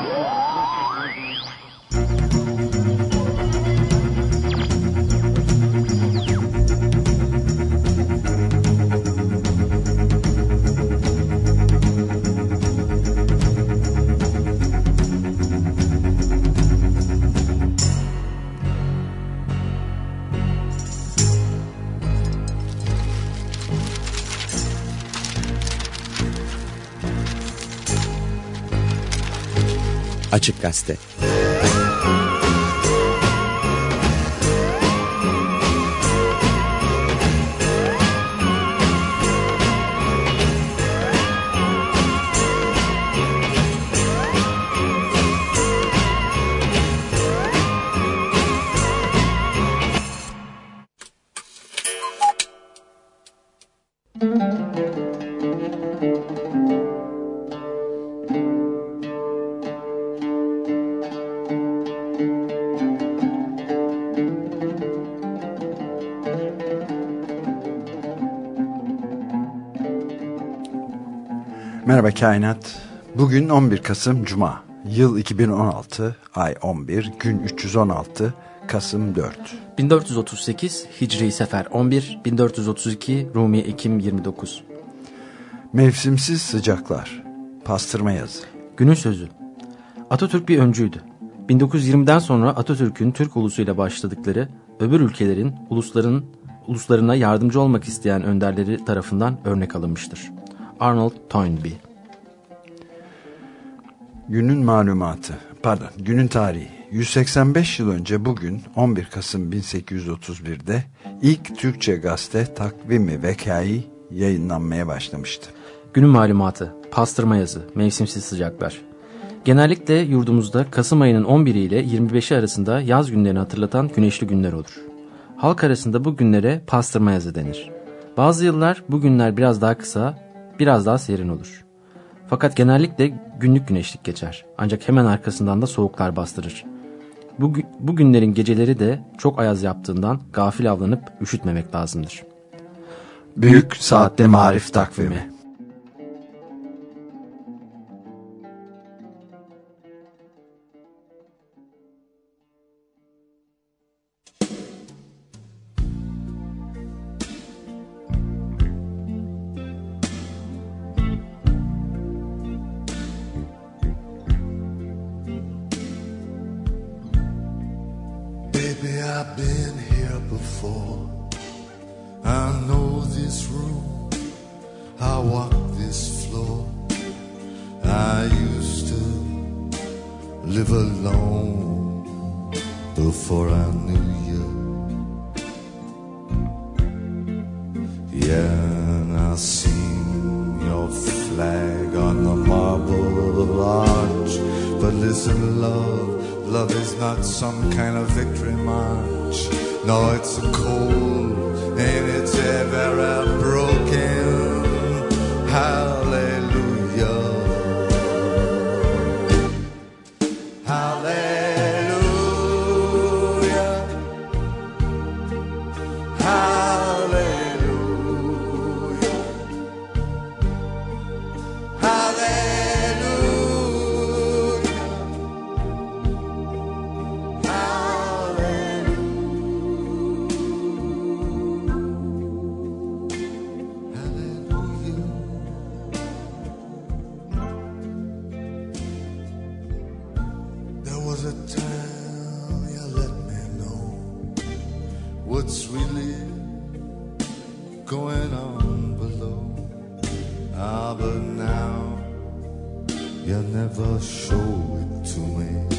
Woo! Açık Gazete Kainat. Bugün 11 Kasım Cuma. Yıl 2016, ay 11, gün 316, Kasım 4. 1438 Hicri Sefer 11, 1432 Rumi Ekim 29. Mevsimsiz sıcaklar. Pastırma yazı. Günün sözü. Atatürk bir öncüydü. 1920'den sonra Atatürk'ün Türk ulusuyla başladıkları öbür ülkelerin ulusların uluslarına yardımcı olmak isteyen önderleri tarafından örnek alınmıştır. Arnold Toynbee Günün malumatı, pardon günün tarihi. 185 yıl önce bugün 11 Kasım 1831'de ilk Türkçe gazete takvimi Vekai yayınlanmaya başlamıştı. Günün malumatı, pastırma yazı, mevsimsiz sıcaklar. Genellikle yurdumuzda Kasım ayının 11 ile 25'i arasında yaz günlerini hatırlatan güneşli günler olur. Halk arasında bu günlere pastırma yazı denir. Bazı yıllar bu günler biraz daha kısa, biraz daha serin olur. Fakat genellikle günlük güneşlik geçer. Ancak hemen arkasından da soğuklar bastırır. Bu, bu günlerin geceleri de çok ayaz yaptığından gafil avlanıp üşütmemek lazımdır. Büyük Saatte Marif Takvimi what's really going on below. Ah, but now you never show it to me,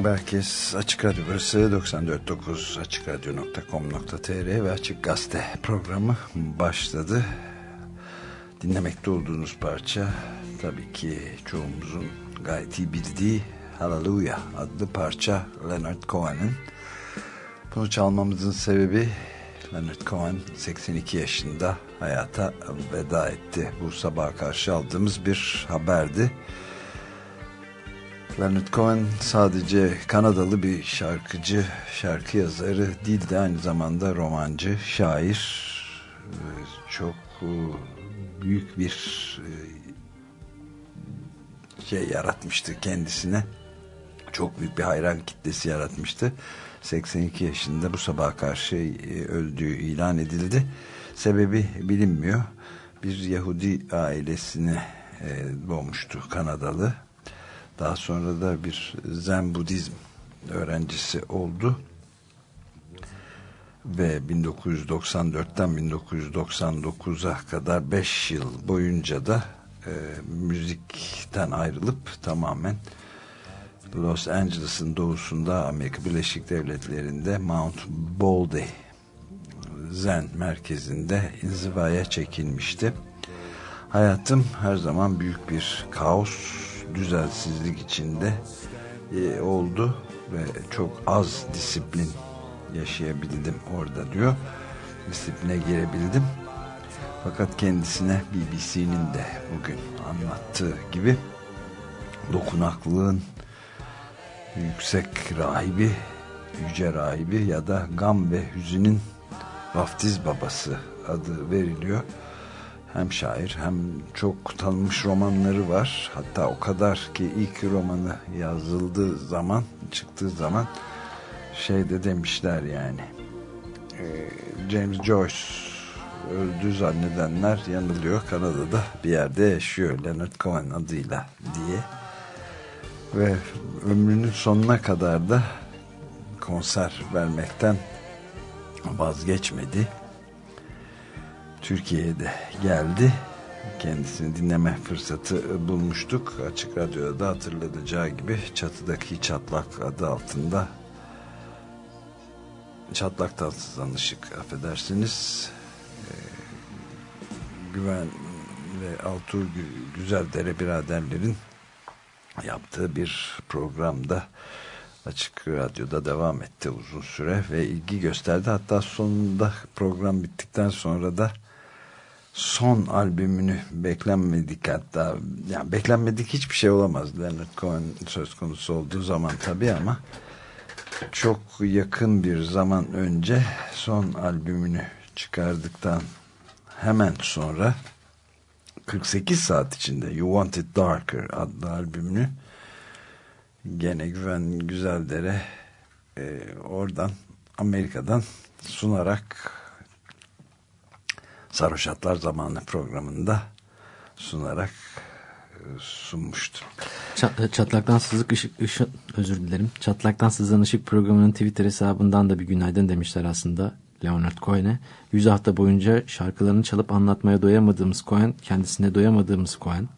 Merhaba herkes. Açık Radyo burası 94.9 açıkradyo.com.tr ve Açık Gazete programı başladı. Dinlemekte olduğunuz parça tabii ki çoğumuzun gayet iyi bildiği Hallelujah adlı parça Leonard Cohen'in. Bunu çalmamızın sebebi Leonard Cohen 82 yaşında hayata veda etti. Bu sabah karşı aldığımız bir haberdi. Leonard Cohen sadece Kanadalı bir şarkıcı, şarkı yazarı değil de aynı zamanda romancı, şair. Çok e, büyük bir e, şey yaratmıştı kendisine. Çok büyük bir hayran kitlesi yaratmıştı. 82 yaşında bu sabah karşı e, öldüğü ilan edildi. Sebebi bilinmiyor. Bir Yahudi ailesine doğmuştu Kanadalı. Daha sonra da bir Zen Budizm öğrencisi oldu. Ve 1994'ten 1999'a kadar 5 yıl boyunca da e, müzikten ayrılıp tamamen Los Angeles'ın doğusunda Amerika Birleşik Devletleri'nde Mount Baldy Zen merkezinde inzivaya çekilmişti. Hayatım her zaman büyük bir kaos, düzensizlik içinde e, oldu ve çok az disiplin yaşayabildim orada diyor. Disipline girebildim. Fakat kendisine BBC'nin de bugün anlattığı gibi dokunaklığın yüksek rahibi, yüce rahibi ya da gam ve hüzünün vaftiz babası adı veriliyor. Hem şair hem çok tanınmış romanları var. Hatta o kadar ki ilk romanı yazıldığı zaman, çıktığı zaman şey de demişler yani. e, James Joyce öldü zannedenler yanılıyor. Kanada'da bir yerde yaşıyor Leonard Cohen adıyla diye. Ve ömrünün sonuna kadar da konser vermekten vazgeçmedi. Türkiye'ye de geldi. Kendisini dinleme fırsatı bulmuştuk. Açık Radyo'da da hatırlanacağı gibi Çatıdaki Çatlak adı altında Çatlak Tatsızdan Işık affedersiniz. Ee, Güven ve Altuğ Gü- Güzeldere biraderlerin yaptığı bir programda Açık Radyo'da devam etti uzun süre ve ilgi gösterdi. Hatta sonunda program bittikten sonra da son albümünü beklenmedik hatta yani beklenmedik hiçbir şey olamaz. Leonard Cohen söz konusu olduğu zaman tabii ama çok yakın bir zaman önce son albümünü çıkardıktan hemen sonra 48 saat içinde You Want It Darker adlı albümünü gene Güven Güzeldere e, oradan Amerika'dan sunarak Sarhoş Atlar Zamanı programında sunarak e, sunmuştu. Çat- Çatlaktan Sızık Işık, Işık özür dilerim. Çatlaktan Sızan Işık programının Twitter hesabından da bir günaydın demişler aslında. Leonard Cohen'e. Yüz hafta boyunca şarkılarını çalıp anlatmaya doyamadığımız Cohen, kendisine doyamadığımız Cohen.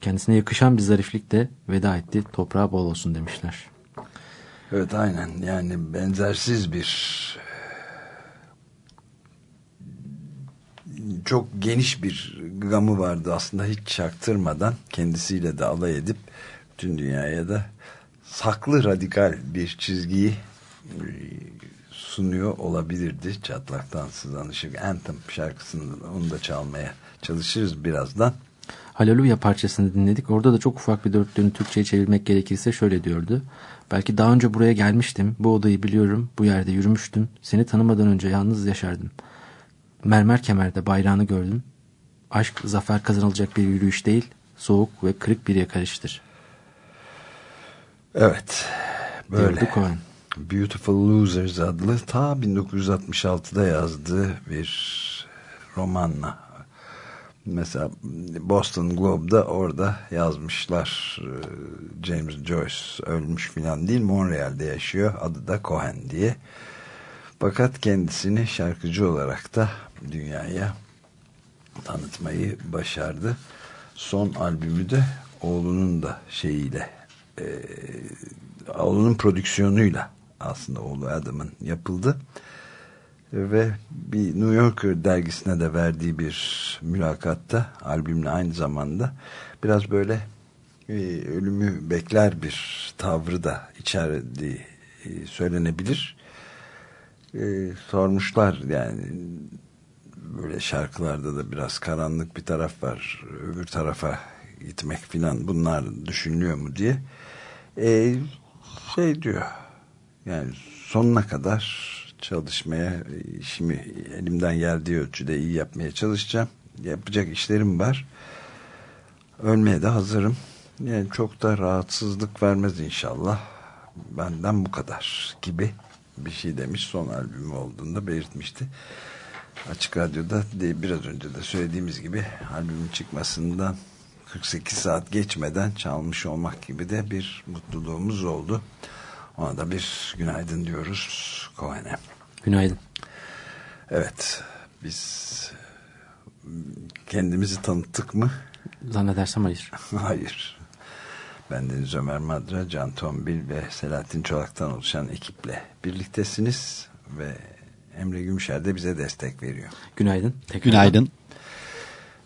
Kendisine yakışan bir zariflikle veda etti. Toprağı bol olsun demişler. Evet aynen yani benzersiz bir çok geniş bir gamı vardı aslında hiç çaktırmadan kendisiyle de alay edip bütün dünyaya da saklı radikal bir çizgiyi e, sunuyor olabilirdi çatlaktan sızan ışık Anthem şarkısını onu da çalmaya çalışırız birazdan Haleluya parçasını dinledik. Orada da çok ufak bir dörtlüğünü Türkçe'ye çevirmek gerekirse şöyle diyordu. Belki daha önce buraya gelmiştim. Bu odayı biliyorum. Bu yerde yürümüştüm. Seni tanımadan önce yalnız yaşardım. Mermer kemerde bayrağını gördüm. Aşk zafer kazanılacak bir yürüyüş değil. Soğuk ve kırık bir yakarıştır. Evet. Böyle. Cohen. Beautiful Losers adlı ta 1966'da yazdığı bir romanla mesela Boston Globe'da orada yazmışlar e, James Joyce ölmüş filan değil Montreal'de yaşıyor adı da Cohen diye fakat kendisini şarkıcı olarak da dünyaya tanıtmayı başardı son albümü de oğlunun da şeyiyle e, oğlunun prodüksiyonuyla aslında oğlu Adam'ın yapıldı ve bir New Yorker dergisine de verdiği bir mülakatta albümle aynı zamanda biraz böyle e, ölümü bekler bir tavrı da içerdiği e, söylenebilir. E, sormuşlar yani böyle şarkılarda da biraz karanlık bir taraf var öbür tarafa gitmek filan bunlar düşünülüyor mu diye e, şey diyor yani sonuna kadar çalışmaya işimi elimden geldiği ölçüde iyi yapmaya çalışacağım. Yapacak işlerim var. Ölmeye de hazırım. Yani çok da rahatsızlık vermez inşallah. Benden bu kadar gibi bir şey demiş. Son albümü olduğunda belirtmişti. Açık Radyo'da biraz önce de söylediğimiz gibi albümün çıkmasından 48 saat geçmeden çalmış olmak gibi de bir mutluluğumuz oldu. Ona da bir günaydın diyoruz Cohen'e. Günaydın. Evet. Biz kendimizi tanıttık mı? Zannedersem hayır. hayır. Ben Deniz Ömer Madra, Can Tombil ve Selahattin Çolak'tan oluşan ekiple birliktesiniz ve Emre Gümüşer de bize destek veriyor. Günaydın. Tekrar. Günaydın.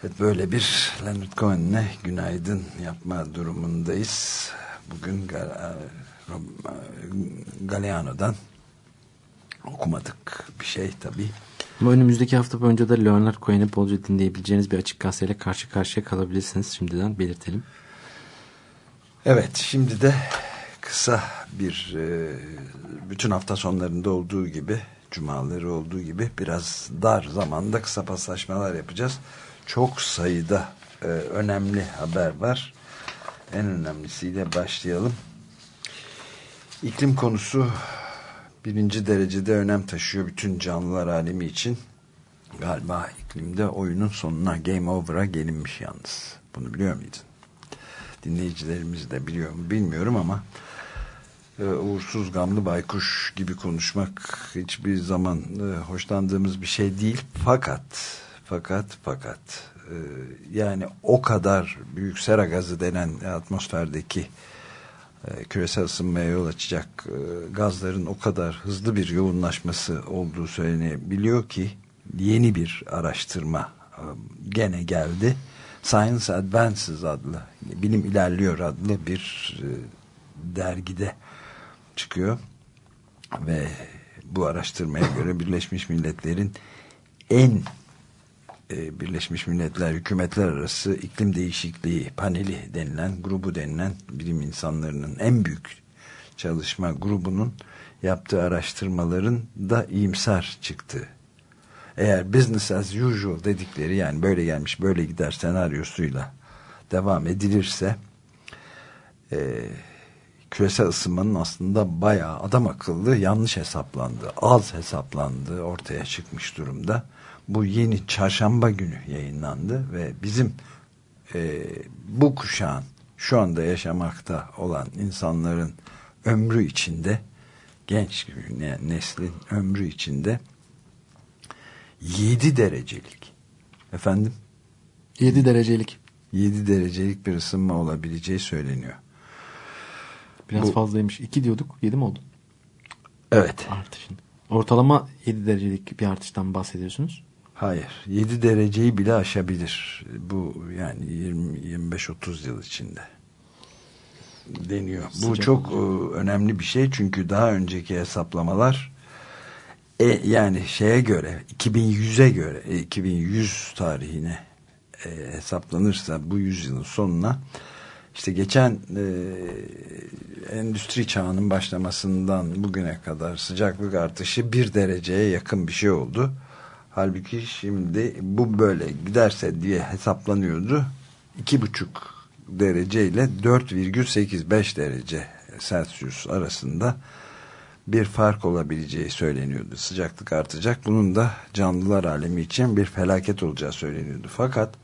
Evet, böyle bir Leonard Cohen'le günaydın yapma durumundayız. Bugün Gal Galeano'dan okumadık bir şey tabii. Ama önümüzdeki hafta boyunca da Leonard Cohen'i bolca dinleyebileceğiniz bir açık gazeteyle karşı karşıya kalabilirsiniz. Şimdiden belirtelim. Evet şimdi de kısa bir e, bütün hafta sonlarında olduğu gibi cumaları olduğu gibi biraz dar zamanda kısa paslaşmalar yapacağız. Çok sayıda e, önemli haber var. En önemlisiyle başlayalım. İklim konusu birinci derecede önem taşıyor bütün canlılar alemi için. Galiba iklimde oyunun sonuna game over'a gelinmiş yalnız. Bunu biliyor muydun? Dinleyicilerimiz de biliyor mu bilmiyorum ama uğursuz gamlı baykuş gibi konuşmak hiçbir zaman e, hoşlandığımız bir şey değil. Fakat fakat fakat e, yani o kadar büyük sera gazı denen atmosferdeki e, küresel ısınmaya yol açacak gazların o kadar hızlı bir yoğunlaşması olduğu söylenebiliyor ki yeni bir araştırma gene geldi. Science Advances adlı Bilim İlerliyor adlı bir dergide çıkıyor ve bu araştırmaya göre Birleşmiş Milletler'in en e, Birleşmiş Milletler Hükümetler Arası iklim Değişikliği paneli denilen grubu denilen bilim insanlarının en büyük çalışma grubunun yaptığı araştırmaların da iyimser çıktı. Eğer business as usual dedikleri yani böyle gelmiş böyle gider senaryosuyla devam edilirse e, küresel ısınmanın aslında bayağı adam akıllı yanlış hesaplandı, az hesaplandı ortaya çıkmış durumda bu yeni çarşamba günü yayınlandı ve bizim e, bu kuşağın şu anda yaşamakta olan insanların ömrü içinde genç ne- neslin ömrü içinde 7 derecelik efendim 7 derecelik. 7 derecelik bir ısınma olabileceği söyleniyor. Biraz Bu- fazlaymış. 2 diyorduk. 7 mi oldu? Evet. Artışın. Ortalama 7 derecelik bir artıştan bahsediyorsunuz. Hayır. 7 dereceyi bile aşabilir. Bu yani 20-25-30 yıl içinde deniyor. Bu Sıcak çok e, önemli bir şey çünkü daha önceki hesaplamalar e, yani şeye göre 2100'e göre e, 2100 tarihine e, hesaplanırsa bu yüzyılın sonuna işte geçen e, endüstri çağının başlamasından bugüne kadar sıcaklık artışı bir dereceye yakın bir şey oldu. Halbuki şimdi bu böyle giderse diye hesaplanıyordu. iki buçuk derece ile 4,85 derece Celsius arasında bir fark olabileceği söyleniyordu. Sıcaklık artacak. Bunun da canlılar alemi için bir felaket olacağı söyleniyordu. Fakat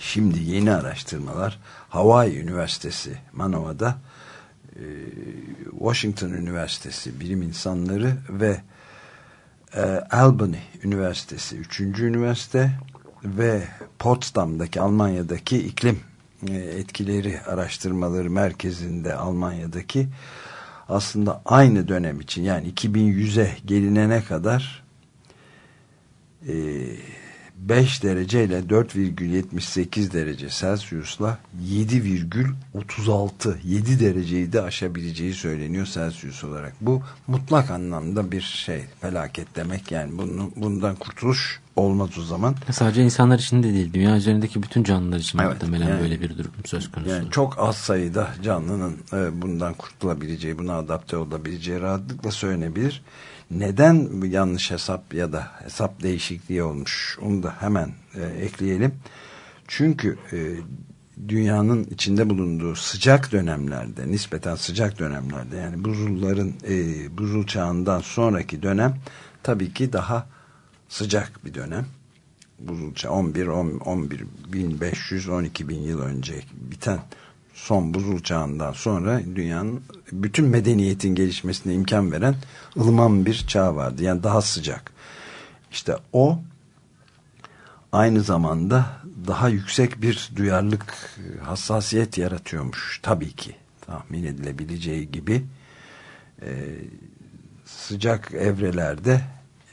şimdi yeni araştırmalar Hawaii Üniversitesi Manawa'da e, Washington Üniversitesi bilim insanları ve e, Albany Üniversitesi 3. üniversite ve Potsdam'daki Almanya'daki iklim e, etkileri araştırmaları merkezinde Almanya'daki aslında aynı dönem için yani 2100'e gelinene kadar e, 5 derece ile 4,78 derece Celsius'la 7,36 7 dereceyi de aşabileceği söyleniyor Celsius olarak. Bu mutlak anlamda bir şey felaket demek yani bunu, bundan kurtuluş olmaz o zaman. Sadece insanlar için de değil. Dünya üzerindeki bütün canlılar için Evet, muhtemelen yani- böyle bir durum söz konusu. Yani çok az sayıda canlının e, bundan kurtulabileceği, buna adapte olabileceği rahatlıkla söylenebilir. Neden yanlış hesap ya da hesap değişikliği olmuş onu da hemen e, ekleyelim. Çünkü e, dünyanın içinde bulunduğu sıcak dönemlerde, nispeten sıcak dönemlerde yani buzulların e, buzul çağından sonraki dönem tabii ki daha sıcak bir dönem buzul çağı 11 10, 11 1500 12 bin yıl önce biten son buzul çağından sonra dünyanın bütün medeniyetin gelişmesine imkan veren ılıman bir çağ vardı. Yani daha sıcak. İşte o aynı zamanda daha yüksek bir duyarlılık, e, hassasiyet yaratıyormuş. Tabii ki tahmin edilebileceği gibi e, sıcak evrelerde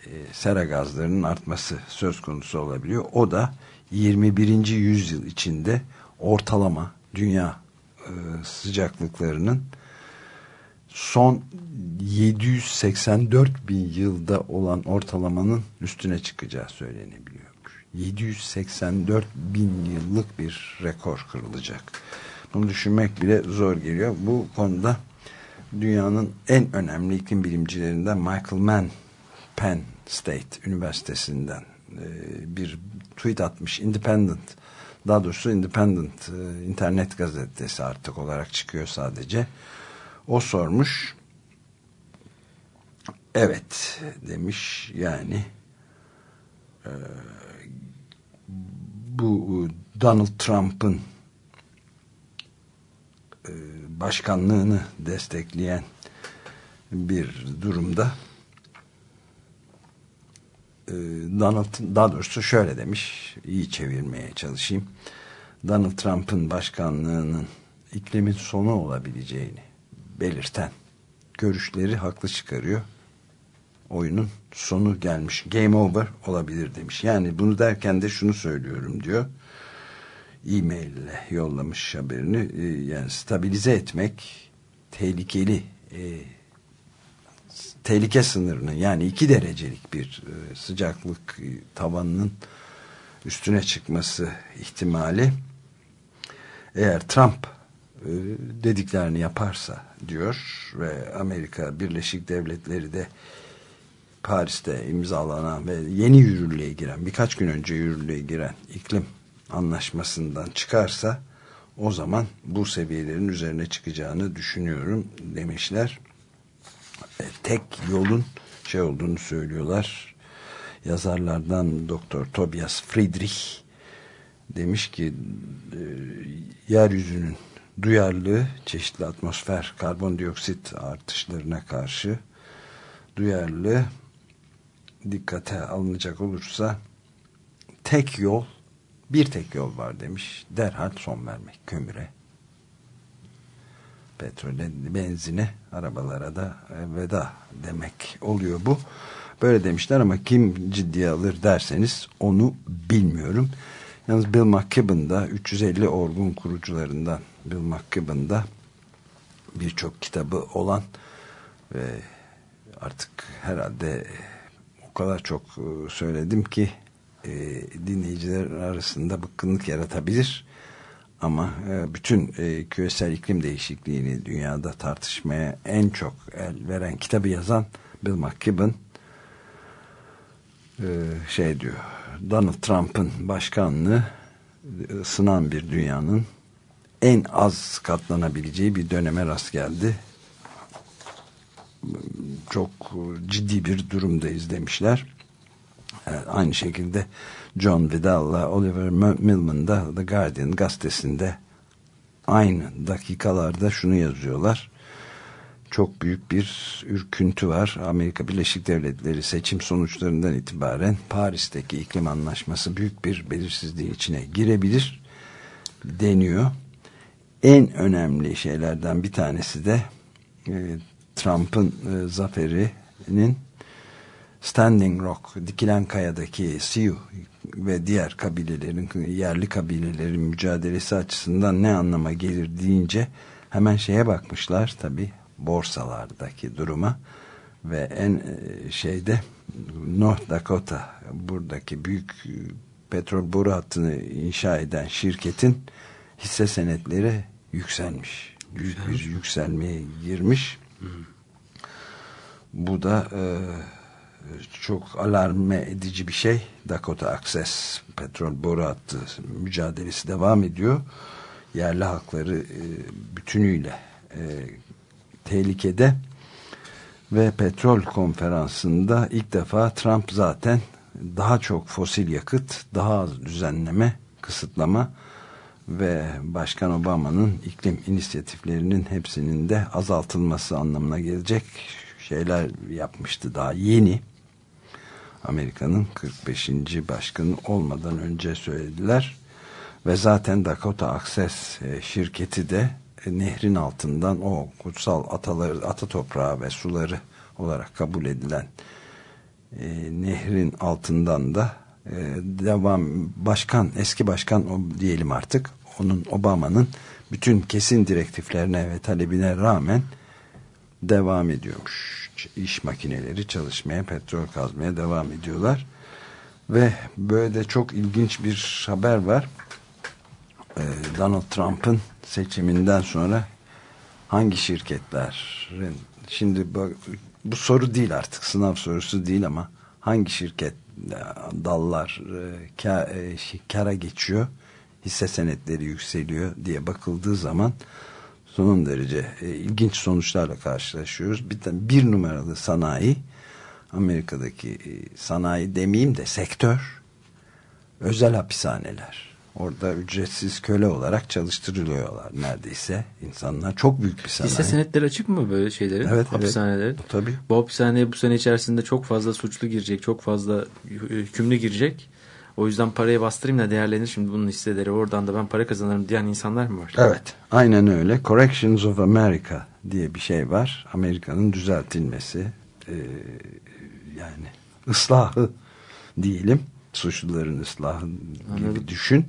e, sera gazlarının artması söz konusu olabiliyor. O da 21. yüzyıl içinde ortalama dünya e, sıcaklıklarının son 784 bin yılda olan ortalamanın üstüne çıkacağı söylenebiliyormuş. 784 bin yıllık bir rekor kırılacak. Bunu düşünmek bile zor geliyor. Bu konuda dünyanın en önemli iklim bilimcilerinden Michael Mann Penn State Üniversitesi'nden e, bir tweet atmış. Independent daha doğrusu Independent e, internet gazetesi artık olarak çıkıyor sadece. O sormuş. Evet demiş yani e, bu Donald Trump'ın e, başkanlığını destekleyen bir durumda e, Donald daha doğrusu şöyle demiş iyi çevirmeye çalışayım Donald Trump'ın başkanlığının iklimin sonu olabileceğini belirten görüşleri haklı çıkarıyor. Oyunun sonu gelmiş. Game over olabilir demiş. Yani bunu derken de şunu söylüyorum diyor. E-mail ile yollamış haberini. E, yani stabilize etmek tehlikeli e, tehlike sınırını yani iki derecelik bir e, sıcaklık tavanının üstüne çıkması ihtimali. Eğer Trump dediklerini yaparsa diyor ve Amerika Birleşik Devletleri de Paris'te imzalanan ve yeni yürürlüğe giren birkaç gün önce yürürlüğe giren iklim anlaşmasından çıkarsa o zaman bu seviyelerin üzerine çıkacağını düşünüyorum demişler. E, tek yolun şey olduğunu söylüyorlar. Yazarlardan Doktor Tobias Friedrich demiş ki e, yeryüzünün duyarlı çeşitli atmosfer karbondioksit artışlarına karşı duyarlı dikkate alınacak olursa tek yol bir tek yol var demiş. Derhal son vermek kömüre. Petrole benzine arabalara da veda demek oluyor bu. Böyle demişler ama kim ciddiye alır derseniz onu bilmiyorum yalnız Bill McKibben da 350 orgun kurucularından Bill McKibben da birçok kitabı olan ve artık herhalde o kadar çok e, söyledim ki e, dinleyiciler arasında bıkkınlık yaratabilir. Ama e, bütün e, küresel iklim değişikliğini dünyada tartışmaya en çok el veren kitabı yazan Bill McKibben e, şey diyor Donald Trump'ın başkanlığı ısınan bir dünyanın en az katlanabileceği bir döneme rast geldi. Çok ciddi bir durumdayız demişler. Aynı şekilde John Vidal'la Oliver Millman da The Guardian gazetesinde aynı dakikalarda şunu yazıyorlar. Çok büyük bir ürküntü var. Amerika Birleşik Devletleri seçim sonuçlarından itibaren Paris'teki iklim anlaşması büyük bir belirsizliğin içine girebilir deniyor en önemli şeylerden bir tanesi de e, Trump'ın e, zaferinin Standing Rock, Dikilen Kaya'daki Sioux ve diğer kabilelerin, yerli kabilelerin mücadelesi açısından ne anlama gelir deyince hemen şeye bakmışlar tabi borsalardaki duruma ve en e, şeyde North Dakota buradaki büyük e, petrol boru hattını inşa eden şirketin hisse senetleri yükselmiş. Büyük bir yükselmeye girmiş. Hmm. Bu da e, çok alarme edici bir şey. Dakota Access petrol boru hattı mücadelesi devam ediyor. Yerli hakları e, bütünüyle e, tehlikede ve petrol konferansında ilk defa Trump zaten daha çok fosil yakıt, daha az düzenleme, kısıtlama ve Başkan Obama'nın iklim inisiyatiflerinin hepsinin de azaltılması anlamına gelecek şeyler yapmıştı daha yeni. Amerika'nın 45. başkanı olmadan önce söylediler ve zaten Dakota Access e, şirketi de nehrin altından o kutsal ataları, ata toprağı ve suları olarak kabul edilen e, nehrin altından da e, devam başkan eski başkan o diyelim artık onun Obama'nın bütün kesin direktiflerine ve talebine rağmen devam ediyormuş. İş makineleri çalışmaya, petrol kazmaya devam ediyorlar. Ve böyle çok ilginç bir haber var. Ee, Donald Trump'ın seçiminden sonra hangi şirketlerin şimdi bu, bu soru değil artık sınav sorusu değil ama hangi şirket dallar e, e kara geçiyor hisse senetleri yükseliyor diye bakıldığı zaman son derece e, ilginç sonuçlarla karşılaşıyoruz. Bir, bir numaralı sanayi Amerika'daki e, sanayi demeyeyim de sektör özel hapishaneler. Orada ücretsiz köle olarak çalıştırılıyorlar neredeyse insanlar. Çok büyük bir sanayi. Hisse senetleri açık mı böyle şeylerin? Evet. Hapishanelerin. Evet, tabii. Bu hapishaneye bu sene içerisinde çok fazla suçlu girecek, çok fazla hükümlü girecek. O yüzden parayı bastırayım da değerlenir şimdi bunun hisseleri. Oradan da ben para kazanırım diyen insanlar mı var? Evet. Aynen öyle. Corrections of America diye bir şey var. Amerika'nın düzeltilmesi. E, yani ıslahı diyelim. Suçluların ıslahı Anladım. gibi düşün.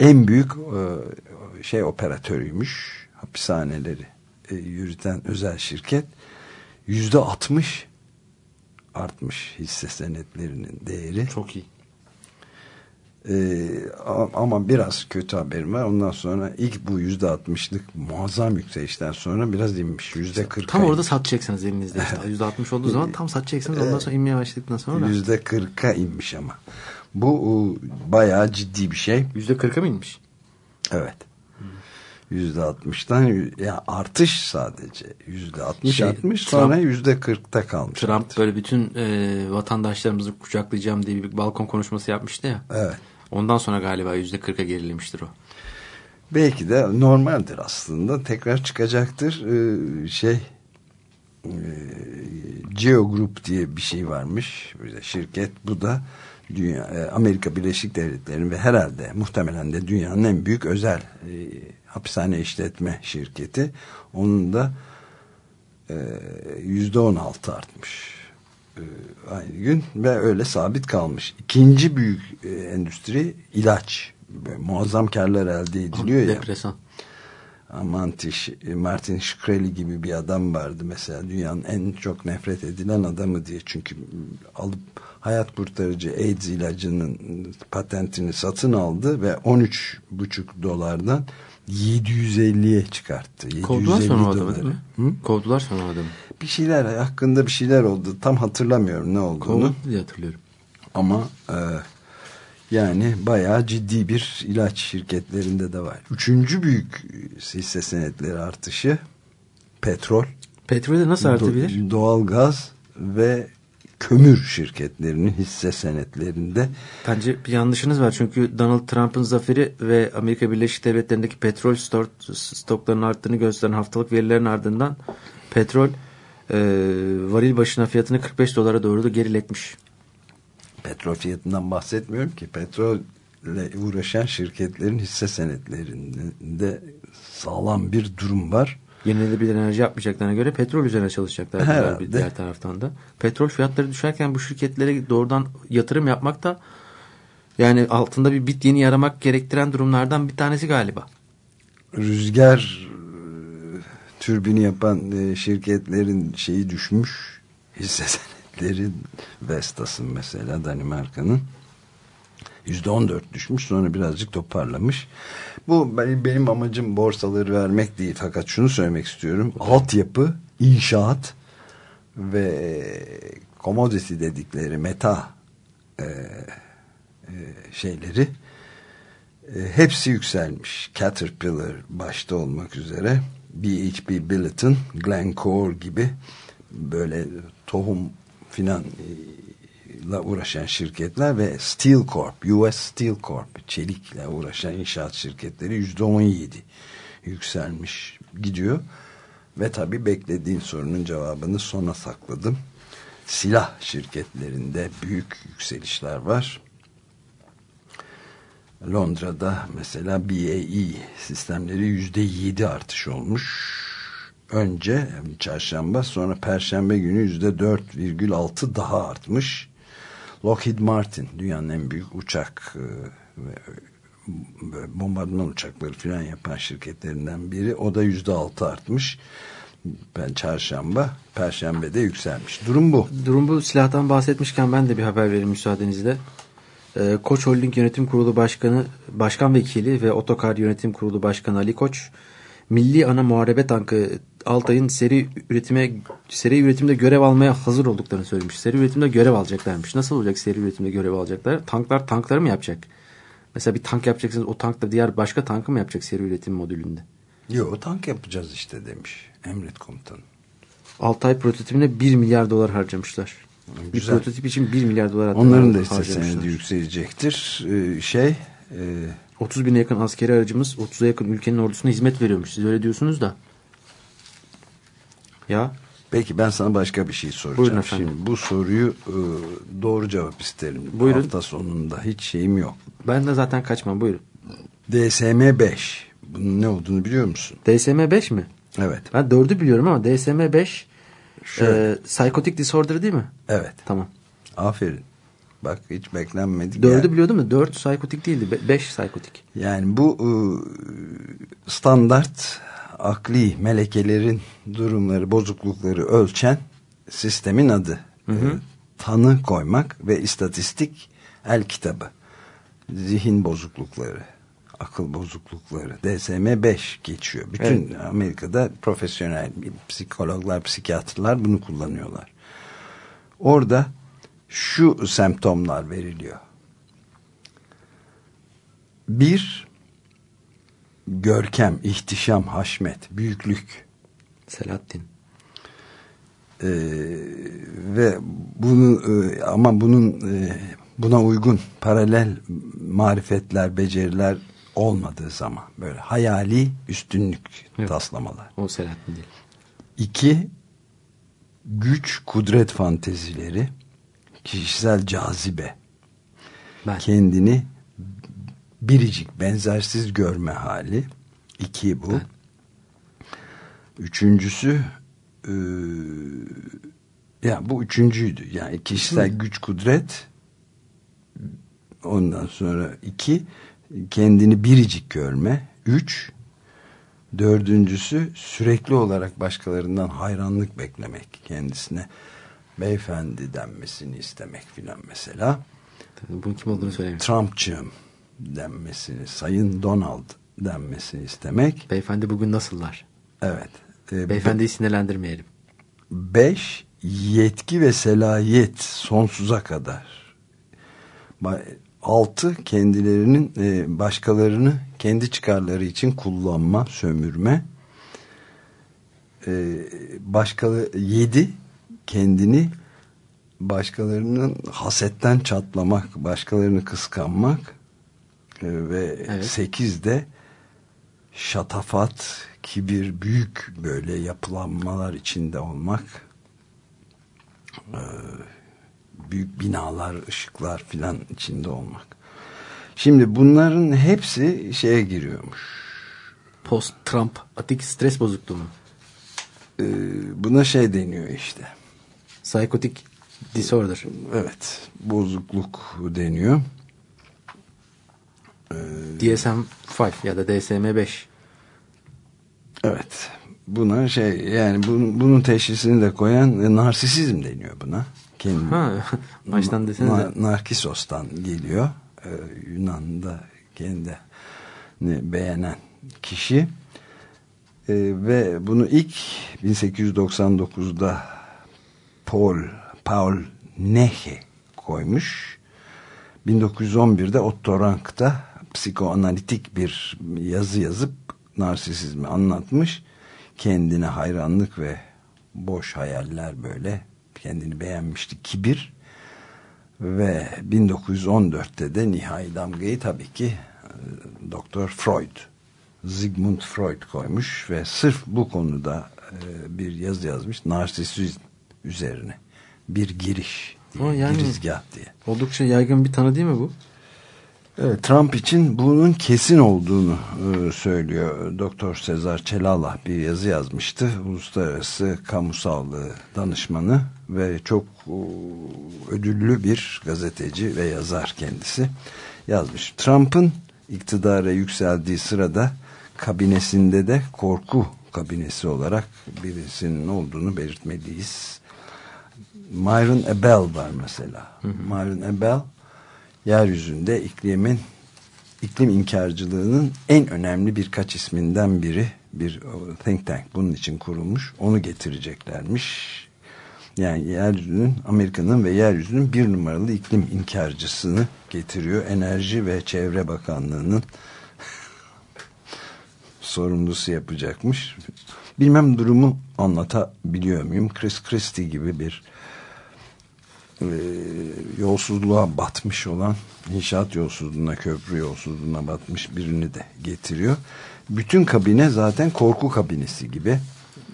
En büyük e, şey operatörüymüş. Hapishaneleri e, yürüten özel şirket. Yüzde altmış artmış hisse senetlerinin değeri. Çok iyi. Ee, ama biraz kötü haberim var. Ondan sonra ilk bu yüzde altmışlık muazzam yükselişten sonra biraz inmiş. Yüzde kırk. Tam orada satacaksınız elinizde işte. Yüzde altmış olduğu zaman tam satacaksınız. Ondan sonra inmeye başladıktan sonra. Yüzde kırka inmiş ama. Bu bayağı ciddi bir şey. Yüzde kırka mı inmiş? Evet. Yüzde altmıştan ya artış sadece yüzde altmış şey, altmış sonra yüzde kırkta kalmış. Trump böyle bütün e, vatandaşlarımızı kucaklayacağım diye bir balkon konuşması yapmıştı ya. Evet. Ondan sonra galiba yüzde kırka gerilemiştir o. Belki de normaldir aslında. Tekrar çıkacaktır. Ee, şey e, Geo Group diye bir şey varmış. Bir şirket. Bu da dünya, e, Amerika Birleşik Devletleri'nin ve herhalde muhtemelen de dünyanın en büyük özel e, hapishane işletme şirketi. Onun da e, yüzde on altı artmış aynı gün ve öyle sabit kalmış. İkinci büyük e, endüstri ilaç. Muazzam karlar elde ediliyor ya. Depresan. Amantiş, Martin Shkreli gibi bir adam vardı mesela dünyanın en çok nefret edilen adamı diye çünkü alıp hayat kurtarıcı AIDS ilacının patentini satın aldı ve 13,5 dolardan 750'ye çıkarttı. Kovdular 750 sonra adamı değil mi? Hı? Kovdular sonra adamı. Bir şeyler hakkında bir şeyler oldu. Tam hatırlamıyorum ne olduğunu. Diye hatırlıyorum. Ama e, yani bayağı ciddi bir ilaç şirketlerinde de var. Üçüncü büyük hisse senetleri artışı petrol, Petrolde nasıl artabilir? do- doğal gaz ve kömür şirketlerinin hisse senetlerinde Bence bir yanlışınız var. Çünkü Donald Trump'ın zaferi ve Amerika Birleşik Devletleri'ndeki petrol stok, stoklarının arttığını gösteren haftalık verilerin ardından petrol e, varil başına fiyatını 45 dolara doğru da geriletmiş. petrol fiyatından bahsetmiyorum ki petrolle uğraşan şirketlerin hisse senetlerinde sağlam bir durum var. Yenilenebilir enerji yapmayacaklarına göre petrol üzerine çalışacaklar Herhalde. bir diğer taraftan da. Petrol fiyatları düşerken bu şirketlere doğrudan yatırım yapmak da yani altında bir bit yeni yaramak gerektiren durumlardan bir tanesi galiba. rüzgar e, türbini yapan e, şirketlerin şeyi düşmüş hisse senetleri Vestas'ın mesela Danimarka'nın yüzde on dört düşmüş sonra birazcık toparlamış. Bu benim, amacım borsaları vermek değil fakat şunu söylemek istiyorum. Altyapı, inşaat ve commodity dedikleri meta e, e, şeyleri e, hepsi yükselmiş. Caterpillar başta olmak üzere BHP Billiton, Glencore gibi böyle tohum finan e, la uğraşan şirketler ve Steel Corp, US Steel Corp, çelikle uğraşan inşaat şirketleri yüzde on yedi yükselmiş gidiyor. Ve tabi beklediğin sorunun cevabını sona sakladım. Silah şirketlerinde büyük yükselişler var. Londra'da mesela BAE sistemleri yüzde yedi artış olmuş. Önce çarşamba sonra perşembe günü yüzde dört virgül altı daha artmış. Lockheed Martin dünyanın en büyük uçak e, ve böyle bombardıman uçakları filan yapan şirketlerinden biri. O da yüzde altı artmış. Ben çarşamba, perşembe de yükselmiş. Durum bu. Durum bu silahtan bahsetmişken ben de bir haber vereyim müsaadenizle. Ee, Koç Holding Yönetim Kurulu Başkanı, Başkan Vekili ve Otokar Yönetim Kurulu Başkanı Ali Koç, Milli Ana Muharebe Tankı Altay'ın seri üretime seri üretimde görev almaya hazır olduklarını söylemiş. Seri üretimde görev alacaklarmış. Nasıl olacak seri üretimde görev alacaklar? Tanklar tankları mı yapacak? Mesela bir tank yapacaksınız o tank da diğer başka tankı mı yapacak seri üretim modülünde? Yok tank yapacağız işte demiş emret komutanı. Altay prototipine 1 milyar dolar harcamışlar. Bir Güzel. prototip için 1 milyar dolar Onların da senedi yükselecektir. Ee, şey e, 30 bine yakın askeri aracımız 30'a yakın ülkenin ordusuna hizmet veriyormuş. Siz öyle diyorsunuz da. Ya peki ben sana başka bir şey soracağım. Buyurun efendim. Şimdi bu soruyu e, doğru cevap isterim. Buyurun. Hafta sonunda hiç şeyim yok. ben de zaten kaçmam buyurun. DSM 5 bunun ne olduğunu biliyor musun? DSM 5 mi? Evet. Ben 4'ü biliyorum ama DSM 5 Şöyle. e, psychotic disorder değil mi? Evet. Tamam. Aferin. Bak hiç beklenmedik. 4'ü Yani- biliyordum da 4 psychotic değildi. 5 psychotic. Yani bu e, standart akli melekelerin durumları, bozuklukları ölçen sistemin adı. E, tanı koymak ve istatistik el kitabı. Zihin bozuklukları, akıl bozuklukları. DSM-5 geçiyor. Bütün Amerika'da profesyonel psikologlar, psikiyatrlar bunu kullanıyorlar. Orada şu semptomlar veriliyor. Bir, görkem, ihtişam, haşmet, büyüklük Selahattin. Ee, ve bunu e, ama bunun e, buna uygun paralel marifetler, beceriler olmadığı zaman böyle hayali üstünlük Evet. taslamalar. O Selahattin değil. İki, güç, kudret fantezileri, kişisel cazibe, Ben. kendini biricik, benzersiz görme hali. İki bu. Ben. Üçüncüsü eee, ya bu üçüncüydü. Yani kişisel güç, kudret ondan sonra iki kendini biricik görme. Üç dördüncüsü sürekli olarak başkalarından hayranlık beklemek kendisine beyefendi denmesini istemek filan mesela. Tabii Bunun kim olduğunu söylemiyorum. Trumpçığım denmesini, Sayın Donald denmesini istemek. Beyefendi bugün nasıllar? Evet. Ee, Beyefendiyi sinirlendirmeyelim. Beş, yetki ve selahiyet sonsuza kadar. Altı, kendilerinin e, başkalarını kendi çıkarları için kullanma, sömürme. E, başkaları, yedi, kendini başkalarının hasetten çatlamak, başkalarını kıskanmak e, ve Evet. sekiz de şatafat, kibir, büyük böyle yapılanmalar içinde olmak, e, büyük binalar, ışıklar filan içinde olmak. Şimdi bunların hepsi şeye giriyormuş. Post-Trump atik stres bozukluğu mu? E, buna şey deniyor işte. Psychotic disorder. Evet, bozukluk deniyor. DSM-5 ya da DSM-5. Evet. Buna şey yani bunun, bunun teşhisini de koyan e, narsisizm deniyor buna. Kendi, Ha, baştan desenize. Na- Narkisos'tan geliyor. Ee, Yunan'da kendi beğenen kişi. Ee, ve bunu ilk 1899'da Paul Paul Nehe koymuş. 1911'de Otto Rank da psikoanalitik bir yazı yazıp narsisizmi anlatmış. Kendine hayranlık ve boş hayaller böyle kendini beğenmişti kibir ve 1914'te de nihai damgayı tabii ki e, Doktor Freud Sigmund Freud koymuş ve sırf bu konuda e, bir yazı yazmış narsisizm üzerine bir giriş diye, yani- girizgah diye. Oldukça yaygın bir tanı değil mi bu? Evet, Trump için bunun kesin olduğunu e, söylüyor. Doktor Sezar Çelalah bir yazı yazmıştı. Uluslararası Kamu Sağlığı danışmanı ve çok e, ödüllü bir gazeteci ve yazar kendisi yazmış. Trump'ın iktidara yükseldiği sırada kabinesinde de korku kabinesi olarak birisinin olduğunu belirtmeliyiz. Myron Ebel var mesela. Myron Ebel yeryüzünde iklimin iklim inkarcılığının en önemli birkaç isminden biri bir think tank bunun için kurulmuş. Onu getireceklermiş. Yani yeryüzünün Amerika'nın ve yeryüzünün bir numaralı iklim inkarcısını getiriyor. Enerji ve Çevre Bakanlığı'nın sorumlusu yapacakmış. Bilmem durumu anlatabiliyor muyum? Chris Christie gibi bir e, yolsuzluğa batmış olan inşaat yolsuzluğuna, köprü yolsuzluğuna batmış birini de getiriyor. Bütün kabine zaten korku kabinesi gibi.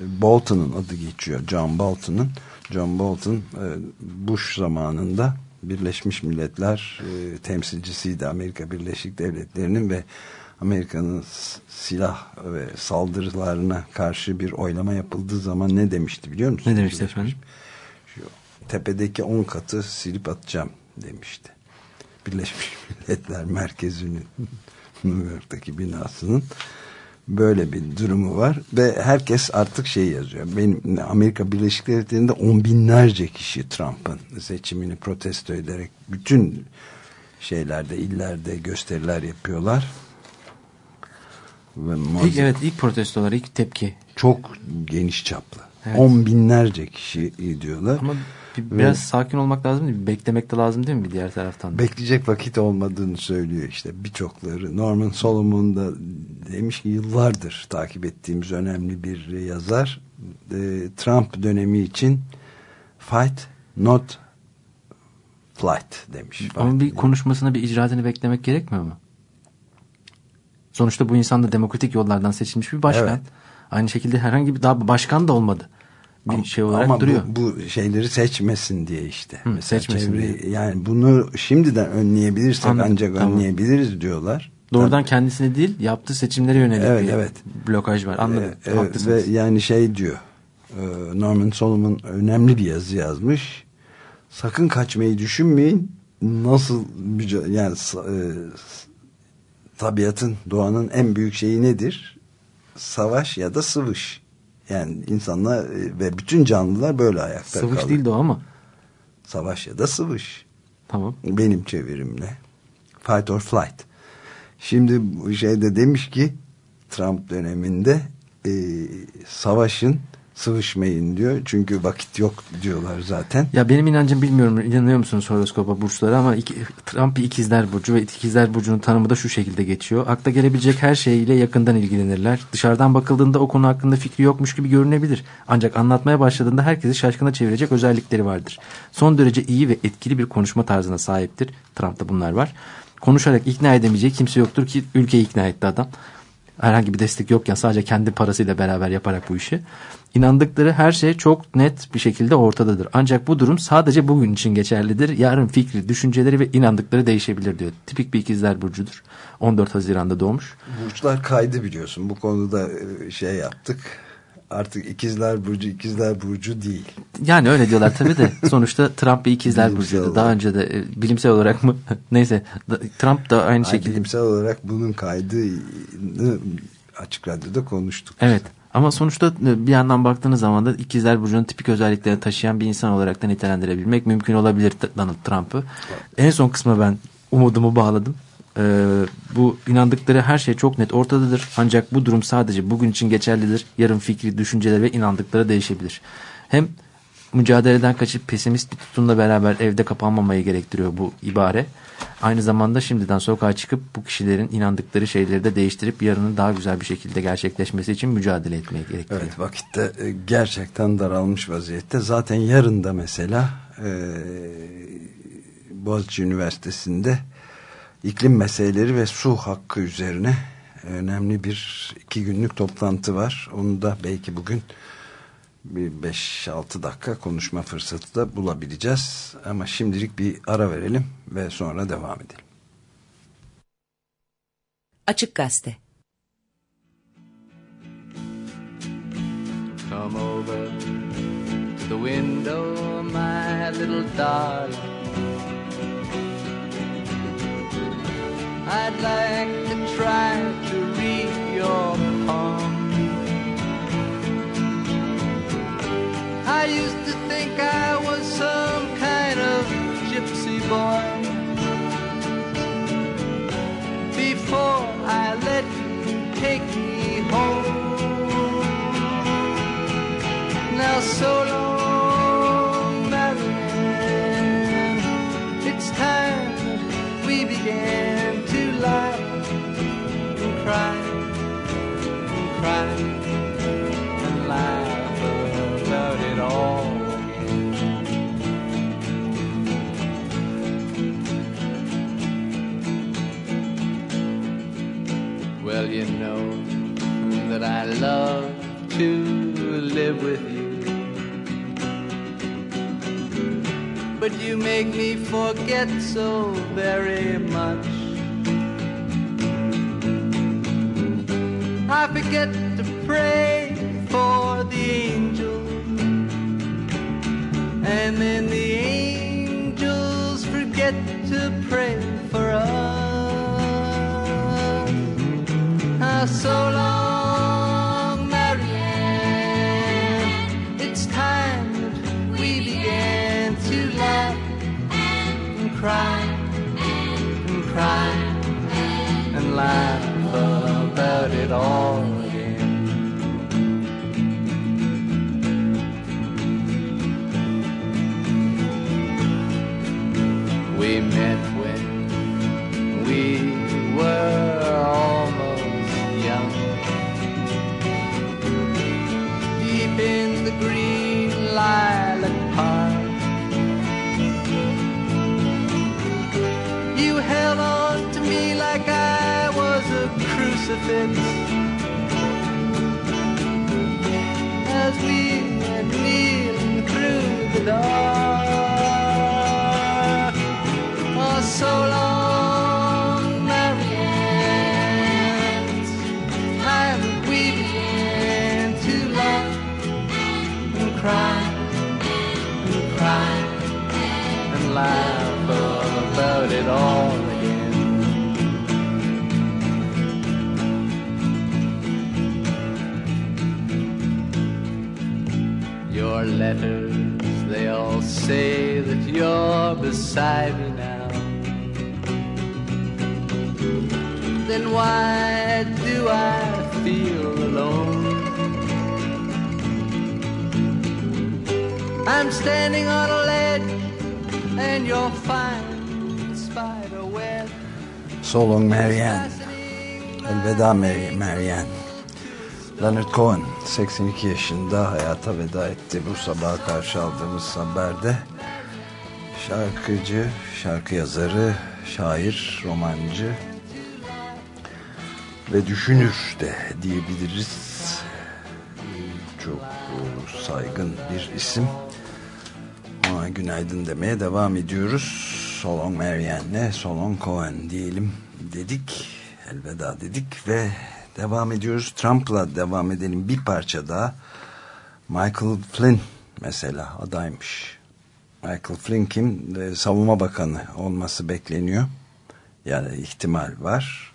Bolton'un adı geçiyor. John Bolton'un. John Bolton e, Bush zamanında Birleşmiş Milletler e, temsilcisiydi Amerika Birleşik Devletleri'nin ve Amerika'nın silah ve saldırılarına karşı bir oylama yapıldığı zaman ne demişti biliyor musun? Ne demişti efendim? Tepedeki 10 katı silip atacağım demişti. Birleşmiş Milletler Merkezi'nin New York'taki binasının böyle bir durumu var ve herkes artık şey yazıyor. Benim Amerika Birleşik Devletleri'nde on binlerce kişi Trump'ın seçimini protesto ederek bütün şeylerde illerde gösteriler yapıyorlar. Ve İlk, evet ilk protestolar, ilk tepki. çok geniş çaplı. Evet. On binlerce kişi diyorlar. Ama bir- biraz sakin olmak lazım değil mi? Beklemek de lazım değil mi bir diğer taraftan? da? Bekleyecek vakit olmadığını söylüyor işte birçokları. Norman Solomon da demiş ki yıllardır takip ettiğimiz önemli bir yazar. E, Trump dönemi için fight not flight demiş. Ama bir Fight. konuşmasını, bir icraatını beklemek gerekmiyor mu? Sonuçta bu insan da demokratik yollardan seçilmiş bir başkan. Evet. Aynı şekilde herhangi bir daha başkan da olmadı. Bir Ama- şey olarak ama duruyor. Bu, bu şeyleri seçmesin diye işte. Hı, seçmesin çevreyi- Yani bunu şimdiden önleyebilirsek Anladım, ancak tamam. önleyebiliriz diyorlar. Doğrudan kendisine değil yaptığı seçimlere yönelik Evet, bir evet. blokaj var. Anladım. Ee, Haklısınız. ve yani şey diyor e, Norman Solomon önemli bir yazı yazmış. Sakın kaçmayı düşünmeyin. Nasıl yani e, tabiatın doğanın en büyük şeyi nedir? Savaş ya da sıvış. Yani insanlar e, ve bütün canlılar böyle ayakta Sıvış kalır. değil de o ama. Savaş ya da sıvış. Tamam. Benim çevirimle. Fight or flight. Şimdi bu şeyde demiş ki Trump döneminde e, savaşın sıvışmayın diyor. Çünkü vakit yok diyorlar zaten. Ya benim inancım bilmiyorum inanıyor musunuz horoskopa burçlara ama iki, Trump ikizler burcu ve ikizler burcunun tanımı da şu şekilde geçiyor. Akla gelebilecek her şeyle yakından ilgilenirler. Dışarıdan bakıldığında o konu hakkında fikri yokmuş gibi görünebilir. Ancak anlatmaya başladığında herkesi şaşkına çevirecek özellikleri vardır. Son derece iyi ve etkili bir konuşma tarzına sahiptir. Trump'ta bunlar var. Konuşarak ikna edemeyeceği kimse yoktur ki ülkeyi ikna etti adam. Herhangi bir destek yokken sadece kendi parasıyla beraber yaparak bu işi. İnandıkları her şey çok net bir şekilde ortadadır. Ancak bu durum sadece bugün için geçerlidir. Yarın fikri, düşünceleri ve inandıkları değişebilir diyor. Tipik bir ikizler burcudur. 14 Haziran'da doğmuş. Burçlar kaydı biliyorsun. Bu konuda e, şey yaptık. Artık ikizler burcu ikizler burcu değil. Yani öyle diyorlar tabii de sonuçta Trump bir ikizler burcuydu. olarak. Daha önce de e, bilimsel olarak mı? Neyse Trump da aynı Ay, şekilde. bilimsel olarak bunun kaydını açık radyoda konuştuk. Evet. Ama sonuçta e, bir yandan baktığınız zaman da ikizler burcunun tipik özelliklerini taşıyan bir insan olarak da nitelendirebilmek mümkün olabilir Donald Trump'ı. En son kısma ben umudumu bağladım. Ee, bu inandıkları her şey çok net ortadadır. Ancak bu durum sadece bugün için geçerlidir. Yarın fikri, düşünceleri ve inandıkları değişebilir. Hem mücadeleden kaçıp pesimist bir tutumla beraber evde kapanmamayı gerektiriyor bu ibare. Aynı zamanda şimdiden sokağa çıkıp bu kişilerin inandıkları şeyleri de değiştirip yarının daha güzel bir şekilde gerçekleşmesi için mücadele etmeye gerektiriyor. Evet vakitte e, gerçekten daralmış vaziyette. Zaten yarın da mesela e, Boğaziçi Üniversitesi'nde iklim meseleleri ve su hakkı üzerine önemli bir iki günlük toplantı var. Onu da belki bugün bir 5-6 dakika konuşma fırsatı da bulabileceğiz. Ama şimdilik bir ara verelim ve sonra devam edelim. Açık Gazete Come over to the window, my little darling. I'd like to try to read your I used to think I was some kind of gypsy boy. Before I let you take me home. Now so long, Marianne. It's time that we began to laugh and cry and cry Well, you know that I love to live with you. But you make me forget so very much. I forget to pray for the angels. And then the angels forget to pray for us. Ah, so long, Marianne. It's time we began to laugh and cry and cry and laugh about it all crucifix as we are kneeling through the dark. Oh, so long, Marianne. Haven't we been too long and cry and cry and laugh about it all letters, they all say that you're beside me now. Then why do I feel alone? I'm standing on a ledge and you're fine spider web. So long Marianne. Elveda Marianne. Leonard Cohen 82 yaşında hayata veda etti bu sabah karşı aldığımız haberde. Şarkıcı, şarkı yazarı, şair, romancı ve düşünür de diyebiliriz. Çok saygın bir isim. Ona günaydın demeye devam ediyoruz. Solon Marianne'le Solon Cohen diyelim dedik. Elveda dedik ve devam ediyoruz. Trump'la devam edelim. Bir parça daha. Michael Flynn mesela adaymış. Michael Flynn kim? Ee, Savunma Bakanı olması bekleniyor. Yani ihtimal var.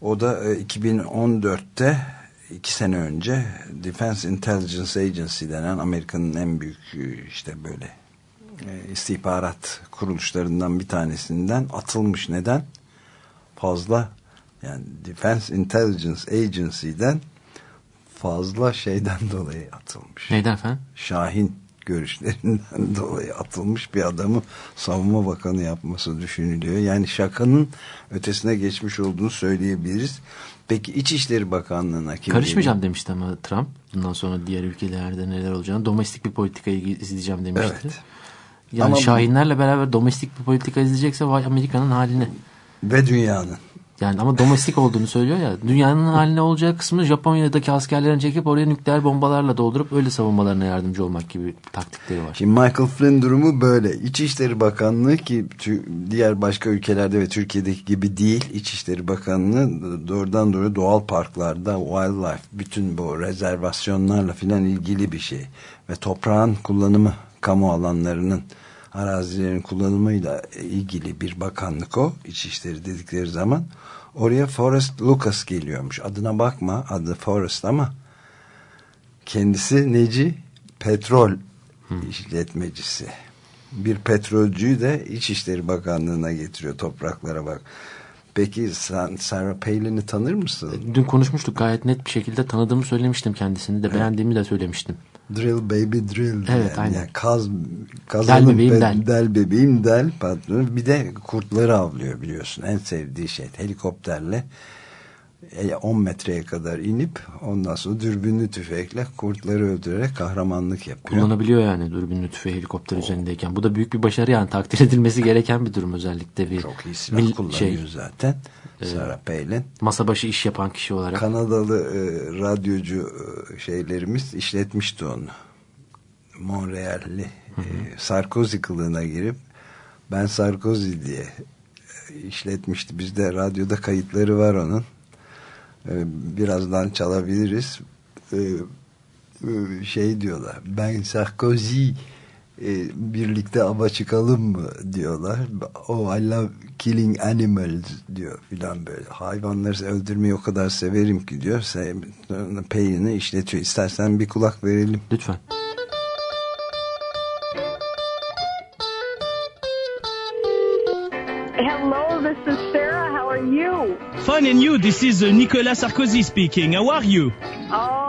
O da e, 2014'te iki sene önce Defense Intelligence Agency denen Amerika'nın en büyük e, işte böyle e, istihbarat kuruluşlarından bir tanesinden atılmış. Neden? Fazla yani Defense Intelligence Agency'den fazla şeyden dolayı atılmış. Neyden efendim? Şahin görüşlerinden dolayı atılmış bir adamı savunma bakanı yapması düşünülüyor. Yani şakanın ötesine geçmiş olduğunu söyleyebiliriz. Peki İçişleri Bakanlığı'na kim Karışmayacağım geliyor? demişti ama Trump. Bundan sonra diğer ülkelerde neler olacağını. Domestik bir politikayı izleyeceğim demişti. Evet. Yani Ama Şahinlerle beraber domestik bir politika izleyecekse Amerika'nın haline. Ve dünyanın. Yani ama domestik olduğunu söylüyor ya. Dünyanın haline olacağı kısmı Japonya'daki askerlerini çekip oraya nükleer bombalarla doldurup öyle savunmalarına yardımcı olmak gibi taktikleri var. Şimdi Michael Flynn durumu böyle. İçişleri Bakanlığı ki diğer başka ülkelerde ve Türkiye'deki gibi değil. İçişleri Bakanlığı doğrudan doğru doğal parklarda wildlife bütün bu rezervasyonlarla filan ilgili bir şey. Ve toprağın kullanımı kamu alanlarının arazilerin kullanımıyla ilgili bir bakanlık o. İçişleri dedikleri zaman oraya Forrest Lucas geliyormuş. Adına bakma adı Forrest ama kendisi neci? Petrol işletmecisi. Bir petrolcüyü de İçişleri Bakanlığı'na getiriyor topraklara bak. Peki sen Sarah Palin'i tanır mısın? Dün konuşmuştuk gayet net bir şekilde tanıdığımı söylemiştim kendisini de beğendiğimi de söylemiştim. Drill baby drill. Evet, yani. aynen. Yani kaz, kazanın Del bebeğim del. del bebeğim del patronu. Bir de kurtları avlıyor biliyorsun. En sevdiği şey helikopterle e, 10 metreye kadar inip ondan sonra dürbünlü tüfekle kurtları öldürerek kahramanlık yapıyor. Kullanabiliyor yani dürbünlü tüfeği helikopter üzerindeyken. Bu da büyük bir başarı yani takdir edilmesi gereken bir durum özellikle bir Çok iyi silah kullanıyor şey, zaten. Sarah Palin. masa başı iş yapan kişi olarak. Kanadalı e, radyocu e, şeylerimiz işletmişti onu. Montreal'li e, Sarkozy kılığına girip ben Sarkozy diye e, işletmişti. Bizde radyoda kayıtları var onun. E, birazdan çalabiliriz. E, e, şey diyorlar. Ben Sarkozy birlikte ava çıkalım mı diyorlar. O I love killing animals diyor filan böyle. Hayvanları öldürmeyi o kadar severim ki diyor. Peyini işletiyor. İstersen bir kulak verelim. Lütfen. Hello, this is Sarah. How are you? Fun and you, this is uh, Nicolas Sarkozy speaking. How are you? Oh,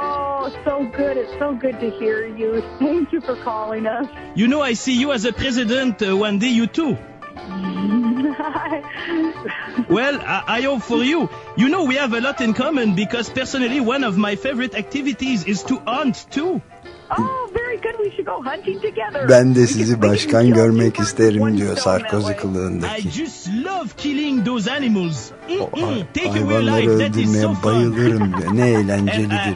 so good. It's so good to hear you. Thank you for calling us. You know, I see you as a president uh, one day, you too. Well, I, I hope for you. You know, we have a lot in common because personally, one of my favorite activities is to hunt too. oh, very good. We should go hunting together. Ben de sizi başkan görmek isterim diyor Sarkozy kılığındaki. just love killing those animals. Mm, O mm, hay- Take away hayvanları life. That is so öldürmeye bayılırım diyor. Ne And I- eğlencelidir diyor.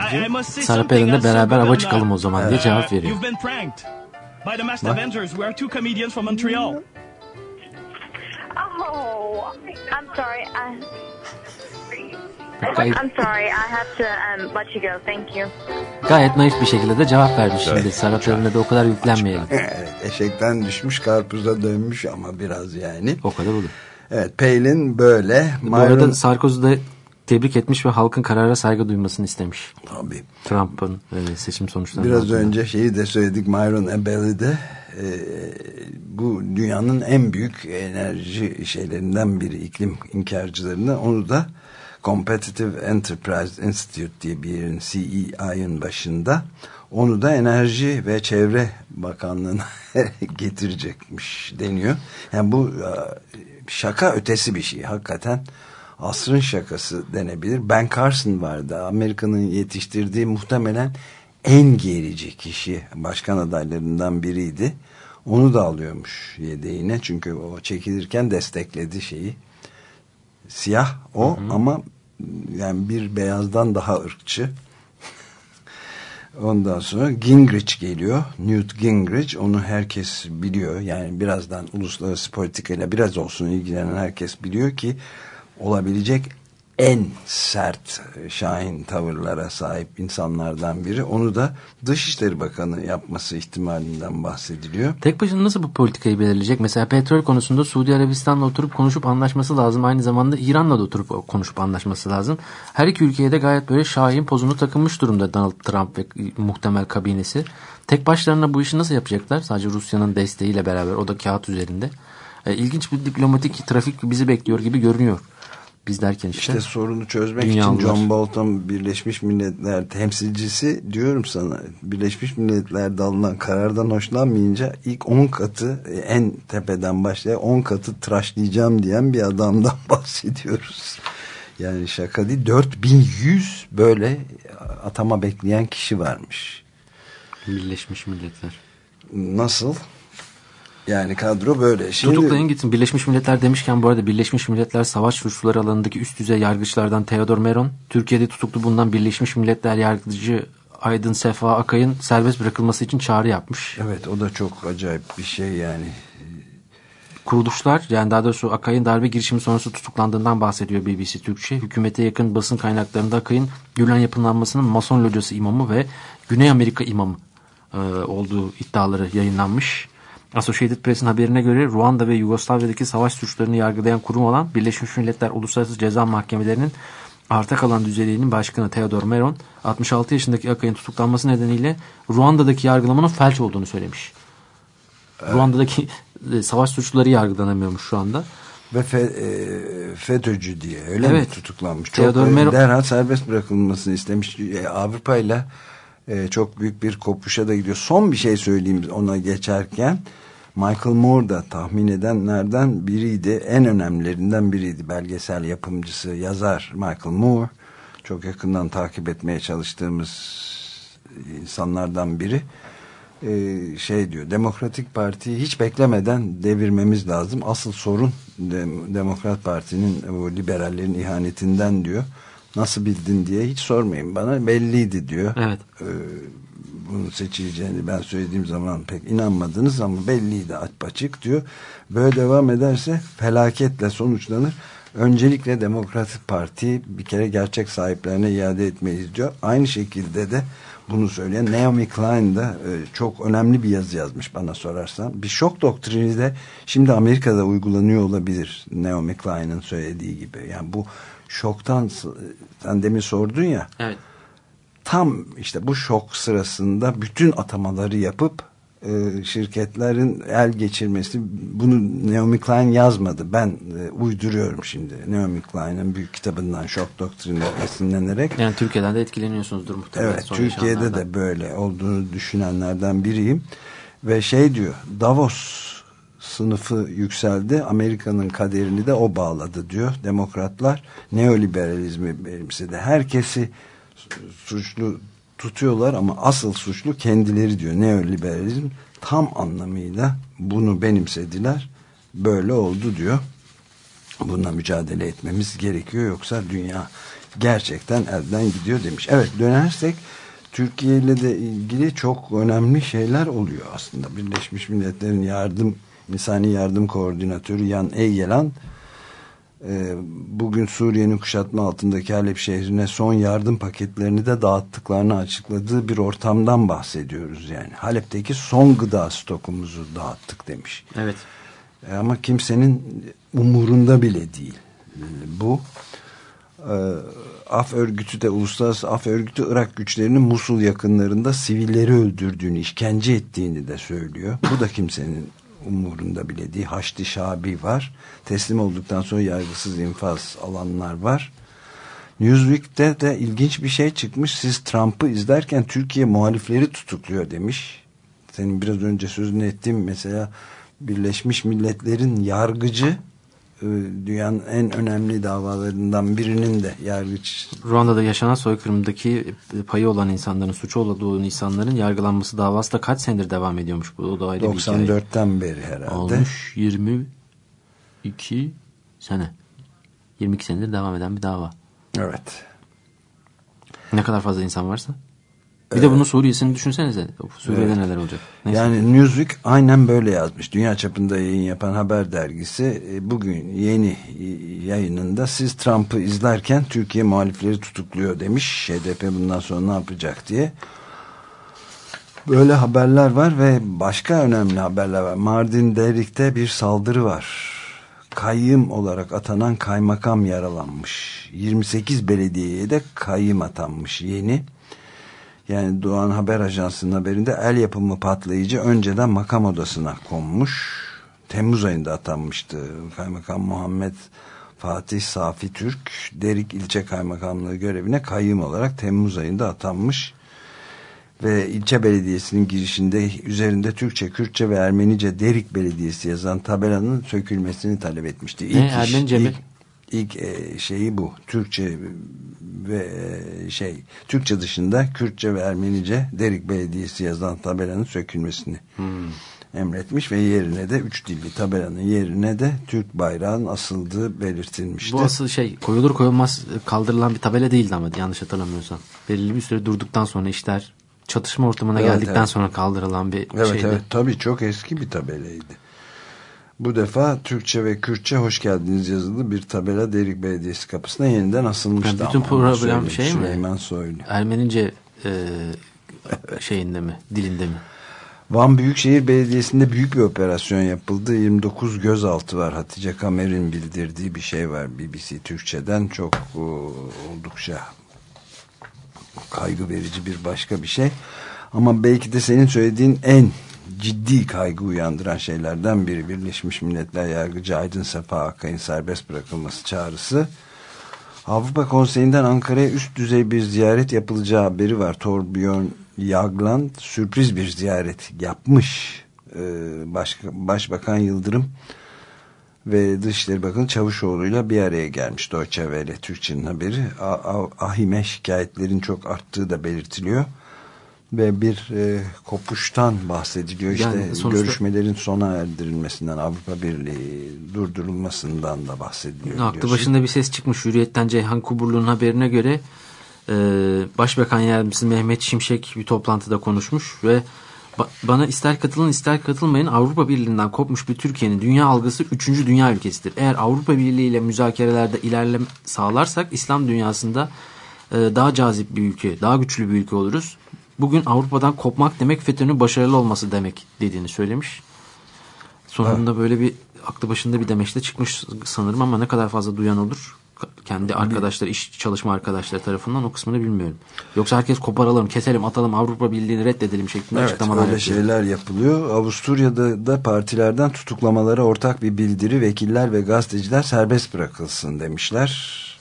Eren'le else, beraber hava Bernard. çıkalım o zaman diye cevap veriyor. You've been pranked by the Master? Avengers. We are two comedians from Montreal. Oh, I'm sorry. I, Gayet, I'm sorry. I have to um, let you go. Thank you. gayet naif bir şekilde de cevap vermiş şimdi. Sarap Eren'e de o kadar yüklenmeyelim. Evet, eşekten düşmüş karpuza dönmüş ama biraz yani. O kadar olur. Evet Palin böyle. Bu arada Myron Sarkozy da tebrik etmiş ve halkın karara saygı duymasını istemiş. tabii. Trump'ın e, seçim sonuçlarından. Biraz sonra. önce şeyi de söyledik Myron Ebeli de e, bu dünyanın en büyük enerji şeylerinden biri iklim inkarcılarından onu da Competitive Enterprise Institute diye bir yerin CEI'ın başında onu da Enerji ve Çevre Bakanlığı'na getirecekmiş deniyor. Yani bu e, şaka ötesi bir şey hakikaten asrın şakası denebilir. Ben Carson vardı Amerika'nın yetiştirdiği muhtemelen en gerici kişi başkan adaylarından biriydi. Onu da alıyormuş yedeğine çünkü o çekilirken destekledi şeyi. Siyah o ama yani bir beyazdan daha ırkçı. Ondan sonra Gingrich geliyor. Newt Gingrich onu herkes biliyor. Yani birazdan uluslararası politikayla biraz olsun ilgilenen herkes biliyor ki olabilecek en sert şahin tavırlara sahip insanlardan biri. Onu da Dışişleri Bakanı yapması ihtimalinden bahsediliyor. Tek başına nasıl bu politikayı belirleyecek? Mesela petrol konusunda Suudi Arabistan'la oturup konuşup anlaşması lazım. Aynı zamanda İran'la da oturup konuşup anlaşması lazım. Her iki ülkeye de gayet böyle şahin pozunu takılmış durumda Donald Trump ve muhtemel kabinesi. Tek başlarına bu işi nasıl yapacaklar? Sadece Rusya'nın desteğiyle beraber o da kağıt üzerinde. E, ilginç bir diplomatik trafik bizi bekliyor gibi görünüyor. Biz derken işte. İşte sorunu çözmek Dünyalılar. için John Bolton Birleşmiş Milletler temsilcisi diyorum sana Birleşmiş Milletler'de alınan karardan hoşlanmayınca ilk 10 katı en tepeden başlayan 10 katı tıraşlayacağım diyen bir adamdan bahsediyoruz. Yani şaka değil 4100 böyle atama bekleyen kişi varmış. Birleşmiş Milletler. Nasıl? Yani kadro böyle. Şimdi, Tutuklayın gitsin. Birleşmiş Milletler demişken bu arada Birleşmiş Milletler savaş suçluları alanındaki üst düzey yargıçlardan Theodor Meron, Türkiye'de tutuklu bulunan Birleşmiş Milletler yargıcı Aydın Sefa Akay'ın serbest bırakılması için çağrı yapmış. Evet o da çok acayip bir şey yani. Kuruluşlar yani daha doğrusu Akay'ın darbe girişimi sonrası tutuklandığından bahsediyor BBC Türkçe. Hükümete yakın basın kaynaklarında Akay'ın Gülen yapılanmasının Mason locası imamı ve Güney Amerika imamı e, olduğu iddiaları yayınlanmış. Associated Press'in haberine göre Ruanda ve Yugoslavya'daki savaş suçlarını yargılayan kurum olan Birleşmiş Milletler Uluslararası Ceza Mahkemelerinin arta kalan düzeyinin başkanı Theodor Meron 66 yaşındaki Akay'ın tutuklanması nedeniyle Ruanda'daki yargılamanın felç olduğunu söylemiş. Ruanda'daki e, savaş suçluları yargılanamıyormuş şu anda. Ve fe, e, FETÖ'cü diye öyle Evet. mi tutuklanmış? Çok Theodor e, Mero- derhal serbest bırakılmasını istemiş. E, Avrupa ile e, çok büyük bir kopuşa da gidiyor. Son bir şey söyleyeyim ona geçerken. Michael Moore da tahmin edenlerden biriydi. En önemlilerinden biriydi. Belgesel yapımcısı, yazar Michael Moore. Çok yakından takip etmeye çalıştığımız insanlardan biri e, şey diyor Demokratik Parti'yi hiç beklemeden devirmemiz lazım. Asıl sorun Dem- Demokrat Parti'nin liberallerin ihanetinden diyor. Nasıl bildin diye hiç sormayın bana belliydi diyor. Evet. E, bunun seçileceğini ben söylediğim zaman pek inanmadınız ama belliydi açık diyor. Böyle devam ederse felaketle sonuçlanır. Öncelikle Demokratik Parti bir kere gerçek sahiplerine iade etmeyiz diyor. Aynı şekilde de bunu söyleyen Naomi Klein de e, çok önemli bir yazı yazmış bana sorarsan. Bir şok doktrini de şimdi Amerika'da uygulanıyor olabilir Naomi Klein'in söylediği gibi. Yani bu şoktan sen demin sordun ya Evet. tam işte bu şok sırasında bütün atamaları yapıp e, şirketlerin el geçirmesi bunu Naomi Klein yazmadı. Ben e, uyduruyorum şimdi. Naomi Klein'in büyük kitabından şok doktrini esinlenerek. Yani Türkiye'den de etkileniyorsunuzdur muhtemelen. Evet Türkiye'de de böyle olduğunu düşünenlerden biriyim. Ve şey diyor Davos sınıfı yükseldi. Amerika'nın kaderini de o bağladı diyor. Demokratlar neoliberalizmi benimsedi. Herkesi suçlu tutuyorlar ama asıl suçlu kendileri diyor. Neoliberalizm tam anlamıyla bunu benimsediler. Böyle oldu diyor. Bununla mücadele etmemiz gerekiyor yoksa dünya gerçekten elden gidiyor demiş. Evet dönersek Türkiye ile de ilgili çok önemli şeyler oluyor aslında. Birleşmiş Milletler'in yardım insani yardım koordinatörü Yan Eygelan e, bugün Suriye'nin kuşatma altındaki Halep şehrine son yardım paketlerini de dağıttıklarını açıkladığı bir ortamdan bahsediyoruz yani. Halep'teki son gıda stokumuzu dağıttık demiş. Evet. E, ama kimsenin umurunda bile değil. Bu e, Af örgütü de Uluslararası Af örgütü Irak güçlerinin Musul yakınlarında sivilleri öldürdüğünü, işkence ettiğini de söylüyor. Bu da kimsenin umurunda bile değil. Haçlı Şabi var. Teslim olduktan sonra yargısız infaz alanlar var. Newsweek'te de ilginç bir şey çıkmış. Siz Trump'ı izlerken Türkiye muhalifleri tutukluyor demiş. Senin biraz önce sözünü ettiğim mesela Birleşmiş Milletler'in yargıcı dünyanın en önemli davalarından birinin de yargıç Ruanda'da yaşanan soykırımdaki payı olan insanların, suçu olduğu insanların yargılanması davası da kaç senedir devam ediyormuş. Bu da ayrı 94'ten beri herhalde. Olmuş 22 sene. 22 senedir devam eden bir dava. Evet. Ne kadar fazla insan varsa. Bir de bunun Suriye'sini düşünsenize. Suriye'de Evet. neler olacak. Neyse. Yani Newsweek aynen böyle yazmış. Dünya çapında yayın yapan haber dergisi e, bugün yeni yayınında siz Trump'ı izlerken Türkiye muhalifleri tutukluyor demiş. HDP bundan sonra ne yapacak diye. Böyle haberler var ve başka önemli haberler var. Mardin Derik'te bir saldırı var. Kayyım olarak atanan kaymakam yaralanmış. 28 belediyeye de kayyım atanmış yeni. Yani Doğan Haber Ajansı'nın haberinde el yapımı patlayıcı önceden makam odasına konmuş. Temmuz ayında atanmıştı. Kaymakam Muhammed Fatih Safi Türk Derik ilçe kaymakamlığı görevine kayyım olarak Temmuz ayında atanmış. Ve ilçe belediyesinin girişinde üzerinde Türkçe, Kürtçe ve Ermenice Derik Belediyesi yazan tabelanın sökülmesini talep etmişti. İlk Ne, iş- Ermenice mi? İlk- e, şeyi bu. Türkçe ve e, şey Türkçe dışında Kürtçe ve Ermenice Derik Belediyesi yazan tabelanın sökülmesini emretmiş ve yerine de üç dilli tabelanın yerine de Türk bayrağının asıldığı belirtilmişti. Bu asıl şey koyulur koyulmaz kaldırılan bir tabela değildi ama yanlış hatırlamıyorsam. Belirli bir süre durduktan sonra işler çatışma ortamına Evet, geldikten evet. sonra kaldırılan bir Evet şeydi. evet tabii çok eski bir tabelaydı. Bu defa Türkçe ve Kürtçe hoş geldiniz yazılı bir tabela Derik Belediyesi kapısına yeniden asılmıştı. Yani bütün problem söylemiş şey mi? Süleyman Soylu. Ermenice e, şeyinde mi dilinde mi? Van Büyükşehir Belediyesi'nde büyük bir operasyon yapıldı. 29 gözaltı var. Hatice Kamer'in bildirdiği bir şey var. BBC Türkçe'den çok o, oldukça kaygı verici bir başka bir şey. Ama belki de senin söylediğin en ciddi kaygı uyandıran şeylerden biri Birleşmiş Milletler Yargıcı Aydın Sefa Akay'ın serbest bırakılması çağrısı. Avrupa Konseyi'nden Ankara'ya üst düzey bir ziyaret yapılacağı haberi var. Torbjörn Jagland sürpriz bir ziyaret yapmış. Ee, Başka, Başbakan Yıldırım ve Dışişleri Bakanı Çavuşoğlu'yla bir araya gelmiş Deutsche Welle Türkçe'nin haberi. Ahime şikayetlerin çok arttığı da belirtiliyor. Ve bir e, kopuştan bahsediliyor. İşte Yani sonuçta- görüşmelerin sona erdirilmesinden, Avrupa Birliği durdurulmasından da bahsediliyor. Aklı başında bir ses çıkmış. Hürriyet'ten Ceyhan Kuburlu'nun haberine göre e, Başbakan Yardımcısı Mehmet Şimşek bir toplantıda konuşmuş ve ba- bana ister katılın ister katılmayın Avrupa Birliği'nden kopmuş bir Türkiye'nin dünya algısı 3. dünya ülkesidir. Eğer Avrupa Birliği ile müzakerelerde ilerleme sağlarsak İslam dünyasında e, daha cazip bir ülke, daha güçlü bir ülke oluruz. Bugün Avrupa'dan kopmak demek FETÖ'nün başarılı olması demek dediğini söylemiş. Sonunda böyle bir aklı başında bir demeçte çıkmış sanırım ama ne kadar fazla duyan olur kendi arkadaşlar, iş çalışma arkadaşları tarafından o kısmını bilmiyorum. Yoksa herkes koparalım, keselim, atalım, Avrupa Birliği'ni reddedelim şeklinde Evet açıklamalar öyle yapıyor. şeyler yapılıyor. Avusturya'da da partilerden tutuklamalara ortak bir bildiri vekiller ve gazeteciler serbest bırakılsın demişler.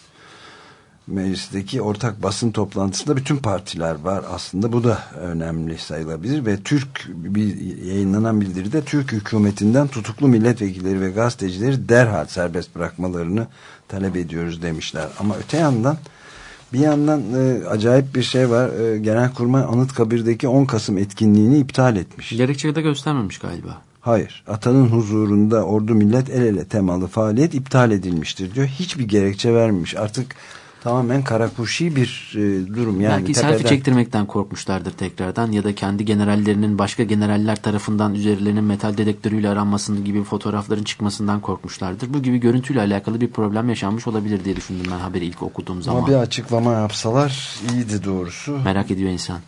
Meclisteki ortak basın toplantısında bütün partiler var aslında bu da önemli sayılabilir ve Türk bir yayınlanan bildiride Türk hükümetinden tutuklu milletvekilleri ve gazetecileri derhal serbest bırakmalarını talep ediyoruz demişler ama öte yandan Bir yandan e, acayip bir şey var. E, Genelkurmay Anıtkabir'deki 10 Kasım etkinliğini iptal etmiş. Gerekçeyi de göstermemiş galiba. Hayır. Atanın huzurunda ordu millet el ele temalı faaliyet iptal edilmiştir diyor. Hiçbir gerekçe vermemiş. Artık tamamen karakuşi bir e, durum. Yani Belki tepeden- selfie çektirmekten korkmuşlardır tekrardan ya da kendi generallerinin başka generaller tarafından üzerlerinin metal dedektörüyle aranmasının gibi fotoğrafların çıkmasından korkmuşlardır. Bu gibi görüntüyle alakalı bir problem yaşanmış olabilir diye düşündüm ben haberi ilk okuduğum zaman. Ama bir açıklama yapsalar iyiydi doğrusu. Merak ediyor insan.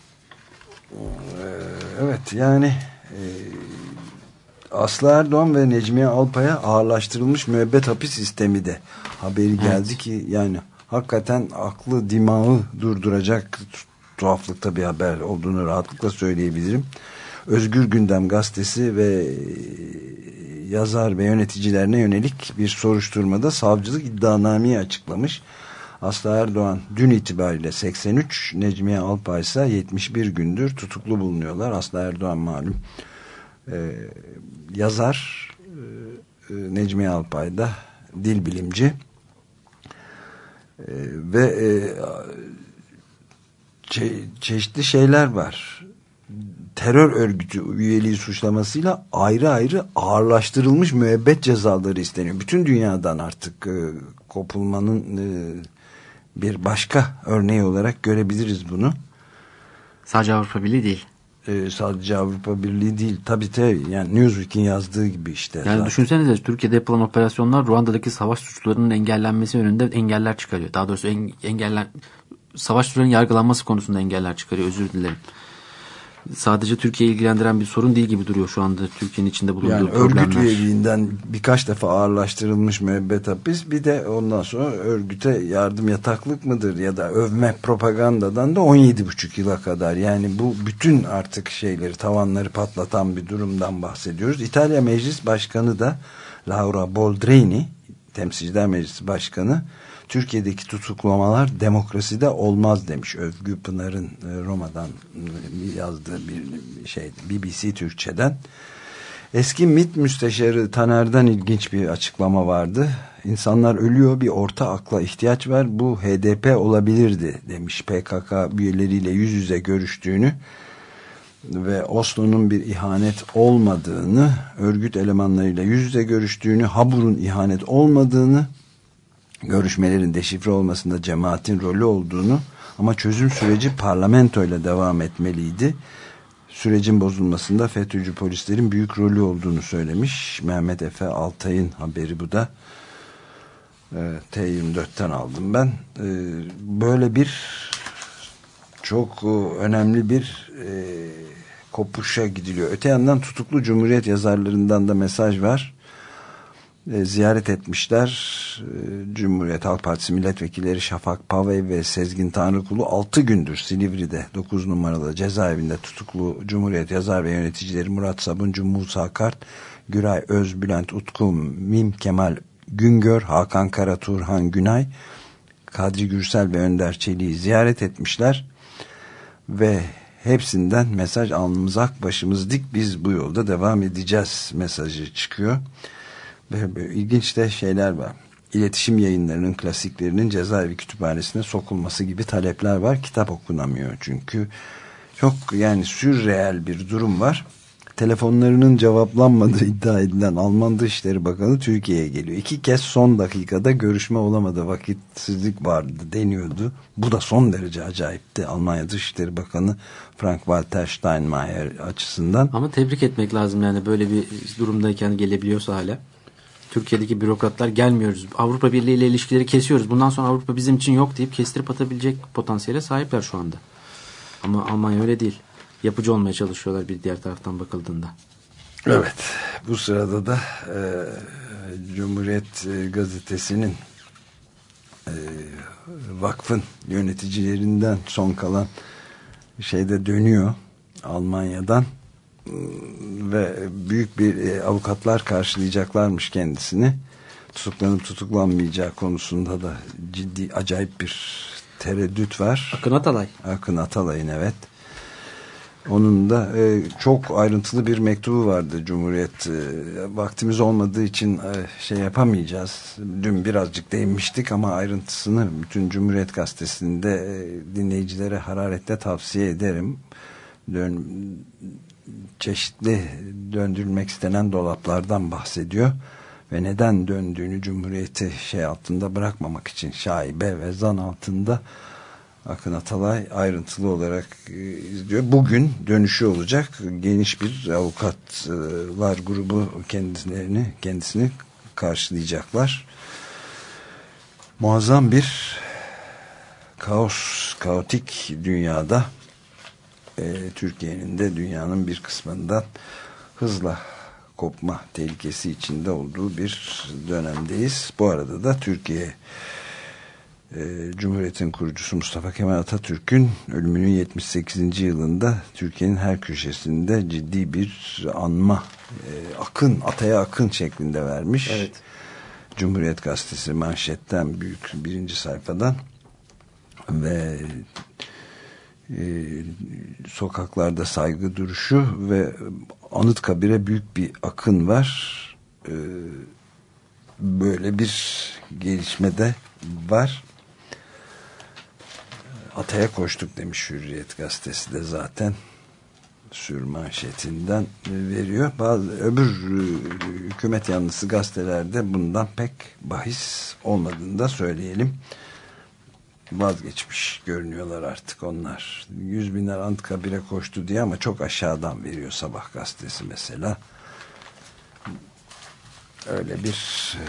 Evet yani e, Aslı Erdoğan ve Necmiye Alpay'a ağırlaştırılmış müebbet hapis sistemi de haberi geldi ki yani hakikaten aklı dimağı durduracak tuhaflıkta bir haber olduğunu rahatlıkla söyleyebilirim. Özgür Gündem gazetesi ve e, yazar ve yöneticilerine yönelik bir soruşturmada savcılık iddianameyi açıklamış. Aslı Erdoğan dün itibariyle 83, Necmiye Alpay ise 71 gündür tutuklu bulunuyorlar. Aslı Erdoğan malum e, yazar, e, e, Necmiye Alpay da dil bilimci E, ve e, çe- çeşitli şeyler var. Terör örgütü üyeliği suçlamasıyla ayrı ayrı ağırlaştırılmış müebbet cezaları isteniyor. Bütün dünyadan artık e, kopulmanın e, bir başka örneği olarak görebiliriz bunu. Sadece Avrupa Birliği değil. E, sadece Avrupa Birliği değil. Tabii tabii yani Newsweek'in yazdığı gibi işte. Yani zaten. düşünsenize Türkiye'de yapılan operasyonlar Ruanda'daki savaş suçlarının engellenmesi yönünde engeller çıkarıyor. Daha doğrusu en, engeller savaş suçlarının yargılanması konusunda engeller çıkarıyor. Özür dilerim. Sadece Türkiye'yi ilgilendiren bir sorun değil gibi duruyor şu anda Türkiye'nin içinde bulunduğu Yani problemler. örgüt üyeliğinden birkaç defa ağırlaştırılmış müebbet hapis bir de ondan sonra örgüte yardım yataklık mıdır ya da övme propagandadan da 17,5 yıla kadar yani bu bütün artık şeyleri tavanları patlatan bir durumdan bahsediyoruz. İtalya Meclis Başkanı da Laura Boldrini Temsilciler Meclisi Başkanı Türkiye'deki tutuklamalar demokraside olmaz demiş. Övgü Pınar'ın e, Roma'dan e, yazdığı bir şey BBC Türkçe'den. Eski MİT müsteşarı Taner'den ilginç bir açıklama vardı. İnsanlar ölüyor bir orta akla ihtiyaç var. Bu HDP olabilirdi demiş PKK üyeleriyle yüz yüze görüştüğünü ve Oslo'nun bir ihanet olmadığını, örgüt elemanlarıyla yüz yüze görüştüğünü, Habur'un ihanet olmadığını, görüşmelerin deşifre olmasında cemaatin rolü olduğunu ama çözüm süreci parlamentoyla devam etmeliydi. Sürecin bozulmasında FETÖ'cü polislerin büyük rolü olduğunu söylemiş. Mehmet Efe Altay'ın haberi bu da. E, T24'ten aldım ben. E, böyle bir çok e, önemli bir e, kopuşa gidiliyor. Öte yandan tutuklu Cumhuriyet yazarlarından da mesaj var. E, ziyaret etmişler. E, Cumhuriyet Halk Partisi milletvekilleri Şafak Pavey ve Sezgin Tanrıkulu 6 gündür Silivri'de 9 numaralı cezaevinde tutuklu Cumhuriyet yazar ve yöneticileri Murat Sabuncu, Musa Kart, Güray Öz, Bülent Utku, Mim Kemal Güngör, Hakan Kara, Turhan Günay, Kadri Gürsel ve Önder Çelik'i ziyaret etmişler ve hepsinden mesaj alnımız başımız dik biz bu yolda devam edeceğiz mesajı çıkıyor. İlginç de şeyler var. İletişim yayınlarının klasiklerinin cezaevi kütüphanesine sokulması gibi talepler var. Kitap okunamıyor çünkü. Çok yani sürreel bir durum var. Telefonlarının cevaplanmadığı iddia edilen Alman Dışişleri Bakanı Türkiye'ye geliyor. İki kez son dakikada görüşme olamadı. Vakitsizlik vardı deniyordu. Bu da son derece acayipti. Almanya Dışişleri Bakanı Frank-Walter Steinmeier açısından. Ama tebrik etmek lazım yani böyle bir durumdayken gelebiliyorsa hala. Türkiye'deki bürokratlar gelmiyoruz. Avrupa Birliği ile ilişkileri kesiyoruz. Bundan sonra Avrupa bizim için yok deyip kestirip atabilecek potansiyele sahipler şu anda. Ama Almanya öyle değil. Yapıcı olmaya çalışıyorlar bir diğer taraftan bakıldığında. Evet. Bu sırada da e, Cumhuriyet e, Gazetesi'nin e, vakfın yöneticilerinden son kalan şeyde dönüyor Almanya'dan ve büyük bir e, avukatlar karşılayacaklarmış kendisini. Tutuklanıp tutuklanmayacağı konusunda da ciddi acayip bir tereddüt var. Akın Atalay. Akın Atalay'ın evet. Onun da e, çok ayrıntılı bir mektubu vardı Cumhuriyet. E, vaktimiz olmadığı için e, şey yapamayacağız. Dün birazcık değinmiştik ama ayrıntısını bütün Cumhuriyet Gazetesi'nde e, dinleyicilere hararetle tavsiye ederim. Dön, çeşitli döndürülmek istenen dolaplardan bahsediyor ve neden döndüğünü Cumhuriyeti şey altında bırakmamak için şaibe ve zan altında Akın Atalay ayrıntılı olarak e, izliyor. Bugün dönüşü olacak. Geniş bir avukatlar grubu kendilerini kendisini karşılayacaklar. Muazzam bir kaos, kaotik dünyada e, Türkiye'nin de dünyanın bir kısmından hızla kopma tehlikesi içinde olduğu bir dönemdeyiz. Bu arada da Türkiye e, Cumhuriyet'in kurucusu Mustafa Kemal Atatürk'ün ölümünün 78. yılında Türkiye'nin her köşesinde ciddi bir anma e, akın, ataya akın şeklinde vermiş. Evet. Cumhuriyet Gazetesi manşetten büyük birinci sayfadan ve e, sokaklarda saygı duruşu ve Anıtkabir'e büyük bir akın var. E, böyle bir gelişmede var. Ataya koştuk demiş Hürriyet gazetesi de zaten sür manşetinden veriyor. Bazı öbür e, hükümet yanlısı gazetelerde bundan pek bahis olmadığını da söyleyelim. Vazgeçmiş görünüyorlar artık onlar. Yüz binler Anıtkabir'e koştu diye ama çok aşağıdan veriyor Sabah gazetesi mesela. Öyle bir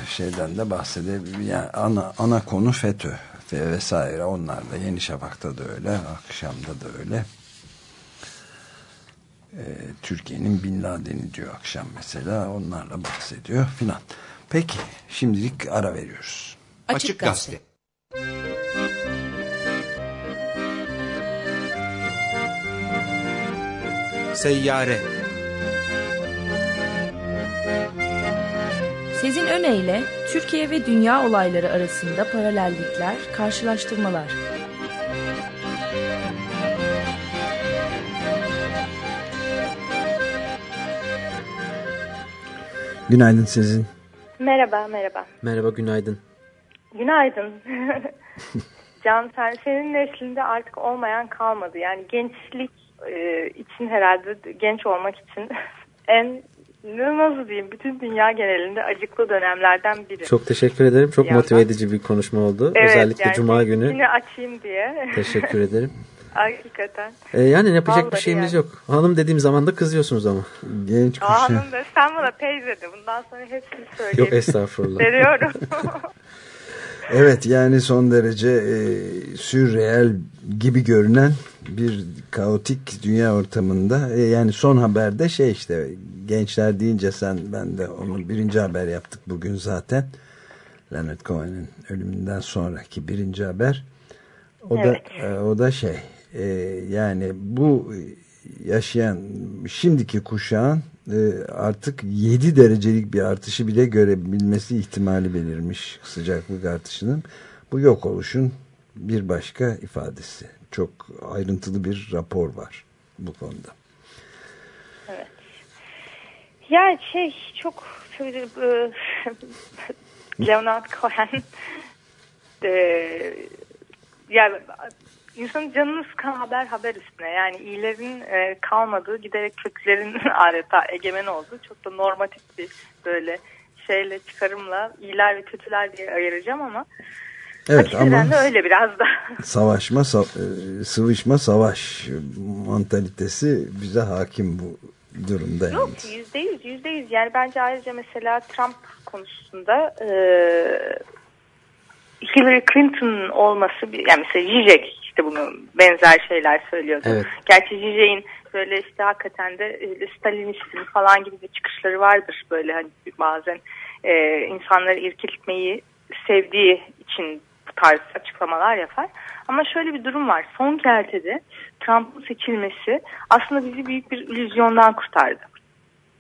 şeyden de bahsedebilir. Yani ana, ana konu FETÖ ve vesaire onlar da Yeni Şafak'ta da öyle akşamda da öyle ee, Türkiye'nin Bin Laden'i diyor akşam mesela onlarla bahsediyor filan. Peki şimdilik ara veriyoruz. Açık Gazete. Seyyare Sezin Öne Türkiye ve dünya olayları arasında paralellikler, karşılaştırmalar. Günaydın Sezin. Merhaba, merhaba. Merhaba, günaydın. Günaydın. Can sen, senin neslinde artık olmayan kalmadı. Yani gençlik e, için herhalde genç olmak için en nasıl diyeyim bütün dünya genelinde acıklı dönemlerden biri. Çok teşekkür ederim. Çok motive edici bir konuşma oldu. Evet, Özellikle yani Cuma günü. Yine açayım diye. Teşekkür ederim. Hakikaten. Ee, yani yapacak Vallahi bir şeyimiz yani. yok. Hanım dediğim zaman da kızıyorsunuz ama. Genç Aa, hanım da sen bana teyze de bundan sonra hepsini söyleyeyim. Yok estağfurullah. Veriyorum. Evet yani son derece e, sürreel gibi görünen bir kaotik dünya ortamında e, yani son haberde şey işte gençler deyince sen ben de onu birinci haber yaptık bugün zaten. Leonard Cohen'in ölümünden sonraki birinci haber. O da e, o da şey e, yani bu yaşayan şimdiki kuşağın artık 7 derecelik bir artışı bile görebilmesi ihtimali belirmiş sıcaklık artışının. Bu yok oluşun bir başka ifadesi. Çok ayrıntılı bir rapor var bu konuda. Evet. Yani şey çok e, Leonard Cohen e, yani insanın canını sıkan haber haber üstüne. Yani iyilerin e, kalmadığı giderek kötülerin adeta egemen olduğu çok da normatif bir böyle şeyle çıkarımla iyiler ve kötüler diye ayıracağım ama Evet ama de öyle biraz da. savaşma, sa- e, sıvışma, savaş mantalitesi bize hakim bu durumda. Yok yüzde yüz yüzde yüz yani bence ayrıca mesela Trump konusunda e, Hillary Clinton olması yani mesela Zizek işte bunu benzer şeyler söylüyordu. Evet. Gerçi Zizek'in böyle işte hakikaten de e, Stalinistin falan gibi bir çıkışları vardır böyle hani bazen e, insanları irkiltmeyi sevdiği için bu tarz açıklamalar yapar. Ama şöyle bir durum var. Son kertede Trump'ın seçilmesi aslında bizi büyük bir illüzyondan kurtardı.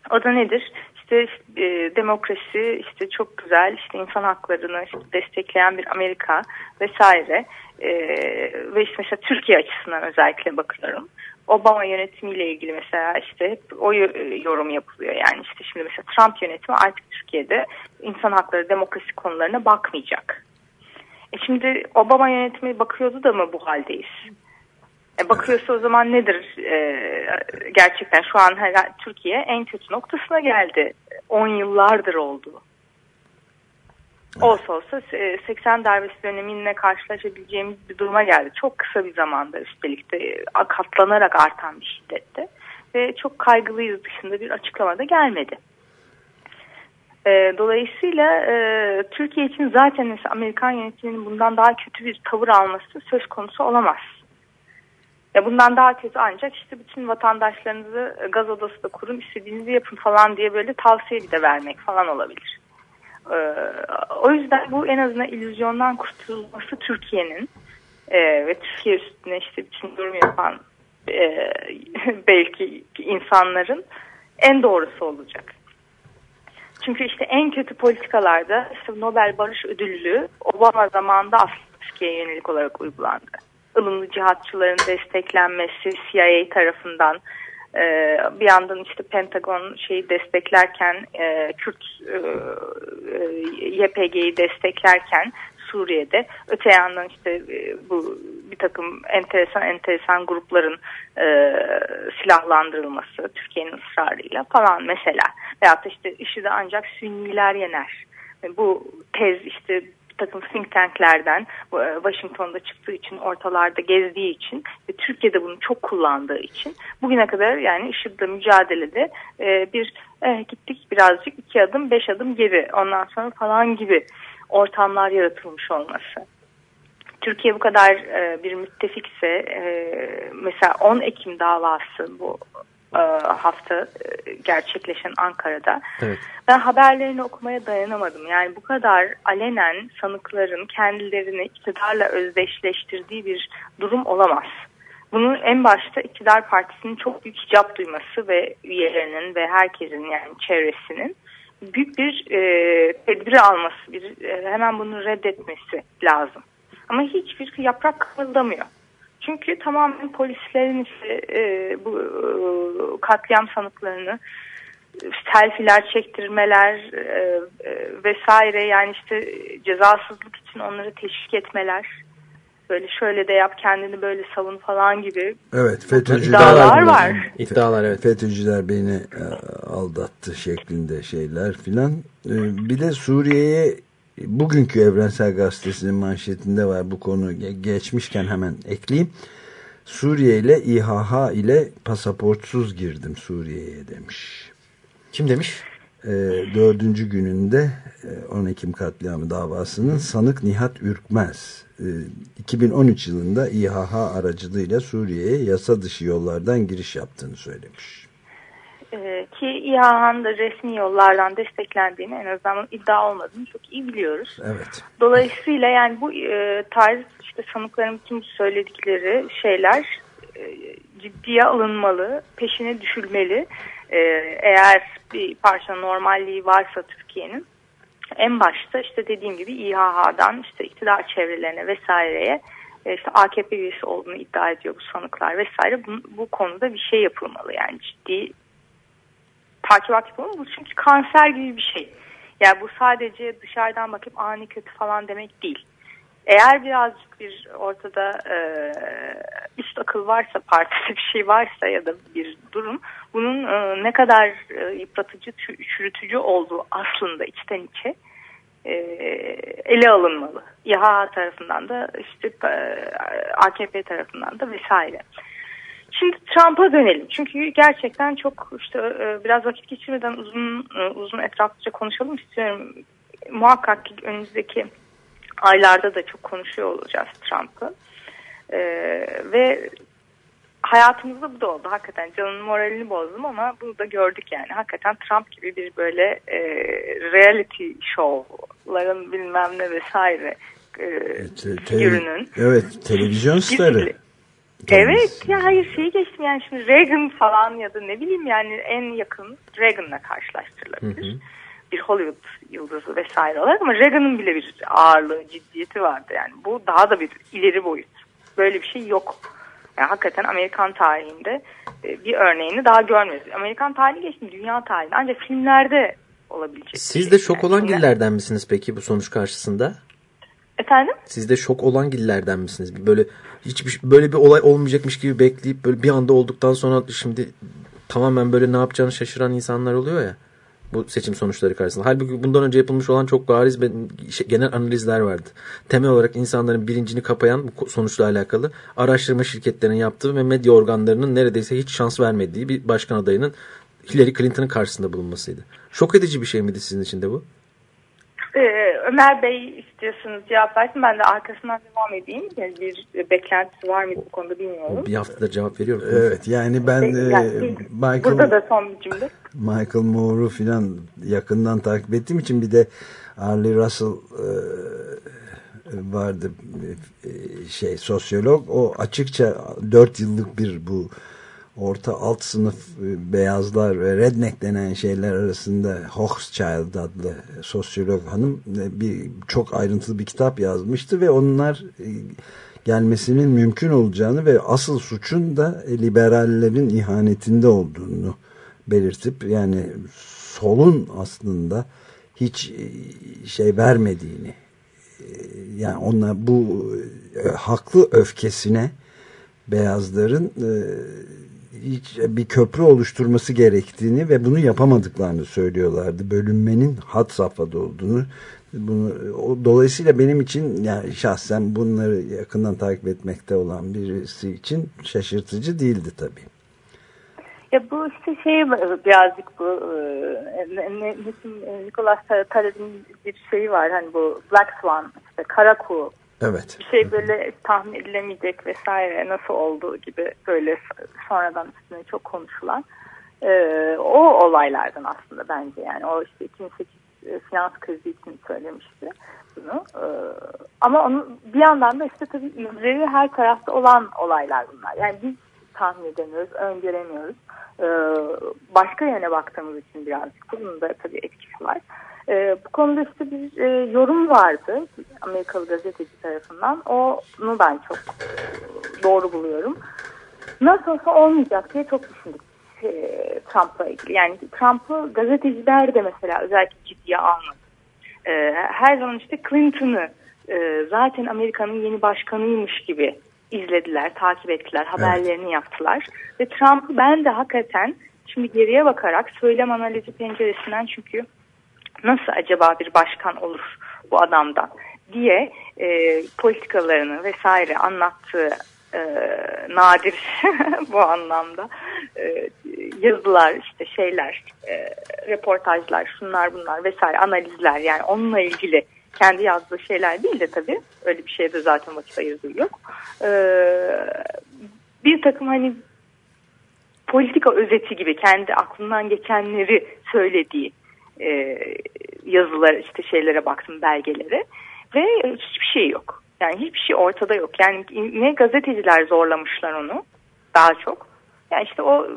O da nedir? İşte e, demokrasi, işte çok güzel, işte insan haklarını işte destekleyen bir Amerika vesaire. E, ve işte mesela Türkiye açısından özellikle bakıyorum. Obama yönetimiyle ilgili mesela işte hep o yo- yorum yapılıyor. Yani işte şimdi mesela Trump yönetimi artık Türkiye'de insan hakları, demokrasi konularına bakmayacak. E şimdi Obama yönetimi bakıyordu da mı bu haldeyiz? E bakıyorsa o zaman nedir? E, gerçekten şu an Türkiye en kötü noktasına geldi. 10 yıllardır oldu. Olsa olsa e, 80 darbesi döneminle karşılaşabileceğimiz bir duruma geldi. Çok kısa bir zamanda üstelik de e, katlanarak artan bir şiddette. Ve çok kaygılıyız dışında bir açıklama da gelmedi. E, dolayısıyla e, Türkiye için zaten Amerikan yönetiminin bundan daha kötü bir tavır alması söz konusu olamaz. Ya bundan daha kötü ancak işte bütün vatandaşlarınızı e, gaz odası da kurun istediğinizi yapın falan diye böyle tavsiye de vermek falan olabilir. Ee, o yüzden bu en azından illüzyondan kurtulması Türkiye'nin e, ve Türkiye üstüne işte bütün yorum yapan e, belki insanların en doğrusu olacak. Çünkü işte en kötü politikalarda işte Nobel Barış Ödüllü Obama zamanında aslında Türkiye'ye yönelik olarak uygulandı. Ilımlı cihatçıların desteklenmesi CIA tarafından e, bir yandan işte Pentagon şeyi desteklerken e, Kürt e, e, YPG'yi desteklerken Suriye'de öte yandan işte e, bu bir takım enteresan enteresan grupların e, silahlandırılması Türkiye'nin ısrarıyla falan mesela veyahut da işte IŞİD'i ancak Sünniler yener. E, bu tez işte takım think tanklerden e, Washington'da çıktığı için ortalarda gezdiği için ve Türkiye'de bunu çok kullandığı için bugüne kadar yani IŞİD'le mücadelede e, bir eh, gittik birazcık iki adım beş adım geri ondan sonra falan gibi ortamlar yaratılmış olması. Türkiye bu kadar e, bir müttefikse e, mesela 10 Ekim davası bu e, hafta e, gerçekleşen Ankara'da Evet. ben haberlerini okumaya dayanamadım. Yani bu kadar alenen sanıkların kendilerini iktidarla özdeşleştirdiği bir durum olamaz. Bunun en başta iktidar partisinin çok büyük hicap duyması ve üyelerinin ve herkesin yani çevresinin büyük bir e, tedbir alması, bir e, hemen bunu reddetmesi lazım. Ama hiçbir yaprak kımıldamıyor. Çünkü tamamen polislerin işte, e, bu e, katliam sanıklarını selfiler çektirmeler e, e, vesaire yani işte cezasızlık için onları teşvik etmeler böyle şöyle de yap kendini böyle savun falan gibi Evet FETÖ'cüler iddialar var. İddialar evet. FETÖ'cüler beni e, aldattı şeklinde şeyler filan. E, bir de Suriye'ye bugünkü Evrensel Gazetesi'nin manşetinde var bu konu Ge- geçmişken hemen ekleyeyim. Suriye ile İHH ile pasaportsuz girdim Suriye'ye demiş. Kim demiş? E, dördüncü gününde e, 10 Ekim katliamı davasının sanık Nihat Ürkmez e, 2013 yılında İHH aracılığıyla Suriye'ye yasa dışı yollardan giriş yaptığını söylemiş. Ee, ki İHA'nın da resmi yollardan desteklendiğini en azından iddia olmadığını çok iyi biliyoruz. Evet. Dolayısıyla yani bu e, tarz işte sanıkların bütün söyledikleri şeyler e, ciddiye alınmalı, peşine düşülmeli. E, eğer bir parça normalliği varsa Türkiye'nin en başta işte dediğim gibi İHH'dan işte iktidar çevrelerine vesaireye e, işte AKP üyesi olduğunu iddia ediyor bu sanıklar vesaire. Bu, bu konuda bir şey yapılmalı yani ciddi takibat yapılmalı. Bu çünkü kanser gibi bir şey. Yani bu sadece dışarıdan bakıp ani kötü falan demek değil. Eğer birazcık bir ortada e, üst akıl varsa, partide bir şey varsa ya da bir durum, bunun e, ne kadar e, yıpratıcı, çü- çürütücü olduğu aslında içten içe e, ele alınmalı. İHA tarafından da işte e, AKP tarafından da vesaire. Şimdi Trump'a dönelim. Çünkü gerçekten çok işte e, biraz vakit geçirmeden uzun e, uzun etraflıca konuşalım istiyorum. Muhakkak ki önümüzdeki aylarda da çok konuşuyor olacağız Trump'ı. E, ve hayatımızda bu da oldu. Hakikaten canın moralini bozdum ama bunu da gördük yani. Hakikaten Trump gibi bir böyle e, reality show'ların bilmem ne vesaire e, Te- te- figürünün evet televizyon starı. Evet ya hayır şeyi geçtim yani şimdi Reagan falan ya da ne bileyim yani en yakın Reagan'la karşılaştırılabilir. Bir Hollywood yıldızı vesaire olarak ama Reagan'ın bile bir ağırlığı ciddiyeti vardı yani bu daha da bir ileri boyut. Böyle bir şey yok. Yani hakikaten Amerikan tarihinde e, bir örneğini daha görmüyoruz. Amerikan tarihi geçti dünya tarihinde ancak filmlerde olabilecek. Siz şey. de şok Yani olan gillerden misiniz peki bu sonuç karşısında? Efendim? Siz de şok olan gillerden misiniz? Böyle hiçbir böyle bir olay olmayacakmış gibi bekleyip böyle bir anda olduktan sonra şimdi tamamen böyle ne yapacağını şaşıran insanlar oluyor ya bu seçim sonuçları karşısında. Halbuki bundan önce yapılmış olan çok bariz şey- genel analizler vardı. Temel olarak insanların bilincini kapayan bu sonuçla alakalı araştırma şirketlerinin yaptığı ve medya organlarının neredeyse hiç şans vermediği bir başkan adayının Hillary Clinton'ın karşısında bulunmasıydı. Şok edici bir şey miydi sizin için de bu? Ee, Ömer Bey istiyorsunuz cevap versin. Ben de arkasından devam edeyim. Yani bir beklentisi var mı bu konuda bilmiyorum. Bir haftadır cevap veriyorum. Evet yani ben e, Yani Michael Burada da son bir cümle. Michael Moore'u filan yakından takip ettiğim için bir de Arlie Russell e, vardı e, şey sosyolog o açıkça dört yıllık bir bu orta alt sınıf e, beyazlar ve redneck denen şeyler arasında Hochschild adlı sosyolog hanım e, bir çok ayrıntılı bir kitap yazmıştı ve onlar e, gelmesinin mümkün olacağını ve asıl suçun da liberallerin ihanetinde olduğunu belirtip yani solun aslında hiç şey vermediğini yani onlar bu haklı öfkesine beyazların hiç bir köprü oluşturması gerektiğini ve bunu yapamadıklarını söylüyorlardı. Bölünmenin had safhada olduğunu. Bunu, o, dolayısıyla benim için yani şahsen bunları yakından takip etmekte olan birisi için şaşırtıcı değildi tabii. Ya bu işte şey birazcık bu e, Nicholas Taled'in bir şeyi var hani bu Black Swan işte kara kuğu Evet. bir şey böyle tahmin edilemeyecek vesaire nasıl olduğu gibi böyle sonradan üstüne çok konuşulan e, o olaylardan aslında bence yani o işte 2008 e, finans krizi için söylemişti bunu e, ama onun bir yandan da işte tabii izleri her tarafta olan olaylar bunlar yani biz tahmin edemiyoruz öngöremiyoruz e, başka yöne baktığımız için birazcık bunun da tabii etkisi var. Ee, bu konuda işte bir e, yorum vardı Amerikalı gazeteci tarafından. Onu ben çok e, doğru buluyorum. Nasıl olsa olmayacak diye çok düşündük e, Trump'la ilgili. Yani Trump'ı gazeteciler de mesela özellikle ciddiye almadı. E, her zaman işte Clinton'ı e, zaten Amerika'nın yeni başkanıymış gibi izlediler, takip ettiler, haberlerini evet. yaptılar. Ve Trump'ı ben de hakikaten şimdi geriye bakarak söylem analizi penceresinden çünkü nasıl acaba bir başkan olur bu adamdan diye e, politikalarını vesaire anlattığı e, nadir bu anlamda e, yazılar işte şeyler e, reportajlar şunlar bunlar vesaire analizler. Yani onunla ilgili kendi yazdığı şeyler değil de tabii öyle bir şeye de zaten vakit ayırdığı yok. E, bir takım hani politika özeti gibi kendi aklından geçenleri söylediği e, yazılar işte şeylere baktım belgelere ve hiçbir şey yok. Yani hiçbir şey ortada yok. Yani ne gazeteciler zorlamışlar onu daha çok. Yani işte o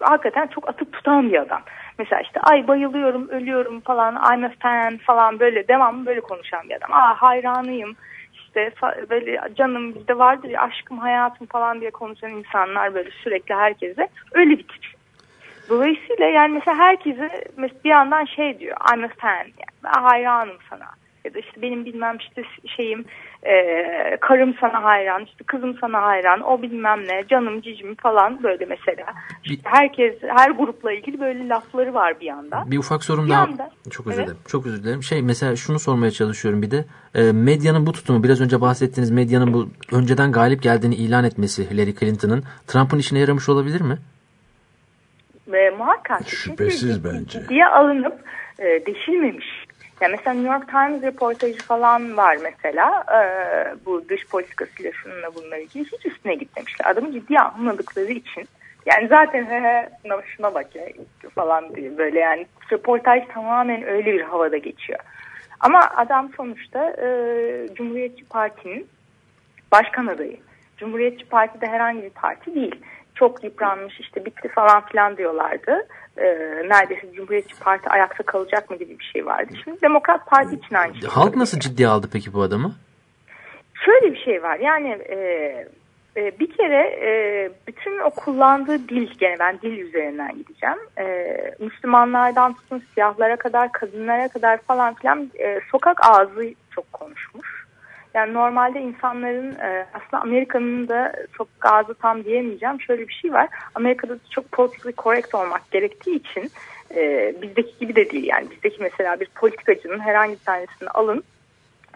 hakikaten çok atıp tutan bir adam. Mesela işte ay bayılıyorum, ölüyorum falan, I'm a fan falan böyle devamlı böyle konuşan bir adam. Aa hayranıyım işte böyle canım bizde vardır ya aşkım hayatım falan diye konuşan insanlar böyle sürekli herkese öyle bir tip. Dolayısıyla yani mesela herkese mesela bir yandan şey diyor I'm a fan yani ben hayranım sana ya da işte benim bilmem işte şeyim e, karım sana hayran işte kızım sana hayran o bilmem ne canım cicim falan böyle mesela işte herkes her grupla ilgili böyle lafları var bir yandan. Bir ufak sorum bir daha anda, çok özür dilerim evet. çok özür dilerim şey mesela şunu sormaya çalışıyorum bir de e, medyanın bu tutumu biraz önce bahsettiğiniz medyanın bu önceden galip geldiğini ilan etmesi Hillary Clinton'ın Trump'ın işine yaramış olabilir mi? Ve muhakkak şüphesiz bence diye alınıp e, deşilmemiş. Yani mesela New York Times reportajı falan var mesela e, bu dış politikasıyla şununla bununla ilgili hiç üstüne gitmemişler. Adamı ciddiye almadıkları için yani zaten he he şuna bak ya falan diye böyle yani reportaj tamamen öyle bir havada geçiyor. Ama adam sonuçta e, Cumhuriyetçi Parti'nin başkan adayı. Cumhuriyetçi Parti de herhangi bir parti değil çok yıpranmış işte bitti falan filan diyorlardı. Ee, neredeyse Cumhuriyetçi Parti ayakta kalacak mı gibi bir şey vardı. Şimdi Demokrat Parti için aynı şey. Halk nasıl ciddiye aldı peki bu adamı? Şöyle bir şey var yani e, E, bir kere e, bütün o kullandığı dil, gene ben dil üzerinden gideceğim. E, Müslümanlardan tutun siyahlara kadar, kadınlara kadar falan filan e, sokak ağzı çok konuşmuş. Yani normalde insanların e, aslında Amerika'nın da sokak ağzı tam diyemeyeceğim. Şöyle bir şey var. Amerika'da çok politically correct olmak gerektiği için e, bizdeki gibi de değil. Yani bizdeki mesela bir politikacının herhangi bir tanesini alın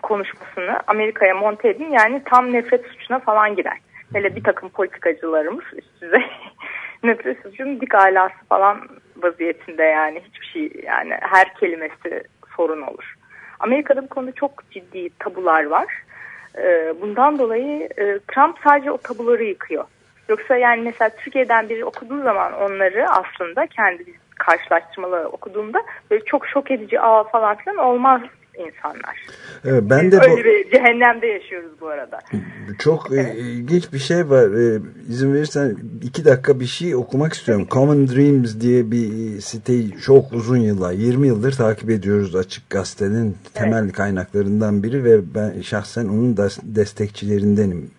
konuşmasını Amerika'ya monte edin. Yani tam nefret suçuna falan girer. Hele bir takım politikacılarımız düzey nefret suçunun dik alası falan vaziyetinde yani hiçbir şey yani her kelimesi sorun olur. Amerika'da bu konuda çok ciddi tabular var. Ee, bundan dolayı e, Trump sadece o tabuları yıkıyor. Yoksa yani mesela Türkiye'den biri okuduğu zaman onları aslında kendi karşılaştırmaları okuduğumda böyle çok şok edici aa falan filan olmaz insanlar. Evet, ben de Öyle bu, bir cehennemde yaşıyoruz bu arada. çok e, ilginç bir şey var. E, izin verirsen iki dakika bir şey okumak istiyorum. Common Dreams diye bir siteyi çok uzun yıllar, 20 yıldır takip ediyoruz Açık Gazete'nin temel kaynaklarından biri ve ben şahsen onun da destekçilerindenim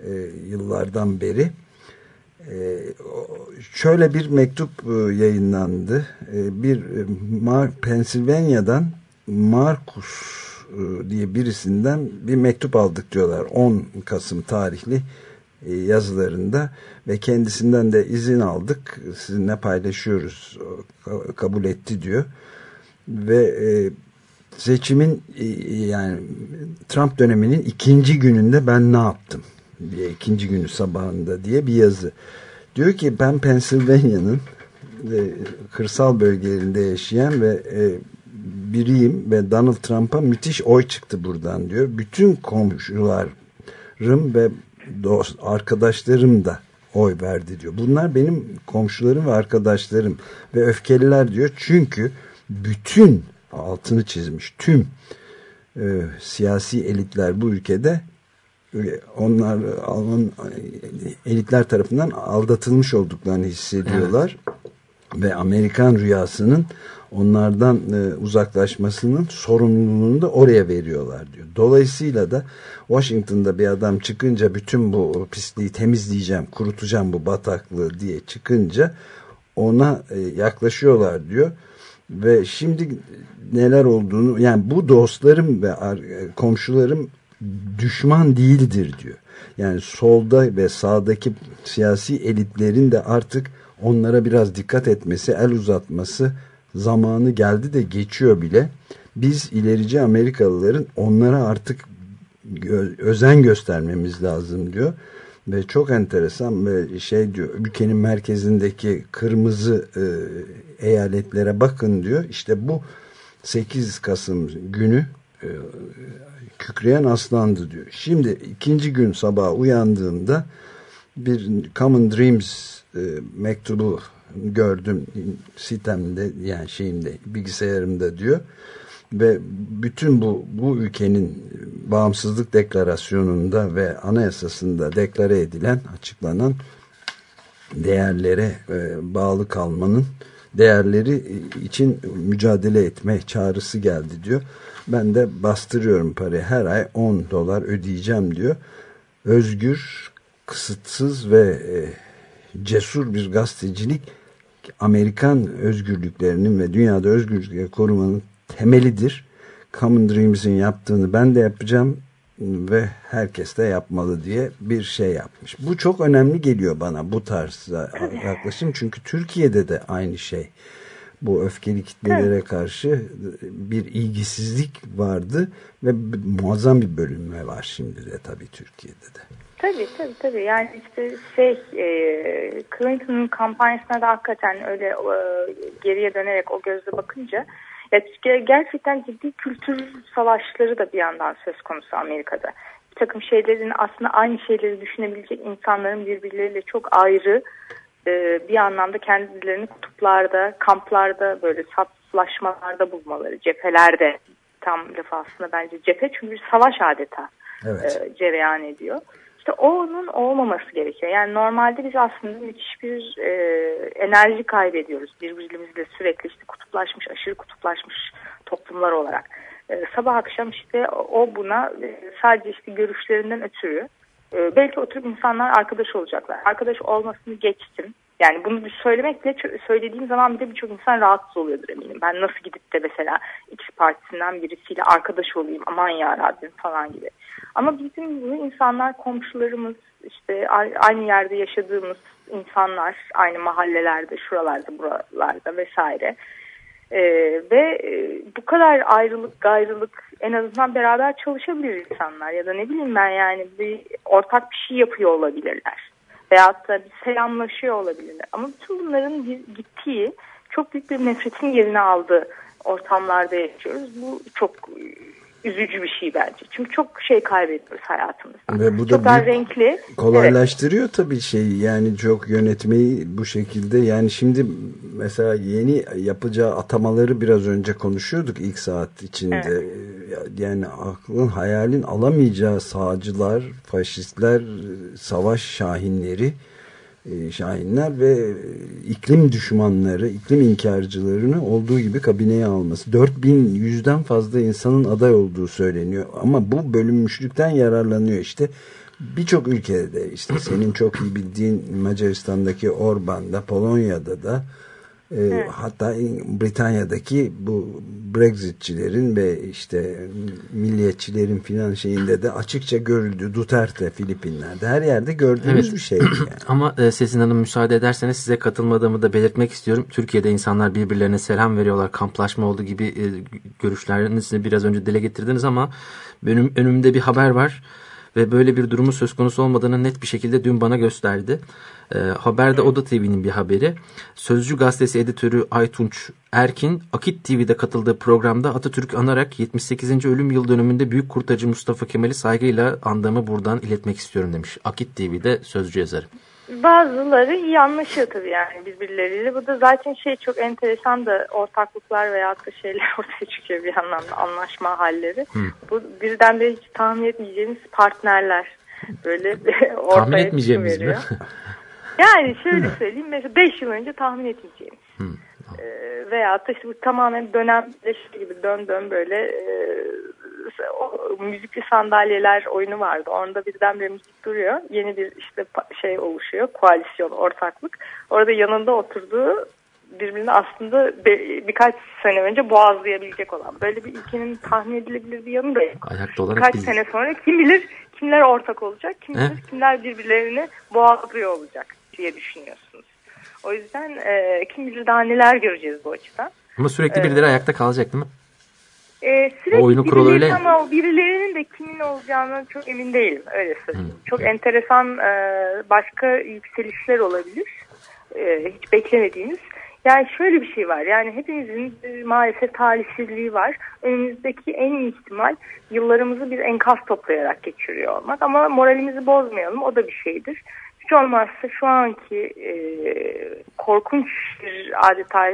e, yıllardan beri. E, o- şöyle bir mektup e, yayınlandı. E, bir e, Mar Marcus e, diye birisinden bir mektup aldık diyorlar. 10 Kasım tarihli e, yazılarında ve kendisinden de izin aldık. Sizinle paylaşıyoruz. Kabul etti diyor. Ve e, seçimin yani Trump döneminin ikinci gününde ben ne yaptım? diye ikinci günü sabahında diye bir yazı. Diyor ki ben Pennsylvania'nın kırsal bölgelerinde yaşayan ve biriyim ve Donald Trump'a müthiş oy çıktı buradan diyor. Bütün komşularım ve dost, arkadaşlarım da oy verdi diyor. Bunlar benim komşularım ve arkadaşlarım ve öfkeliler diyor. Çünkü bütün altını çizmiş tüm e, siyasi elitler bu ülkede e, onlar Alman elitler tarafından aldatılmış olduklarını hissediyorlar ve Amerikan rüyasının onlardan e, uzaklaşmasının sorumluluğunu da oraya veriyorlar diyor. Dolayısıyla da Washington'da bir adam çıkınca bütün bu pisliği temizleyeceğim, kurutacağım bu bataklığı diye çıkınca ona e, yaklaşıyorlar diyor. Ve şimdi neler olduğunu yani bu dostlarım ve e, komşularım düşman değildir diyor. Yani solda ve sağdaki siyasi elitlerin de artık onlara biraz dikkat etmesi, el uzatması zamanı geldi de geçiyor bile. Biz ilerici Amerikalıların onlara artık özen göstermemiz lazım diyor. Ve çok enteresan ve şey diyor ülkenin merkezindeki kırmızı e, eyaletlere bakın diyor. İşte bu 8 Kasım günü e, kükreyen aslandı diyor. Şimdi ikinci gün sabah uyandığımda bir Common Dreams e, mektubu gördüm sitemde yani şeyimde bilgisayarımda diyor ve bütün bu bu ülkenin bağımsızlık deklarasyonunda ve anayasasında deklare edilen açıklanan değerlere e, bağlı kalmanın değerleri için mücadele etme çağrısı geldi diyor. Ben de bastırıyorum parayı her ay 10 dolar ödeyeceğim diyor. Özgür, kısıtsız ve e, cesur bir gazetecilik Amerikan özgürlüklerinin ve dünyada özgürlükleri korumanın temelidir. Common Dreams'in yaptığını ben de yapacağım ve herkes de yapmalı diye bir şey yapmış. Bu çok önemli geliyor bana bu tarzda yaklaşım. Çünkü Türkiye'de de aynı şey. Bu öfkeli kitlelere karşı bir ilgisizlik vardı ve muazzam bir bölünme var şimdi de tabii Türkiye'de de. Tabii tabii tabii yani işte şey e, Clinton'ın kampanyasına da hakikaten öyle e, geriye dönerek o gözle bakınca ya, gerçekten ciddi kültür savaşları da bir yandan söz konusu Amerika'da. Bir takım şeylerin aslında aynı şeyleri düşünebilecek insanların birbirleriyle çok ayrı e, bir anlamda kendilerini kutuplarda, kamplarda böyle saflaşmalarda bulmaları, cephelerde tam lafı aslında bence cephe çünkü bir savaş adeta Evet. e, cereyan ediyor. İşte onun olmaması gerekiyor. Yani normalde biz aslında müthiş bir e, enerji kaybediyoruz birbirimizle sürekli işte kutuplaşmış, aşırı kutuplaşmış toplumlar olarak. E, sabah akşam işte o buna e, sadece işte görüşlerinden ötürü E, belki oturup insanlar arkadaş olacaklar. Arkadaş olmasını geçtim. Yani bunu bir söylemekle söylediğim zaman bile birçok insan rahatsız oluyordur eminim. Ben nasıl gidip de mesela X partisinden birisiyle arkadaş olayım aman ya Rabbim falan gibi. Ama bizim bu insanlar komşularımız işte aynı yerde yaşadığımız insanlar aynı mahallelerde şuralarda buralarda vesaire. Ee, ve e, bu kadar ayrılık gayrılık en azından beraber çalışabilir insanlar ya da ne bileyim ben yani bir ortak bir şey yapıyor olabilirler veyahut da bir selamlaşıyor olabilirler. Ama bütün bunların gittiği çok büyük bir nefretin yerini aldığı ortamlarda yaşıyoruz. Bu çok üzücü bir şey bence. Çünkü çok şey kaybediyoruz hayatımızda. Ve bu da çok daha renkli. Kolaylaştırıyor evet. tabii şey yani çok yönetmeyi bu şekilde yani şimdi mesela yeni yapacağı atamaları biraz önce konuşuyorduk ilk saat içinde. Evet. Yani aklın hayalin alamayacağı sağcılar, faşistler, savaş şahinleri şahinler ve e, iklim düşmanları, iklim inkarcılarını olduğu gibi kabineye alması. 4100'den fazla insanın aday olduğu söyleniyor. Ama bu bölünmüşlükten yararlanıyor işte. Birçok ülkede işte senin çok iyi bildiğin Macaristan'daki Orban'da, Polonya'da da e, evet. Hatta Britanya'daki bu Brexitçilerin ve işte milliyetçilerin filan şeyinde de açıkça görüldü. Duterte Filipinler'de her yerde gördüğümüz evet. bir şey. Yani. Ama e, Sezin Hanım müsaade ederseniz size katılmadığımı da belirtmek istiyorum. Türkiye'de insanlar birbirlerine selam veriyorlar. Kamplaşma oldu gibi e, görüşlerinizi biraz önce dile getirdiniz ama benim önümde bir haber var ve böyle bir durumu söz konusu olmadığını net bir şekilde dün bana gösterdi. E, haberde Oda TV'nin bir haberi. Sözcü gazetesi editörü Aytunç Erkin, Akit TV'de katıldığı programda Atatürk anarak 78. ölüm yıl dönümünde büyük kurtarıcı Mustafa Kemal'i saygıyla andığımı buradan iletmek istiyorum demiş. Akit TV'de sözcü yazarı. Bazıları anlaşıyor tabii yani birbirleriyle. Bu da zaten şey çok enteresan da ortaklıklar veya da şeyler ortaya çıkıyor bir anlamda anlaşma halleri. Hı. Bu birden de hiç tahmin etmeyeceğimiz partnerler böyle ortaya Tahmin etmeyeceğimiz mi? Yani şöyle söyleyeyim mesela 5 yıl önce tahmin etmeyeceğimiz. Hı. Ee, veya da işte bu tamamen dönemleşme gibi dön dön böyle e, o, müzikli sandalyeler oyunu vardı. Onda birdenbire müzik duruyor. Yeni bir işte şey oluşuyor. Koalisyon, ortaklık. Orada yanında oturduğu birbirini aslında bir, birkaç sene önce boğazlayabilecek olan. Böyle bir ülkenin tahmin edilebilir bir yanı da Birkaç biz... sene sonra kim bilir kimler ortak olacak, kim bilir kimler birbirlerini boğazlıyor olacak diye düşünüyorsunuz. O yüzden e, kim bilir daha neler göreceğiz bu açıdan. Ama sürekli birileri ee, ayakta kalacak değil mi? E, sürekli oyunu kuralı öyle. Ama birilerinin de kimin olacağını çok emin değilim. Öyle söyleyeyim. Hmm. Çok enteresan e, başka yükselişler olabilir. E, hiç beklemediğimiz. Yani şöyle bir şey var. Yani hepimizin e, maalesef talihsizliği var. Önümüzdeki en iyi ihtimal yıllarımızı bir enkaz toplayarak geçiriyor olmak. Ama moralimizi bozmayalım. O da bir şeydir. Hiç olmazsa şu anki e, korkunç bir adeta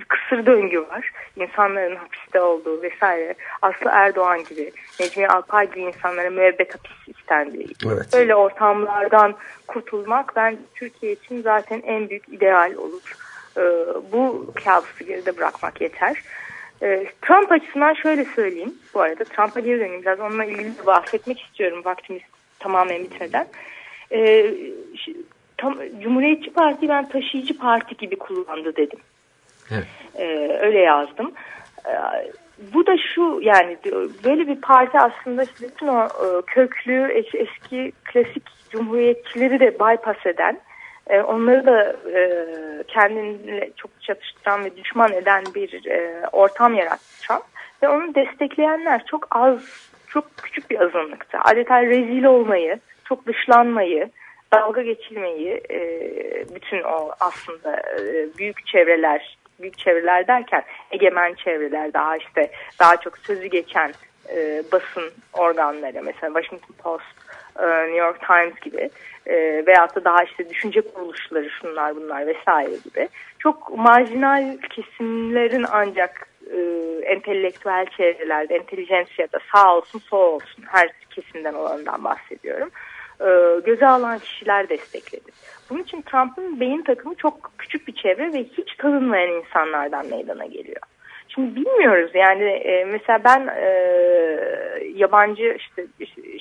e, kısır döngü var. İnsanların hapiste olduğu vesaire. Aslı Erdoğan gibi, Necmi Alpay gibi insanlara müebbet hapis istendiği. Evet. Böyle ortamlardan kurtulmak ben Türkiye için zaten en büyük ideal olur. Ee, bu kabusu geride bırakmak yeter. Ee, Trump açısından şöyle söyleyeyim. Bu arada Trump'a geri döneyim. Biraz onunla ilgili vakfetmek istiyorum vaktimiz tamamen bitmeden. Ee, tam, Cumhuriyetçi Parti ben taşıyıcı parti gibi kullandı dedim. Evet. Ee, öyle yazdım. Ee, bu da şu yani böyle bir parti aslında bütün o e, köklü eski klasik cumhuriyetçileri de bypass eden e, onları da e, kendinle çok çatıştıran ve düşman eden bir e, ortam yaratacağım ve onu destekleyenler çok az çok küçük bir azınlıkta adeta rezil olmayı çok dışlanmayı dalga geçilmeyi e, bütün o aslında e, büyük çevreler büyük çevreler derken egemen çevreler daha işte daha çok sözü geçen e, basın organları mesela Washington Post, e, New York Times gibi e, veyahut da daha işte düşünce kuruluşları şunlar bunlar vesaire gibi. Çok marjinal kesimlerin ancak e, entelektüel çevrelerde, entelijensiyada sağ olsun sol olsun her kesimden olanından bahsediyorum e, göze alan kişiler destekledi. Bunun için Trump'ın beyin takımı çok küçük bir çevre ve hiç tanınmayan insanlardan meydana geliyor. Şimdi bilmiyoruz yani e, mesela ben e, yabancı işte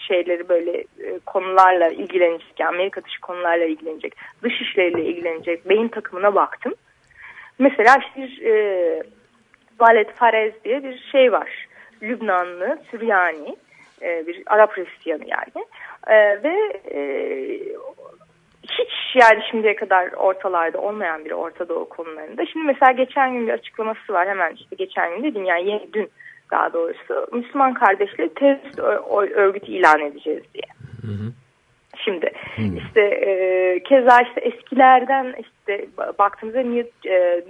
şeyleri böyle e, konularla ilgilenecek, yani Amerika dışı konularla ilgilenecek, dış işleriyle ilgilenecek beyin takımına baktım. Mesela işte bir e, Valet Farez diye bir şey var. Lübnanlı, Süryani, e, bir Arap Hristiyanı yani. E, ve e, hiç yani şimdiye kadar ortalarda olmayan bir Orta Doğu konularında. Şimdi mesela geçen gün bir açıklaması var hemen işte geçen gün dedim yani yeni dün daha doğrusu Müslüman kardeşleri terörist örgütü ilan edeceğiz diye. Hı hı. Şimdi hmm. işte e, keza işte eskilerden işte baktığımızda Newt e,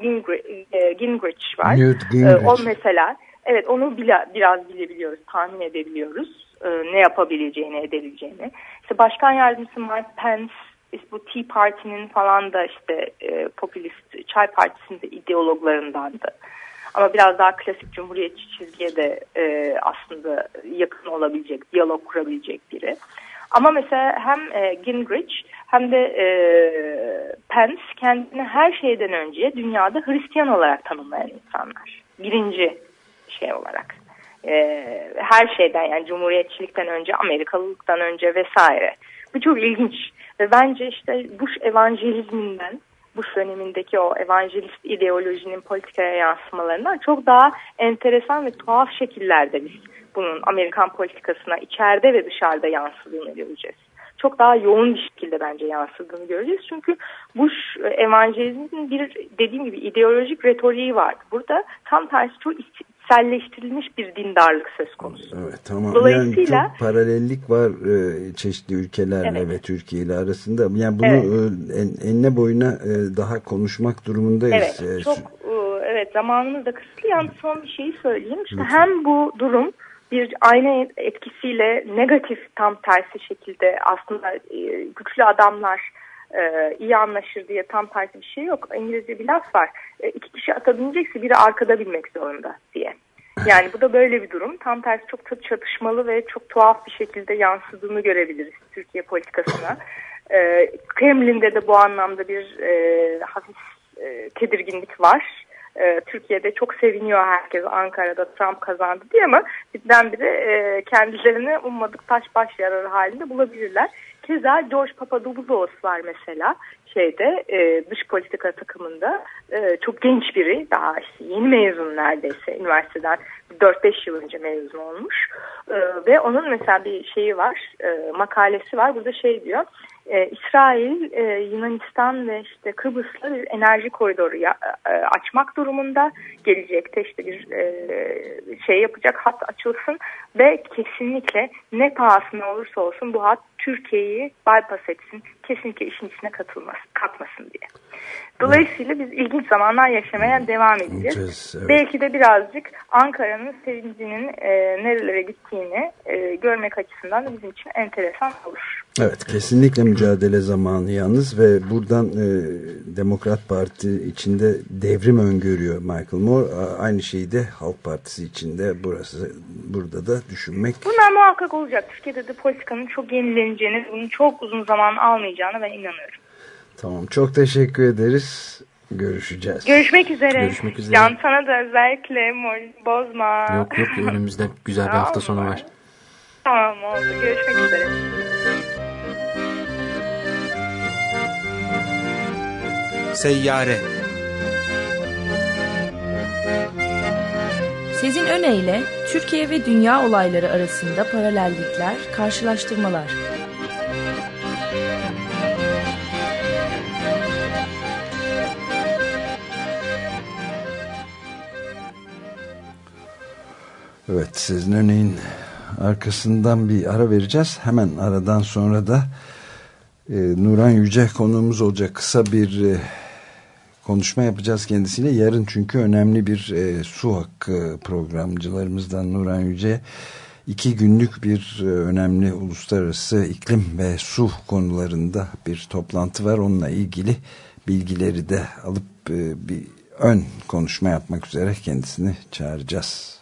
Gingrich, var. Newt Gingrich. E, o mesela evet onu bile, biraz bilebiliyoruz, tahmin edebiliyoruz. E, ne yapabileceğini, edebileceğini. İşte başkan yardımcısı Mike Pence işte bu Tea Party'nin falan da işte e, popülist Çay Partisi'nin de ideologlarındandı. Ama biraz daha klasik cumhuriyetçi çizgiye de e, aslında yakın olabilecek, diyalog kurabilecek biri. Ama mesela hem e, Gingrich hem de e, Pence kendini her şeyden önce dünyada Hristiyan olarak tanımlayan insanlar. Birinci şey olarak. E, her şeyden yani cumhuriyetçilikten önce, Amerikalılıktan önce vesaire. Bu çok ilginç. Ve bence işte Bush evangelizminden Bush dönemindeki o evangelist ideolojinin politikaya yansımalarından çok daha enteresan ve tuhaf şekillerde biz bunun Amerikan politikasına içeride ve dışarıda yansıdığını göreceğiz. Çok daha yoğun bir şekilde bence yansıdığını göreceğiz. Çünkü Bush e, evangelizmin bir dediğim gibi ideolojik retoriği var. Burada tam tersi çok içselleştirilmiş bir dindarlık söz konusu. Evet tamam. Dolayısıyla yani çok paralellik var e, çeşitli ülkelerle evet. ve Türkiye ile arasında. Yani bunu evet. E, en, enine boyuna daha konuşmak durumundayız. Evet çok evet zamanımız da kısıtlı. Yalnız son bir şeyi söyleyeyim. İşte Lütfen. hem bu durum bir ayna etkisiyle negatif tam tersi şekilde aslında e, güçlü adamlar e, iyi anlaşır diye tam tersi bir şey yok. İngilizce bir laf var. E, iki kişi ata binecekse biri arkada bilmek zorunda diye. Yani bu da böyle bir durum. Tam tersi çok çatışmalı ve çok tuhaf bir şekilde yansıdığını görebiliriz Türkiye politikasına. E, Kremlin'de de bu anlamda bir e, hafif e, tedirginlik var e, Türkiye'de çok seviniyor herkes Ankara'da Trump kazandı diye ama birdenbire e, kendilerini ummadık taş baş yararı halinde bulabilirler. Keza George Papadopoulos var mesela şeyde e, dış politika takımında. E, çok genç biri daha yeni mezun neredeyse üniversiteden 4-5 yıl önce mezun olmuş. E, ve onun mesela bir şeyi var e, makalesi var. Burada şey diyor e, İsrail, e, Yunanistan ve işte Kıbrıs'la bir enerji koridoru ya, e, açmak durumunda. Gelecekte işte bir e, şey yapacak hat açılsın ve kesinlikle ne pahasına olursa olsun bu hat Türkiye'yi bypass etsin. Kesinlikle işin içine katılmasın, katmasın diye. Dolayısıyla biz ilginç zamanlar yaşamaya devam edeceğiz. Evet. Belki de birazcık Ankara'nın sevincinin e, nerelere gittiğini e, görmek açısından da bizim için enteresan olur. Evet kesinlikle mücadele zamanı yalnız ve buradan e, Demokrat Parti içinde devrim öngörüyor Michael Moore. Aynı şeyi de Halk Partisi içinde burası burada da düşünmek. Bunlar muhakkak olacak. Türkiye'de de politikanın çok yenileneceğini, bunun çok uzun zaman almayacağını ben inanıyorum. Tamam çok teşekkür ederiz. Görüşeceğiz. Görüşmek üzere. Görüşmek üzere. Can sana da özellikle bozma. Yok yok önümüzde güzel bir hafta sonu var. Tamam oldu. Görüşmek üzere. Seyyare Sezin öneyle Türkiye ve dünya olayları arasında paralellikler, karşılaştırmalar. Evet sizin örneğin arkasından bir ara vereceğiz. Hemen aradan sonra da e, Nuran Yüce konuğumuz olacak. Kısa bir e, konuşma yapacağız kendisiyle. Yarın çünkü önemli bir e, su hakkı programcılarımızdan Nuran Yüce iki günlük bir e, önemli uluslararası iklim ve su konularında bir toplantı var. Onunla ilgili bilgileri de alıp e, bir ön konuşma yapmak üzere kendisini çağıracağız.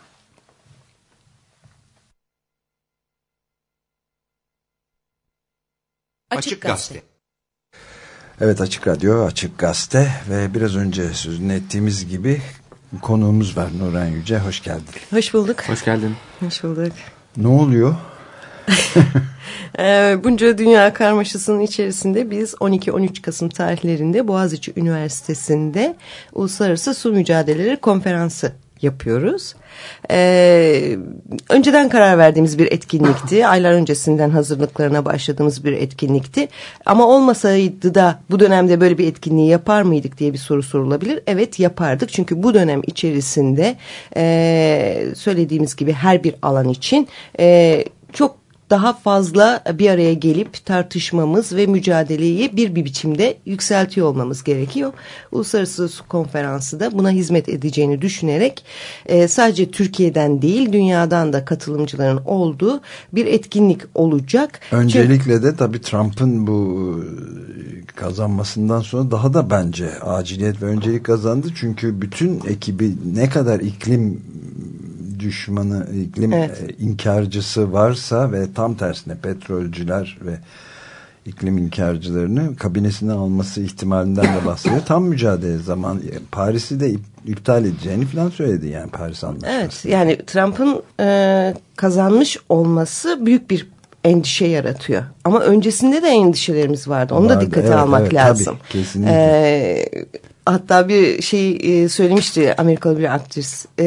Açık Gazete. Evet Açık Radyo, Açık Gazete ve biraz önce sözünü ettiğimiz gibi konuğumuz var Nuran Yüce. Hoş geldin. Hoş bulduk. Hoş geldin. Hoş bulduk. Ne oluyor? Ee, bunca dünya karmaşasının içerisinde biz 12-13 Kasım tarihlerinde Boğaziçi Üniversitesi'nde Uluslararası Su Mücadeleleri Konferansı yapıyoruz. Ee, önceden karar verdiğimiz bir etkinlikti. Aylar öncesinden hazırlıklarına başladığımız bir etkinlikti. Ama olmasaydı da bu dönemde böyle bir etkinliği yapar mıydık diye bir soru sorulabilir. Evet yapardık. Çünkü bu dönem içerisinde e, söylediğimiz gibi her bir alan için e, çok daha fazla bir araya gelip tartışmamız ve mücadeleyi bir bir biçimde yükseltiyor olmamız gerekiyor. Uluslararası Su Konferansı da buna hizmet edeceğini düşünerek e, sadece Türkiye'den değil dünyadan da katılımcıların olduğu bir etkinlik olacak. Öncelikle Çünkü, de tabii Trump'ın bu kazanmasından sonra daha da bence aciliyet ve öncelik kazandı. Çünkü bütün ekibi ne kadar iklim düşmanı, iklim evet. E, inkarcısı varsa ve tam tersine petrolcüler ve iklim inkarcılarını kabinesine alması ihtimalinden de bahsediyor. Tam mücadele zaman Paris'i de iptal edeceğini falan söyledi yani Paris Anlaşması. Evet yani Trump'ın e, kazanmış olması büyük bir endişe yaratıyor. Ama öncesinde de endişelerimiz vardı. Onu vardı, da dikkate evet, almak evet, lazım. Tabii, kesinlikle. Ee, hatta bir şey e, söylemişti Amerikalı bir aktris. E,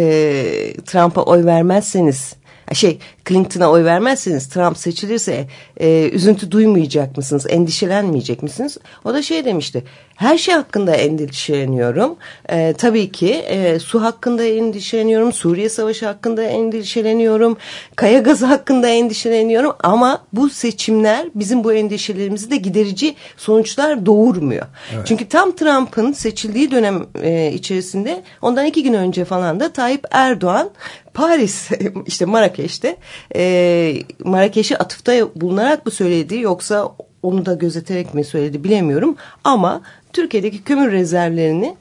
Trump'a oy vermezseniz şey Clinton'a oy vermezseniz Trump seçilirse e, üzüntü duymayacak mısınız? Endişelenmeyecek misiniz? O da şey demişti. Her şey hakkında endişeleniyorum. E, tabii ki e, su hakkında endişeleniyorum. Suriye Savaşı hakkında endişeleniyorum. Kaya gazı hakkında endişeleniyorum. Ama bu seçimler bizim bu endişelerimizi de giderici sonuçlar doğurmuyor. Evet. Çünkü tam Trump'ın seçildiği dönem e, içerisinde ondan iki gün önce falan da Tayyip Erdoğan Paris işte Marrakeş'te e, Marrakeş'e atıfta bulunarak mı söyledi yoksa onu da gözeterek mi söyledi bilemiyorum ama Türkiye'deki kömür rezervlerini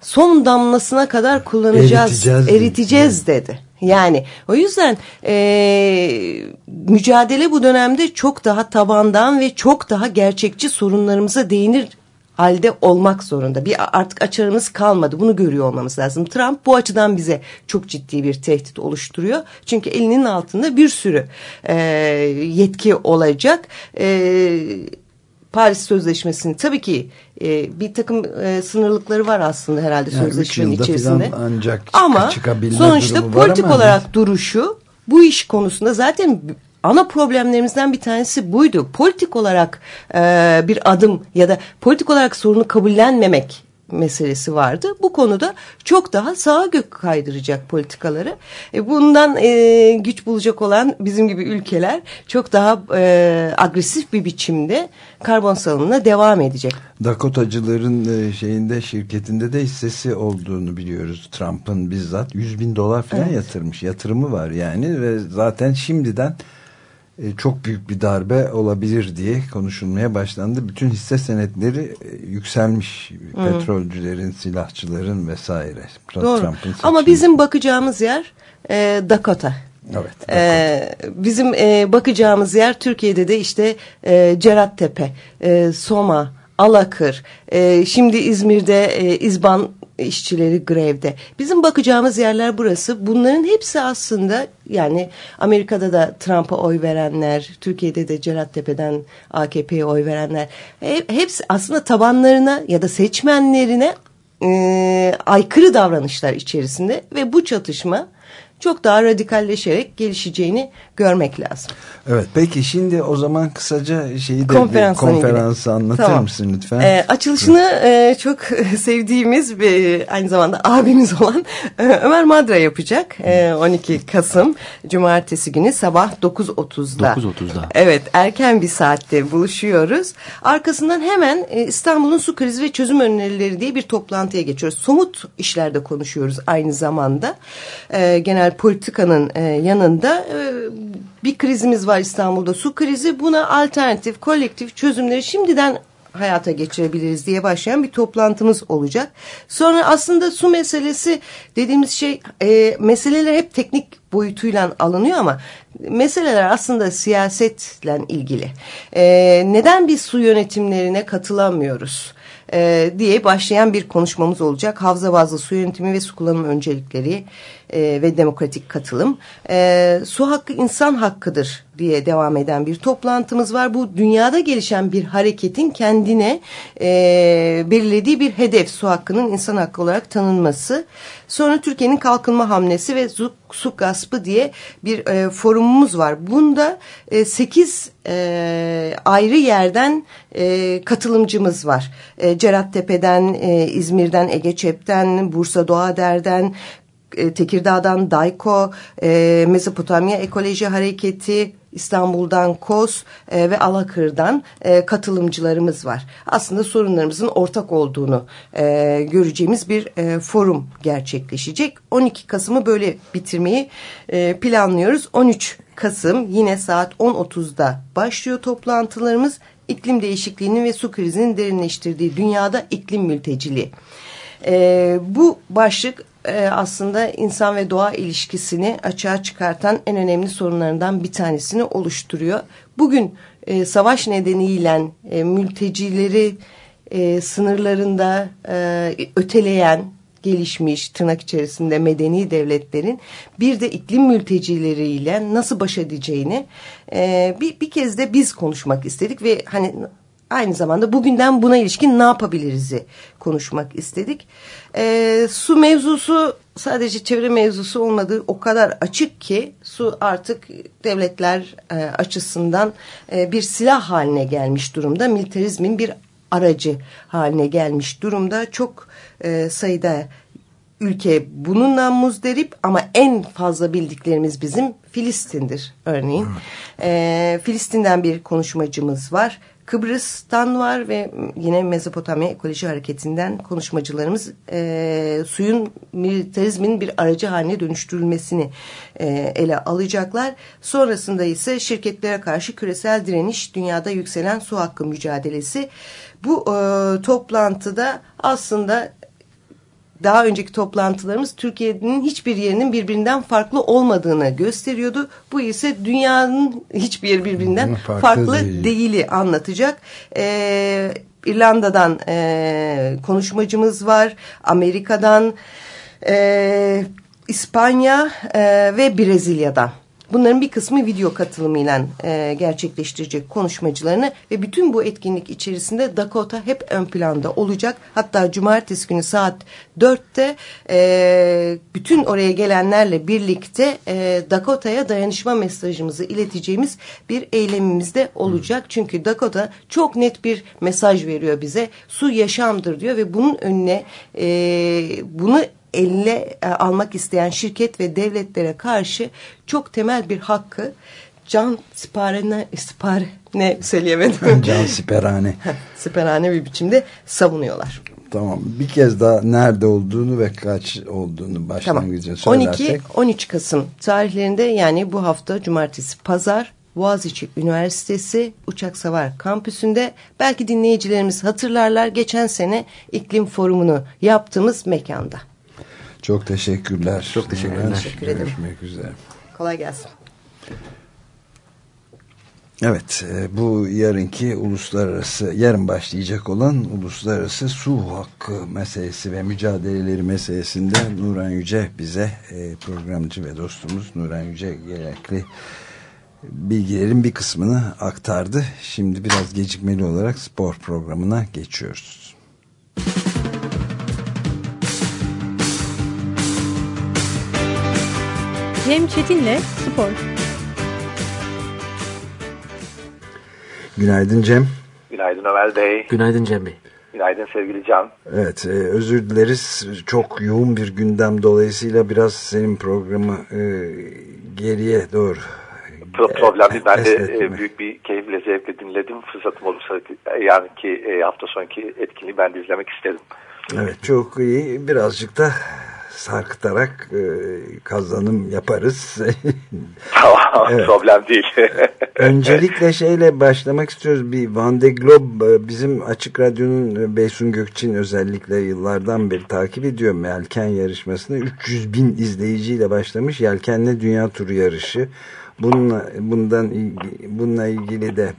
son damlasına kadar kullanacağız, eriteceğiz, eriteceğiz dedi. Yani o yüzden e, mücadele bu dönemde çok daha tabandan ve çok daha gerçekçi sorunlarımıza değinir halde olmak zorunda. Bir artık açarımız kalmadı. Bunu görüyor olmamız lazım. Trump bu açıdan bize çok ciddi bir tehdit oluşturuyor. Çünkü elinin altında bir sürü e, yetki olacak. E, Paris Sözleşmesi'ni tabii ki e, bir takım e, sınırlıkları var aslında herhalde yani sözleşmenin içerisinde. Ancak ama sonuçta politik ama olarak duruşu bu iş konusunda zaten ana problemlerimizden bir tanesi buydu. Politik olarak e, bir adım ya da politik olarak sorunu kabullenmemek meselesi vardı. Bu konuda çok daha sağa gök kaydıracak politikaları. E, bundan e, güç bulacak olan bizim gibi ülkeler çok daha e, agresif bir biçimde karbon salımına devam edecek. Dakotacıların e, şeyinde şirketinde de hissesi olduğunu biliyoruz. Trump'ın bizzat 100 bin dolar falan evet. yatırmış. Yatırımı var yani ve zaten şimdiden çok büyük bir darbe olabilir diye konuşulmaya başlandı. Bütün hisse senetleri e, yükselmiş. Hmm. Petrolcülerin, silahçıların vesaire. Doğru. Ama bizim bakacağımız yer e, Dakota. Evet. Ee, bizim e, bakacağımız yer Türkiye'de de işte e, Cerattepe, e, Soma, Alakır, e, şimdi İzmir'de e, İzban işçileri grevde. Bizim bakacağımız yerler burası. Bunların hepsi aslında yani Amerika'da da Trump'a oy verenler, Türkiye'de de Cerattepe'den AKP'ye oy verenler hepsi aslında tabanlarına ya da seçmenlerine e, aykırı davranışlar içerisinde ve bu çatışma çok daha radikalleşerek gelişeceğini görmek lazım. Evet peki şimdi o zaman kısaca şeyi de Konferansla konferansı anlatır tamam. mısın lütfen? Ee, açılışını e, çok sevdiğimiz bir aynı zamanda abimiz olan e, Ömer Madra yapacak. E, 12 Kasım Cumartesi günü sabah 9.30'da. 9.30'da. Evet erken bir saatte buluşuyoruz. Arkasından hemen e, İstanbul'un su krizi ve çözüm önerileri diye bir toplantıya geçiyoruz. Somut işlerde konuşuyoruz aynı zamanda. E, genel politikanın e, yanında e, bir krizimiz var İstanbul'da su krizi. Buna alternatif, kolektif çözümleri şimdiden hayata geçirebiliriz diye başlayan bir toplantımız olacak. Sonra aslında su meselesi dediğimiz şey e, meseleler hep teknik boyutuyla alınıyor ama meseleler aslında siyasetle ilgili. E, neden biz su yönetimlerine katılamıyoruz? E, diye başlayan bir konuşmamız olacak. Havza bazlı su yönetimi ve su kullanımı öncelikleri, e, ve demokratik katılım. E, su hakkı insan hakkıdır diye devam eden bir toplantımız var. Bu dünyada gelişen bir hareketin kendine e, belirlediği bir hedef su hakkının insan hakkı olarak tanınması. Sonra Türkiye'nin kalkınma hamlesi ve su, su gaspı diye bir e, forumumuz var. Bunda e, 8 e, ayrı yerden e, katılımcımız var. E, Cerattepe'den, e, İzmir'den, Ege Çep'ten, Bursa Doğader'den, e, Tekirdağ'dan Dayko, e, Mezopotamya Ekoloji Hareketi, İstanbul'dan KOS e, ve Alakır'dan e, katılımcılarımız var. Aslında sorunlarımızın ortak olduğunu göreceğimiz bir forum gerçekleşecek. 12 Kasım'ı böyle bitirmeyi planlıyoruz. 13 Kasım yine saat 10.30'da başlıyor toplantılarımız. İklim değişikliğinin ve su krizinin derinleştirdiği dünyada iklim mülteciliği. E, bu başlık e, aslında insan ve doğa ilişkisini açığa çıkartan en önemli sorunlarından bir tanesini oluşturuyor. Bugün e, savaş nedeniyle e, mültecileri sınırlarında öteleyen gelişmiş tırnak içerisinde medeni devletlerin bir de iklim mültecileriyle nasıl baş edeceğini bir kez de biz konuşmak istedik ve hani aynı zamanda bugünden buna ilişkin ne yapabiliriz'i konuşmak istedik. E, su mevzusu sadece çevre mevzusu olmadığı o kadar açık ki su artık devletler e, açısından e, bir silah haline gelmiş durumda. Militarizmin bir aracı haline gelmiş durumda. Çok e, sayıda ülke bununla muzdarip ama en fazla bildiklerimiz bizim Filistin'dir örneğin. E, Filistin'den bir konuşmacımız var. Kıbrıs'tan var ve yine Mezopotamya Ekoloji Hareketi'nden konuşmacılarımız e, suyun militarizmin bir aracı haline dönüştürülmesini e, ele alacaklar. Sonrasında ise şirketlere karşı küresel direniş, dünyada yükselen su hakkı mücadelesi. Bu e, toplantıda aslında daha önceki toplantılarımız Türkiye'nin hiçbir yerinin birbirinden farklı olmadığını gösteriyordu. Bu ise dünyanın hiçbir yeri birbirinden farklı, farklı değil. değili anlatacak. Ee, İrlanda'dan e, konuşmacımız var. Amerika'dan, e, İspanya e, ve Brezilya'dan. Bunların bir kısmı video katılımıyla e, gerçekleştirecek konuşmacılarını ve bütün bu etkinlik içerisinde Dakota hep ön planda olacak. Hatta cumartesi günü saat 4'te e, bütün oraya gelenlerle birlikte e, Dakota'ya dayanışma mesajımızı ileteceğimiz bir eylemimiz de olacak. Çünkü Dakota çok net bir mesaj veriyor bize. Su yaşamdır diyor ve bunun önüne e, bunu eline e, almak isteyen şirket ve devletlere karşı çok temel bir hakkı can siparene, siparene söyleyemedim. Can siperhane. siperhane bir biçimde savunuyorlar. Tamam. Bir kez daha nerede olduğunu ve kaç olduğunu başlangıcına tamam. söylersek. 12-13 Kasım tarihlerinde yani bu hafta cumartesi pazar Boğaziçi Üniversitesi Uçak Savar Kampüsü'nde belki dinleyicilerimiz hatırlarlar geçen sene iklim forumunu yaptığımız mekanda. Çok teşekkürler. Çok teşekkürler. Teşekkür ederim. Görüşmek üzere. Kolay gelsin. Evet e, bu yarınki uluslararası yarın başlayacak olan uluslararası su hakkı meselesi ve mücadeleleri meselesinde Nuran Yüce bize e, programcı ve dostumuz Nuran Yüce gerekli bilgilerin bir kısmını aktardı. Şimdi biraz gecikmeli olarak spor programına geçiyoruz. Cem Çetin'le Spor. Günaydın Cem. Günaydın Ömer Bey. Günaydın Cem Bey. Günaydın sevgili Can. Evet e, özür dileriz çok yoğun bir gündem dolayısıyla biraz senin programı e, geriye doğru Pro problem değil. Ben de e, büyük bir keyifle zevkle dinledim. Fırsatım olursa yani ki e, hafta sonki etkinliği ben de izlemek istedim. Evet çok iyi. Birazcık da sarkıtarak e, kazanım yaparız. evet. problem değil. Öncelikle şeyle başlamak istiyoruz. Bir Van de Globe bizim Açık Radyo'nun e, Beysun Gökçin özellikle yıllardan beri takip ediyor Yelken yarışmasını. 300 bin izleyiciyle başlamış Yelkenle Dünya Turu yarışı. Bununla, bundan bununla ilgili de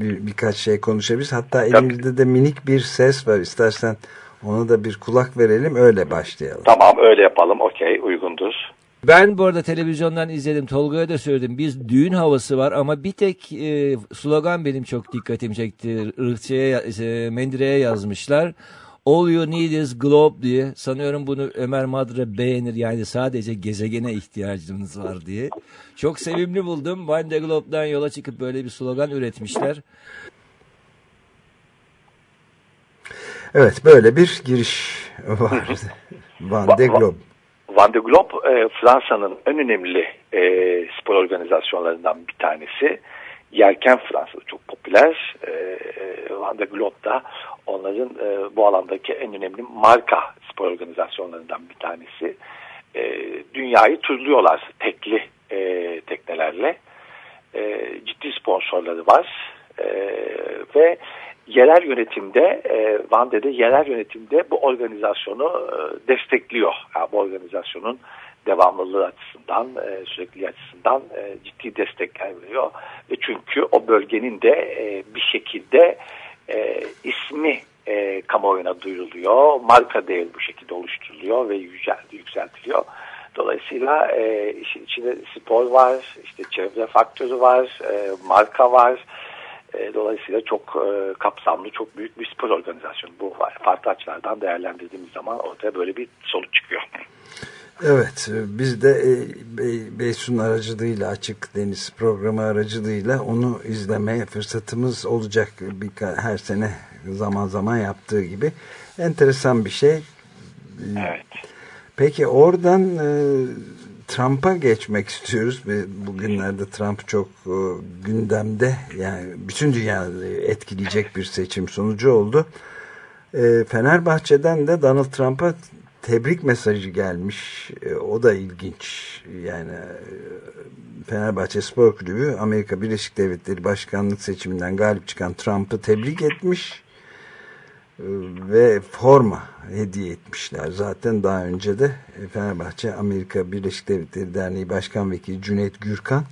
bir, birkaç şey konuşabiliriz. Hatta elimizde de minik bir ses var. İstersen ona da bir kulak verelim öyle başlayalım. Tamam öyle yapalım okey. uygundur. Ben bu arada televizyondan izledim. Tolga'ya da söyledim. Biz düğün havası var ama bir tek e, slogan benim çok dikkatimi çekti. Irkçıya, e, Mendire'ye yazmışlar. All you need is globe diye. Sanıyorum bunu Ömer Madre beğenir. Yani sadece gezegene ihtiyacımız var diye. Çok sevimli buldum. Van de Globe'dan yola çıkıp böyle bir slogan üretmişler. Evet böyle bir giriş var. Van de Globe. Van de Globe e, Fransa'nın en önemli e, spor organizasyonlarından bir tanesi. Yelken Fransa'da çok popüler. E, Van de Globe da onların e, bu alandaki en önemli marka spor organizasyonlarından bir tanesi. E, dünyayı turluyorlar tekli e, teknelerle. E, ciddi sponsorları var. E, ve yerel yönetimde e, Vande'de yerel yönetimde bu organizasyonu e, destekliyor. Yani bu organizasyonun devamlılığı açısından, e, sürekli açısından e, ciddi destekler veriyor. Ve çünkü o bölgenin de e, bir şekilde e, ismi e, kamuoyuna duyuruluyor. Marka değeri bu şekilde oluşturuluyor ve yükseltiliyor. Dolayısıyla e, işin içinde spor var, işte çevre faktörü var, e, marka var. E, dolayısıyla çok e, kapsamlı, çok büyük bir spor organizasyonu. Bu farklı açılardan değerlendirdiğimiz zaman ortaya böyle bir sonuç çıkıyor. Evet, biz de e, Beysun aracılığıyla Açık Deniz programı aracılığıyla onu izlemeye fırsatımız olacak bir her sene zaman zaman yaptığı gibi. Enteresan bir şey. Evet. Peki oradan e, Trump'a geçmek istiyoruz ve bugünlerde Trump çok e, gündemde yani bütün dünyayı etkileyecek bir seçim sonucu oldu. E, Fenerbahçe'den de Donald Trump'a tebrik mesajı gelmiş. E, o da ilginç. Yani Fenerbahçe Spor Kulübü Amerika Birleşik Devletleri Başkanlık seçiminden galip çıkan Trump'ı tebrik etmiş ve forma hediye etmişler. Zaten daha önce de Fenerbahçe Amerika Birleşik Devletleri Derneği Başkan Vekili Cüneyt Gürkan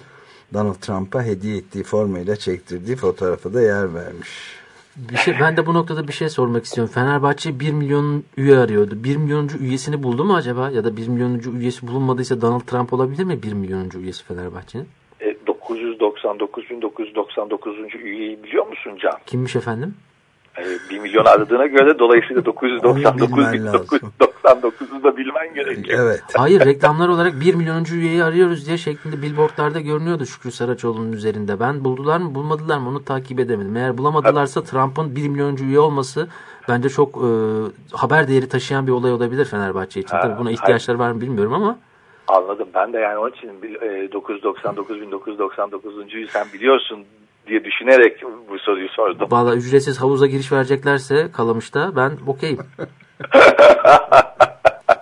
Donald Trump'a hediye ettiği formayla çektirdiği fotoğrafı da yer vermiş. Bir şey, ben de bu noktada bir şey sormak istiyorum. Fenerbahçe 1 milyon üye arıyordu. 1 milyonuncu üyesini buldu mu acaba? Ya da 1 milyonuncu üyesi bulunmadıysa Donald Trump olabilir mi 1 milyonuncu üyesi Fenerbahçe'nin? E, 999.999. üyeyi biliyor musun Can? Kimmiş efendim? 1 milyon aradığına göre dolayısıyla 999.999'u da bilmen gerekiyor. Evet. Hayır reklamlar olarak 1 milyonuncu üyeyi arıyoruz diye şeklinde billboardlarda görünüyordu Şükrü Saraçoğlu'nun üzerinde. Ben buldular mı bulmadılar mı onu takip edemedim. Eğer bulamadılarsa Trump'ın 1 milyoncu üye olması bence çok e, haber değeri taşıyan bir olay olabilir Fenerbahçe için. Ha, Tabii buna ihtiyaçları var mı bilmiyorum ama. Anladım. Ben de yani onun için 999.999'uncuyu sen biliyorsun diye düşünerek bu soruyu sordum. Valla ücretsiz havuza giriş vereceklerse Kalamış'ta ben okeyim.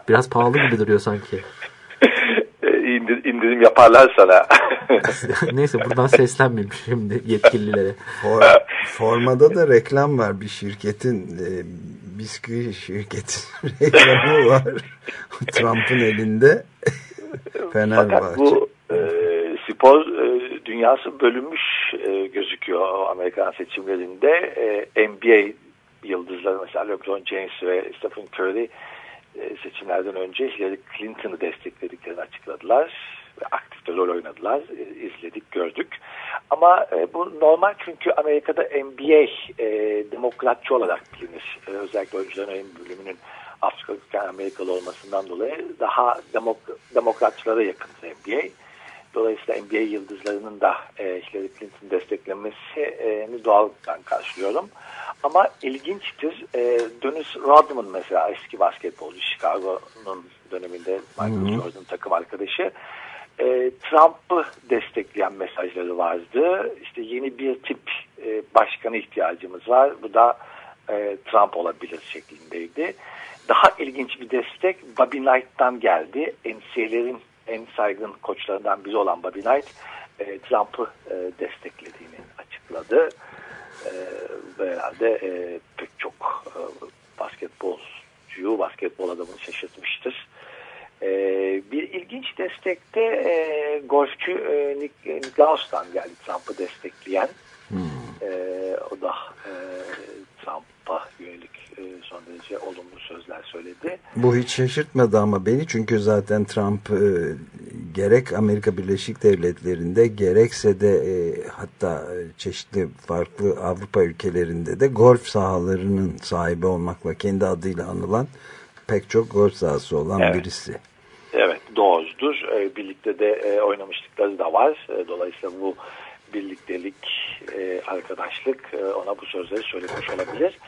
Biraz pahalı gibi duruyor sanki. İndir, indirim yaparlar sana. Neyse buradan seslenmeyeyim şimdi yetkililere. For, formada da reklam var bir şirketin e, bisküvi şirketin reklamı var. Trump'ın elinde Fenerbahçe. Fakat bu e, spor e, dünyası bölünmüş e, gözüküyor Amerikan seçimlerinde. E, NBA yıldızları mesela LeBron James ve Stephen Curry seçimlerden önce Hillary Clinton'ı desteklediklerini açıkladılar. Aktif de rol oynadılar. İzledik, gördük. Ama bu normal çünkü Amerika'da NBA demokratçı olarak bilinir. Özellikle oyuncuların ön bölümünün Afrika Amerikalı olmasından dolayı daha demok demokratçılara yakın NBA. Dolayısıyla NBA yıldızlarının da e, Hillary Clinton desteklemesini doğallıktan karşılıyorum. Ama ilginçtir. E, Dennis Rodman mesela eski basketbolcu Chicago'nun döneminde Michael Jordan takım arkadaşı. E, Trump'ı destekleyen mesajları vardı. İşte yeni bir tip e, başkanı ihtiyacımız var. Bu da e, Trump olabilir şeklindeydi. Daha ilginç bir destek Bobby Knight'tan geldi. NCAA'lerin en saygın koçlarından biri olan Bobby Knight e, Trump'ı e, desteklediğini açıkladı. E, ve herhalde e, pek çok e, basketbolcuyu, basketbol adamını şaşırtmıştır. E, bir ilginç destekte e, golfçü e, Nick, Nicklaus'tan geldi Trump'ı destekleyen. Hmm. E, o da e, Trump'a yönelik e, son derece olumlu sözler söyledi. Bu hiç şaşırtmadı ama beni çünkü zaten Trump e, gerek Amerika Birleşik Devletleri'nde gerekse de e, hatta çeşitli farklı Avrupa ülkelerinde de golf sahalarının sahibi olmakla kendi adıyla anılan pek çok golf sahası olan evet. birisi. Evet doğrudur. E, birlikte de e, oynamışlıkları da var. E, dolayısıyla bu birliktelik, e, arkadaşlık e, ona bu sözleri söylemiş olabilir.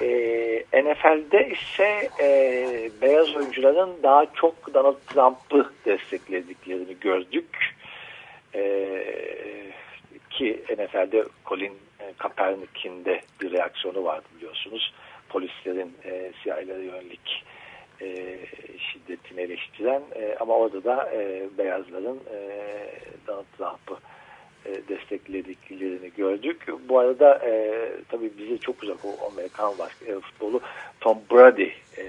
E, NFL'de ise e, beyaz oyuncuların daha çok Donald Trump'ı desteklediklerini gördük. E, ki NFL'de Colin Kaepernick'in de bir reaksiyonu vardı biliyorsunuz. Polislerin e, siyahilere yönelik e, şiddetini eleştiren e, ama orada da e, beyazların e, Donald Trump'ı e, desteklediklerini gördük. Bu arada e, tabii bize çok uzak o Amerikan basket, e, futbolu Tom Brady e,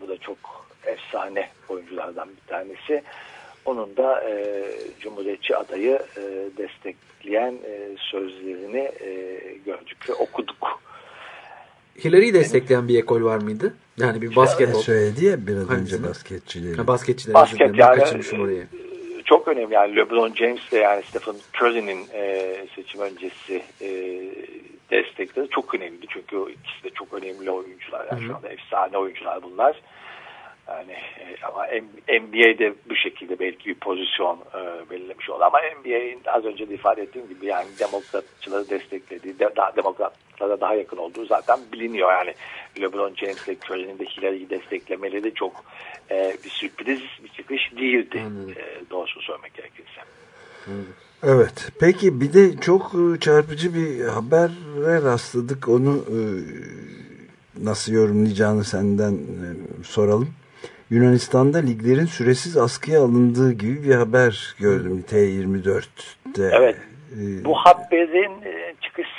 bu da çok efsane oyunculardan bir tanesi. Onun da e, Cumhuriyetçi adayı e, destekleyen e, sözlerini e, gördük ve okuduk. Hillary'yi destekleyen bir ekol var mıydı? Yani bir basket işte, söyledi ya biraz önce basketçileri. Ha, basketçileri. Basket yani orayı. Çok önemli. Yani LeBron James de yani Stephen Curry'nin e, seçim öncesi e, destekleri çok önemli. Çünkü ikisi de çok önemli oyuncular. Yani şu anda efsane oyuncular bunlar. Yani e, ama NBA'de bu şekilde belki bir pozisyon e, belirlemiş oldu. Ama NBA'in az önce de ifade ettiğim gibi yani demokratçıları desteklediği, de, daha demokratlara daha yakın olduğu zaten biliniyor. Yani LeBron James ile Curry'nin de Hillary'yi desteklemeleri çok e, bir sürpriz bir çıkış değildi. E, doğrusunu söylemek gerekirse. Evet. Peki bir de çok çarpıcı bir habere rastladık. Onu e, nasıl yorumlayacağını senden e, soralım. Yunanistan'da liglerin süresiz askıya alındığı gibi bir haber gördüm T24'te. Evet. Ee, Bu haberin çıkış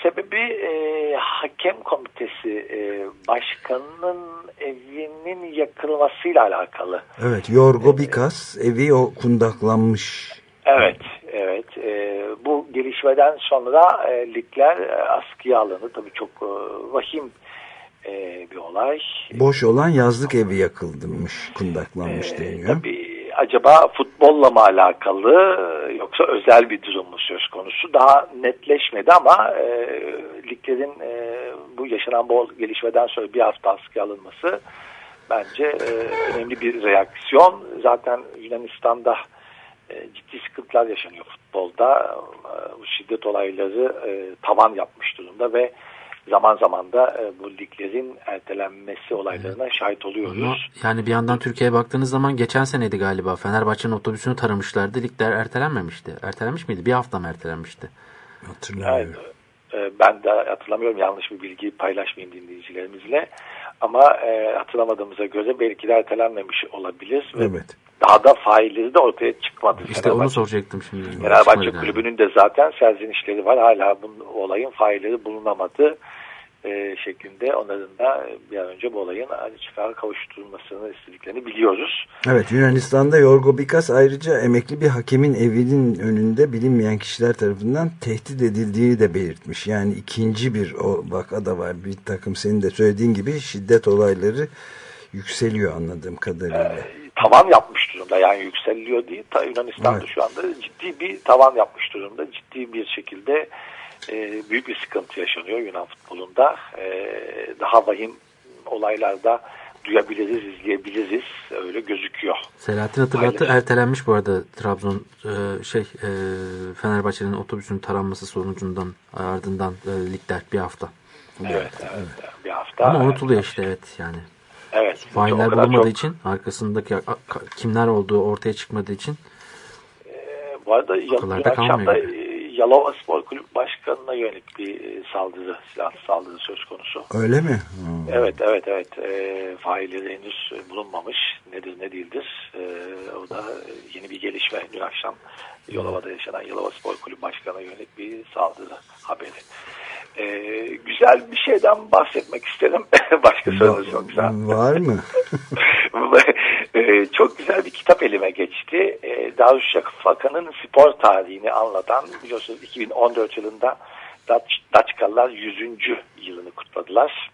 sebebi e, hakem komitesi e, başkanının evinin yakılmasıyla alakalı. Evet. Yorgo Bikas evi o kundaklanmış. Evet. Evet. E, bu gelişmeden sonra e, ligler e, askıya alındı. Tabii çok e, vahim e, bir olay. Boş olan yazlık evi yakılmış, kundaklanmış e, deniyor. Tabii acaba futbolla mı alakalı yoksa özel bir durum mu söz konusu? Daha netleşmedi ama e, liglerin e, bu yaşanan bol gelişmeden sonra bir hafta askıya alınması bence e, önemli bir reaksiyon. Zaten Yunanistan'da e, ciddi sıkıntılar yaşanıyor futbolda. E, bu şiddet olayları e, tavan yapmış durumda ve zaman zaman da e, bu liglerin ertelenmesi olaylarına evet. şahit oluyoruz. Ama yani bir yandan Türkiye'ye baktığınız zaman geçen seneydi galiba Fenerbahçe'nin otobüsünü taramışlardı. Ligler ertelenmemişti. Ertelenmiş miydi? Bir hafta mı ertelenmişti? Hatırlamıyorum. Evet, e, ben de hatırlamıyorum. Yanlış bir bilgi paylaşmayayım dinleyicilerimizle. Ama e, hatırlamadığımıza göre belki de ertelenmemiş olabilir. Evet. Daha da failleri de ortaya çıkmadı. İşte Fenerbahçe. onu soracaktım şimdi. Fenerbahçe kulübünün de zaten serzenişleri var. Hala bu olayın failleri bulunamadı e, şeklinde onların da bir an önce bu olayın çıkar kavuşturulmasını istediklerini biliyoruz. Evet Yunanistan'da Yorgo Bikas ayrıca emekli bir hakemin evinin önünde bilinmeyen kişiler tarafından tehdit edildiğini de belirtmiş. Yani ikinci bir o vaka da var. Bir takım senin de söylediğin gibi şiddet olayları yükseliyor anladığım kadarıyla. E, tavan yapmış durumda yani yükseliyor değil. Yunanistan'da evet. şu anda ciddi bir tavan yapmış durumda. Ciddi bir şekilde e, büyük bir sıkıntı yaşanıyor Yunan futbolunda. E, daha vahim olaylarda duyabiliriz, izleyebiliriz. Öyle gözüküyor. Selahattin hatırlattı. Aynen. Ertelenmiş bu arada Trabzon e, şey e, Fenerbahçe'nin otobüsünün taranması sonucundan ardından e, ligler bir hafta. Evet, evet, evet. bir hafta. Ama unutuluyor işte evet yani. Evet. Failler bulunmadığı çok... için arkasındaki kimler olduğu ortaya çıkmadığı için e, bu arada dün akşam da Yalova Spor Kulüp Başkanı'na yönelik bir e, saldırı, silahlı saldırı söz konusu. Öyle mi? Hmm. Evet, evet, evet. E, failleri henüz bulunmamış. Nedir, ne değildir? E, o da yeni bir gelişme. Dün akşam Yalova'da yaşanan Yalova Spor Kulüp Başkanı'na yönelik bir saldırı haberi. E, güzel bir şeyden bahsetmek isterim. Başka sorunuz yoksa. Var mı? e, çok güzel bir kitap elime geçti. E, Darüşşafaka'nın spor tarihini anlatan biliyorsunuz 2014 yılında Daçkalılar 100. yılını kutladılar.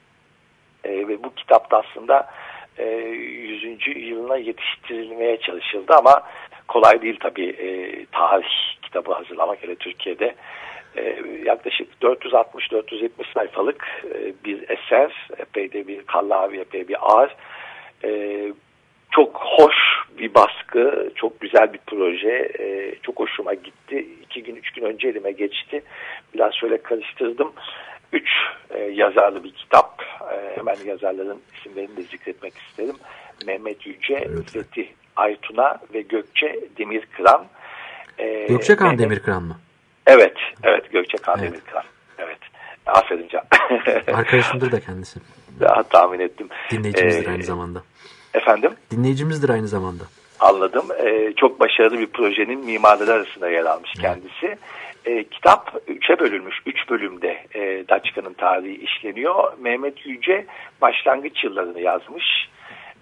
E, ve bu kitapta aslında e, 100. yılına yetiştirilmeye çalışıldı ama kolay değil tabii e, tarih kitabı hazırlamak hele Türkiye'de. E, yaklaşık 460-470 sayfalık e, bir eser, epey de bir kallavi, epey bir ağır. E, çok hoş bir baskı, çok güzel bir proje, e, çok hoşuma gitti. İki gün, üç gün önce elime geçti. Biraz şöyle karıştırdım. Üç e, yazarlı bir kitap. E, hemen yazarların isimlerini de zikretmek isterim. Mehmet Yüce, evet. Fethi Aytuna ve Gökçe Demirkıran. E, Gökçe Kan Demirkıran mı? Evet, evet Gökçe Kan evet. Demirkıran. Evet. Aferin Can. Arkadaşımdır da kendisi. Daha tahmin ettim. Dinleyicimizdir ee, aynı zamanda. Efendim? Dinleyicimizdir aynı zamanda. Anladım. Ee, çok başarılı bir projenin mimarları arasında yer almış kendisi. Ee, kitap üçe bölünmüş. Üç bölümde e, Daçka'nın tarihi işleniyor. Mehmet Yüce başlangıç yıllarını yazmış.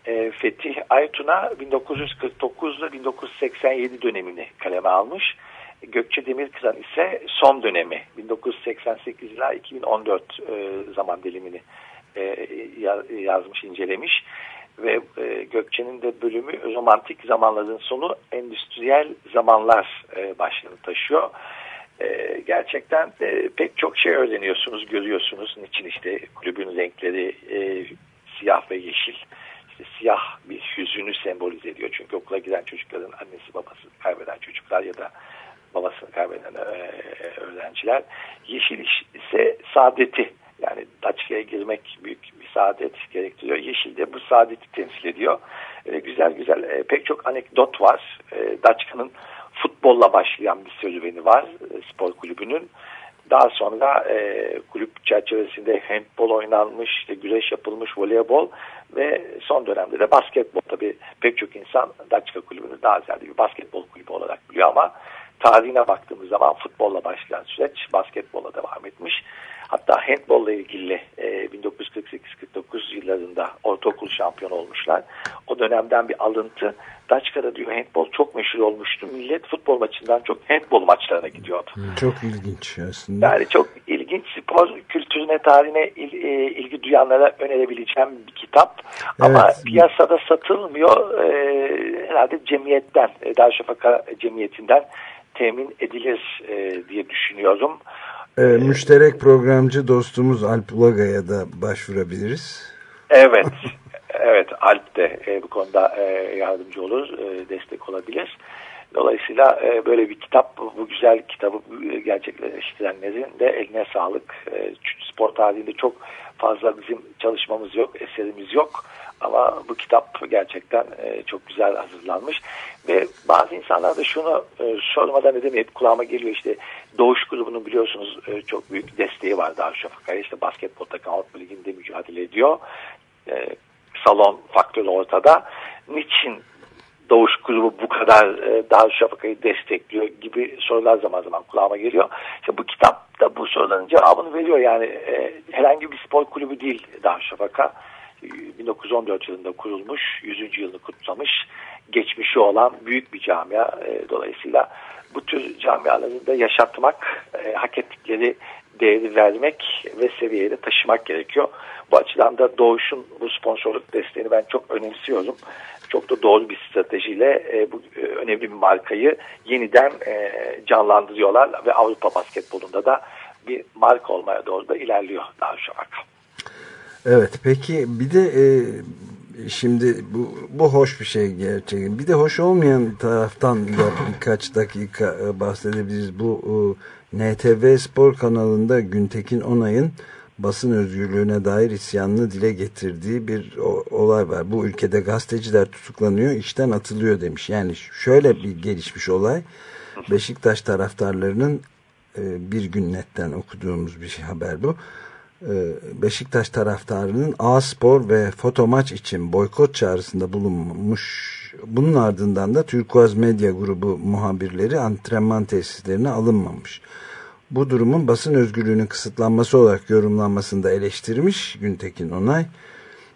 E, Fetih Aytun'a 1949 ile 1987 dönemini kaleme almış. Gökçe Demirkıran ise son dönemi 1988 ila 2014 e, zaman dilimini e, yazmış, incelemiş ve e, Gökçe'nin de bölümü romantik zamanların sonu endüstriyel zamanlar e, başlığını taşıyor. E, gerçekten e, pek çok şey öğreniyorsunuz, görüyorsunuz. Niçin işte kulübün renkleri e, siyah ve yeşil. İşte siyah bir hüzünü sembolize ediyor. Çünkü okula giden çocukların annesi babası kaybeden çocuklar ya da babasını kaybeden e, öğrenciler. Yeşil ise saadeti yani Daçka'ya girmek büyük saadet gerektiriyor. Yeşil de bu saadeti temsil ediyor. E, güzel güzel e, pek çok anekdot var. E, Daçka'nın futbolla başlayan bir serüveni var e, spor kulübünün. Daha sonra e, kulüp çerçevesinde handbol oynanmış, işte güreş yapılmış, voleybol ve son dönemde de basketbol. Tabii pek çok insan Daçka kulübünü daha ziyade bir basketbol kulübü olarak biliyor ama tarihine baktığımız zaman futbolla başlayan süreç basketbola devam etmiş. Hatta handbolla ilgili e, 1948-49 yıllarında ortaokul şampiyon olmuşlar. O dönemden bir alıntı. Daçka'da diyor handbol çok meşhur olmuştu. Millet futbol maçından çok handbol maçlarına gidiyordu. Çok ilginç aslında. Yani çok ilginç spor kültürüne, tarihine il, e, ilgi duyanlara önerebileceğim bir kitap. Evet. Ama piyasada satılmıyor. E, herhalde cemiyetten, e, Darüşşafaka Cemiyeti'nden temin edilir e, diye düşünüyorum. E, müşterek programcı dostumuz Alp Ulaga'ya da başvurabiliriz. Evet. evet Alp de e, bu konuda e, yardımcı olur, e, destek olabilir. Dolayısıyla e, böyle bir kitap, bu güzel kitabı e, gerçekleştirenlerin de eline sağlık. E, spor tarihinde çok fazla bizim çalışmamız yok, eserimiz yok. Ama bu kitap gerçekten e, çok güzel hazırlanmış. Ve bazı insanlar da şunu e, sormadan edemeyip kulağıma geliyor işte Doğuş grubunun biliyorsunuz e, çok büyük desteği var Darüşşafaka'ya. işte basketbol takım Avrupa Ligi'nde mücadele ediyor. E, salon faktörü ortada. Niçin Doğuş grubu bu kadar e, Darüşşafaka'yı destekliyor gibi sorular zaman zaman kulağıma geliyor. İşte bu kitap da bu soruların cevabını veriyor. Yani e, herhangi bir spor kulübü değil Darüşşafaka. 1914 yılında kurulmuş, 100. yılını kutlamış, geçmişi olan büyük bir camia. E, dolayısıyla bu tür camiaları da yaşatmak, e, hak ettikleri değeri vermek ve seviyeye de taşımak gerekiyor. Bu açıdan da Doğuş'un bu sponsorluk desteğini ben çok önemsiyorum. Çok da doğru bir stratejiyle e, bu e, önemli bir markayı yeniden e, canlandırıyorlar ve Avrupa basketbolunda da bir marka olmaya doğru da ilerliyor an. Evet peki bir de e, şimdi bu, bu hoş bir şey gerçekten. Bir de hoş olmayan taraftan da birkaç dakika e, bahsedebiliriz. Bu e, NTV Spor kanalında Güntekin Onay'ın basın özgürlüğüne dair isyanını dile getirdiği bir olay var. Bu ülkede gazeteciler tutuklanıyor, işten atılıyor demiş. Yani şöyle bir gelişmiş olay. Beşiktaş taraftarlarının e, bir gün netten okuduğumuz bir haber bu Beşiktaş taraftarının A-Spor ve foto maç için boykot çağrısında bulunmuş. Bunun ardından da Türkuaz Medya Grubu muhabirleri antrenman tesislerine alınmamış. Bu durumun basın özgürlüğünün kısıtlanması olarak yorumlanmasında eleştirmiş Güntekin Onay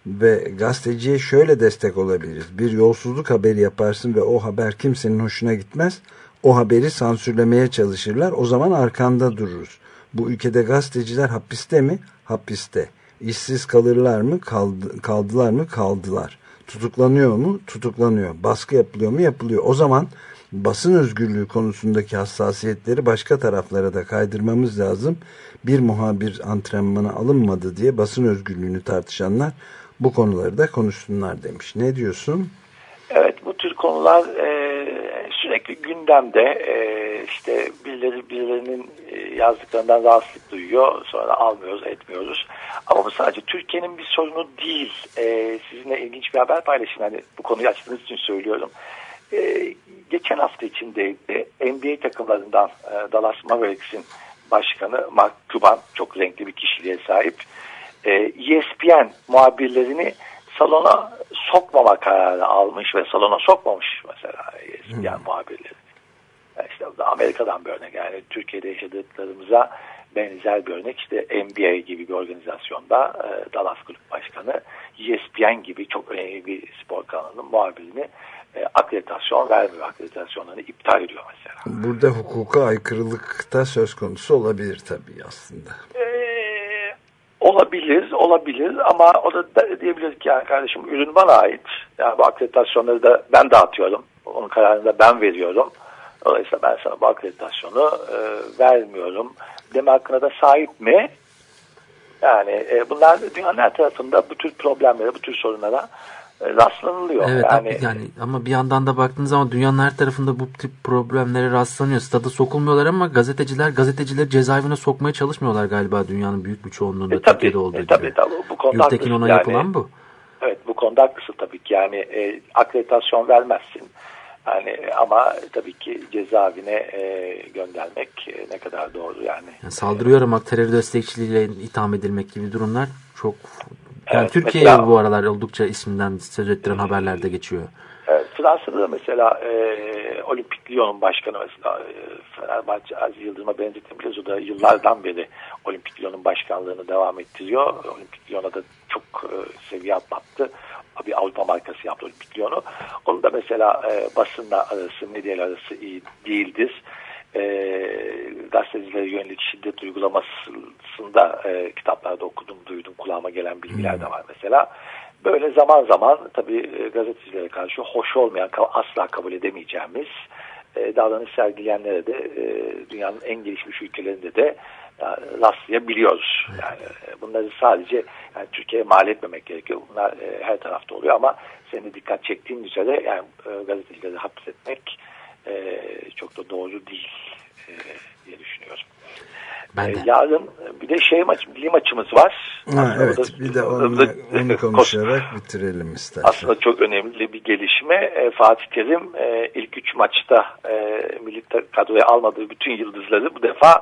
ve gazeteciye şöyle destek olabiliriz. Bir yolsuzluk haberi yaparsın ve o haber kimsenin hoşuna gitmez. O haberi sansürlemeye çalışırlar. O zaman arkanda dururuz. Bu ülkede gazeteciler hapiste mi? hapiste. İşsiz kalırlar mı? Kaldı, kaldılar mı? Kaldılar. Tutuklanıyor mu? Tutuklanıyor. Baskı yapılıyor mu? Yapılıyor. O zaman basın özgürlüğü konusundaki hassasiyetleri başka taraflara da kaydırmamız lazım. Bir muhabir antrenmana alınmadı diye basın özgürlüğünü tartışanlar bu konuları da konuşsunlar demiş. Ne diyorsun? Evet bu tür konular e, sürekli gündemde e, işte birileri birilerinin e, yazdıklarından rahatsızlık duyuyor sonra almıyoruz etmiyoruz. Ama bu sadece Türkiye'nin bir sorunu değil. E, sizinle ilginç bir haber paylaşayım. Yani bu konuyu açtığınız için söylüyorum. E, geçen hafta içindeydi NBA takımlarından e, Dallas Mavericks'in başkanı Mark Cuban çok renkli bir kişiliğe sahip e, ESPN muhabirlerini salona sokmama kararı almış ve salona sokmamış mesela ESPN hmm. muhabirleri. Yani işte Amerika'dan bir örnek yani Türkiye'de yaşadıklarımıza benzer bir örnek işte NBA gibi bir organizasyonda e, Dallas Kulüp Başkanı ESPN gibi çok önemli bir spor kanalının muhabirini e, akreditasyon vermiyor. Akreditasyonlarını iptal ediyor mesela. Burada hukuka aykırılık da söz konusu olabilir tabii aslında. E, olabilir, olabilir ama o da diyebiliriz ki yani kardeşim ürün bana ait. Yani bu akreditasyonları da ben dağıtıyorum. Onun kararını da ben veriyorum. Dolayısıyla ben sana bu akreditasyonu e, vermiyorum. Deme hakkına da sahip mi? Yani e, bunlar dünyanın her tarafında bu tür problemlere, bu tür sorunlara rastlanılıyor. Evet yani, yani ama bir yandan da baktığınız zaman dünyanın her tarafında bu tip problemlere rastlanıyor. Stada sokulmuyorlar ama gazeteciler gazetecileri cezaevine sokmaya çalışmıyorlar galiba dünyanın büyük bir çoğunluğunda e, tabii, Türkiye'de olduğu e, tabii, Tabii, bu konuda Gültekin ona yani, yapılan bu. Evet bu konuda haklısın tabii ki yani e, akreditasyon vermezsin. Yani ama tabii ki cezaevine e, göndermek e, ne kadar doğru yani. yani saldırıyor ama terör destekçiliğiyle itham edilmek gibi durumlar çok yani evet, Türkiye'ye mesela, bu aralar oldukça isminden söz ettiren haberlerde geçiyor. Evet, Fransa'da da mesela e, Olimpik Lyon'un başkanı mesela e, Fenerbahçe Aziz Yıldırım'a benzetebiliriz. O da yıllardan beri Olimpik Lyon'un başkanlığını devam ettiriyor. Olimpik Lyon'a da çok e, seviye atlattı. Bir Avrupa markası yaptı Olimpik Lyon'u. Onu da mesela e, basınla arası, medya arası iyi değildir e, gazetecilere yönelik şiddet uygulamasında e, kitaplarda okudum, duydum, kulağıma gelen bilgiler de var mesela. Böyle zaman zaman tabii e, gazetecilere karşı hoş olmayan, asla kabul edemeyeceğimiz e, davranış sergileyenlere de e, dünyanın en gelişmiş ülkelerinde de yani, rastlayabiliyoruz. Yani e, bunları sadece yani Türkiye'ye mal etmemek gerekiyor. Bunlar e, her tarafta oluyor ama senin dikkat çektiğin üzere yani e, gazetecileri hapsetmek e, çok da doğru değil e, diye düşünüyorum. Ben de. E, yarın bir de şey maç, bilim maçımız var. Ha, evet da, bir de onu, onu konuşarak bitirelim istersen. Aslında çok önemli bir gelişme. E, Fatih Terim e, ilk üç maçta e, milli kadroya almadığı bütün yıldızları bu defa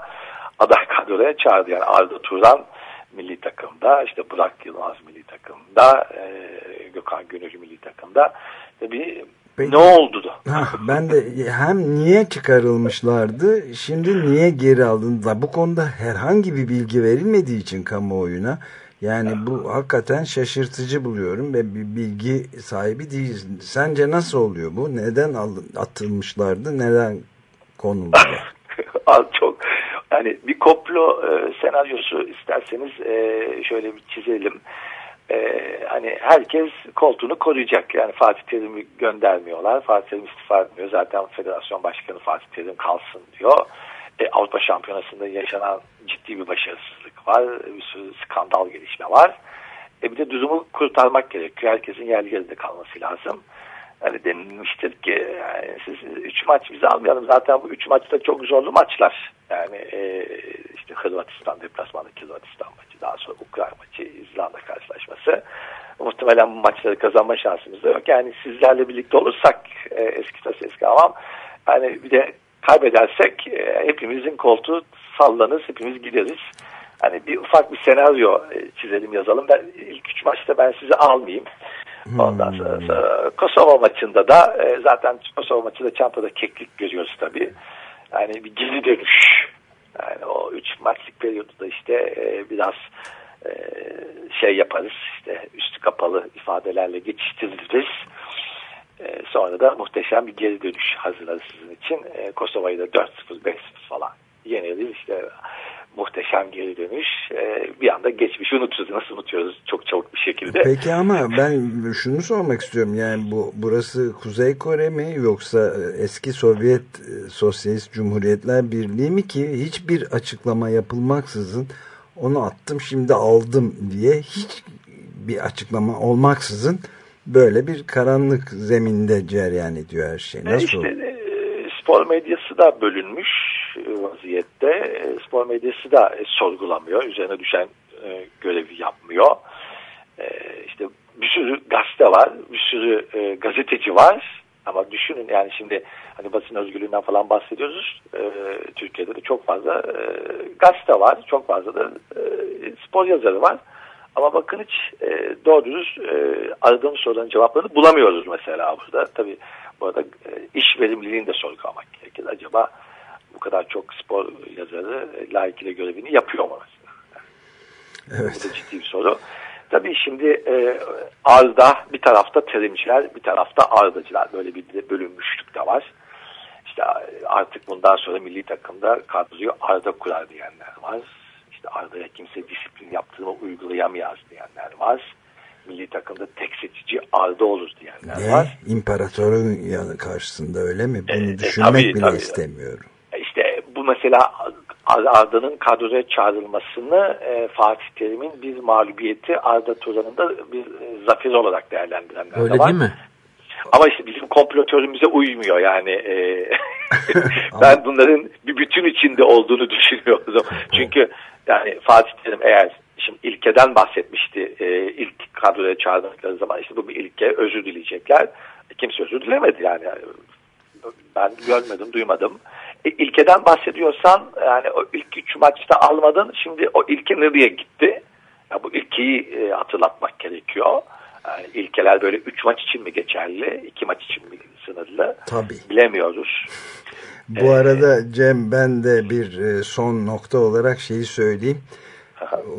aday kadroya çağırdı. Yani Arda Turan milli takımda, işte Burak Yılmaz milli takımda, e, Gökhan Gönül milli takımda. Tabii Peki, ne oldu da? ben de hem niye çıkarılmışlardı şimdi niye geri alındılar? Bu konuda herhangi bir bilgi verilmediği için kamuoyuna yani bu hakikaten şaşırtıcı buluyorum ve bir bilgi sahibi değiliz. Sence nasıl oluyor bu? Neden atılmışlardı? Neden konuldular? Çok yani bir komplo e, senaryosu isterseniz e, şöyle bir çizelim e, hani herkes koltuğunu koruyacak. Yani Fatih Terim'i göndermiyorlar. Fatih Terim istifa etmiyor. Zaten federasyon başkanı Fatih Terim kalsın diyor. E, Avrupa Şampiyonası'nda yaşanan ciddi bir başarısızlık var. Bir sürü skandal gelişme var. E, bir de durumu kurtarmak gerekiyor. Herkesin yerli yerinde kalması lazım. Hani denilmiştir ki yani siz üç maç bize almayalım. Zaten bu üç maçta çok zorlu maçlar. Yani e, işte Hırvatistan deplasmandaki Hırvatistan maçı, daha sonra Ukrayna maçı, İzlanda karşılaşması. Muhtemelen bu maçları kazanma şansımız da yok. Yani sizlerle birlikte olursak e, eski tas eski avam. Yani bir de kaybedersek e, hepimizin koltuğu sallanır, hepimiz gideriz. Hani bir ufak bir senaryo e, çizelim yazalım. Ben ilk üç maçta ben sizi almayayım. Ondan hmm. sonra, sonra Kosova maçında da e, zaten Kosova maçında çantada keklik görüyoruz tabii. Yani bir gizli dönüş. Yani o üç maçlık periyodu işte e, biraz e, şey yaparız işte üstü kapalı ifadelerle geçiştiririz. E, sonra da muhteşem bir geri dönüş hazırlarız sizin için. E, Kosova'yı da 4-0, 5-0 falan yeneriz. işte muhteşem geri dönüş. E, bir anda geçmişi unutuyoruz. Nasıl unutuyoruz çok çabuk bir şekilde. Peki ama ben şunu sormak istiyorum. Yani bu burası Kuzey Kore mi yoksa eski Sovyet e, Sosyalist Cumhuriyetler Birliği mi ki hiçbir açıklama yapılmaksızın onu attım şimdi aldım diye hiç bir açıklama olmaksızın böyle bir karanlık zeminde cereyan ediyor her şey. Nasıl? İşte, e, spor medyası da bölünmüş vaziyette. E, spor medyası da e, sorgulamıyor. Üzerine düşen e, görevi yapmıyor. İşte bir sürü gazete var. Bir sürü gazeteci var. Ama düşünün yani şimdi hani basın özgürlüğünden falan bahsediyoruz. Türkiye'de de çok fazla e, gazete var. Çok fazla da spor yazarı var. Ama bakın hiç e, doğru dürüst e, aradığımız soruların cevaplarını bulamıyoruz mesela burada. Tabii bu arada e, iş verimliliğini de sorgulamak gerekir. Acaba kadar çok spor yazarı e, layıkıyla görevini yapıyor mu mesela? Evet. Bu da ciddi bir soru. Tabii şimdi e, Arda bir tarafta terimciler, bir tarafta Ardacılar. Böyle bir bölünmüşlük de var. İşte artık bundan sonra milli takımda kadroyu Arda kurar diyenler var. İşte Arda'ya kimse disiplin yaptığını uygulayamaz diyenler var. Milli takımda tek seçici Arda olur diyenler ne? var. İmparatorun karşısında öyle mi? Bunu e, düşünmek e, tabii, bile tabii. istemiyorum. Bu mesela Arda'nın kadroya çağrılmasını e, Fatih Terim'in bir mağlubiyeti Arda Turan'ın da bir e, zafer olarak değerlendirenler Öyle var. değil mi? Ama işte bizim komplotörümüze uymuyor yani. E, ben bunların bir bütün içinde olduğunu düşünüyorum. Çünkü yani Fatih Terim eğer şimdi ilkeden bahsetmişti e, ilk kadroya çağırdıkları zaman işte bu bir ilke özür dileyecekler. E, kimse özür dilemedi yani. Ben görmedim, duymadım. E, ilkeden bahsediyorsan yani o ilk üç maçta almadın. Şimdi o ilke nereye gitti? Ya bu ilkeyi e, hatırlatmak gerekiyor. Yani ilkeler böyle üç maç için mi geçerli, iki maç için mi sınırlı? Tabii. Bilemiyoruz. Bu ee, arada Cem ben de bir e, son nokta olarak şeyi söyleyeyim.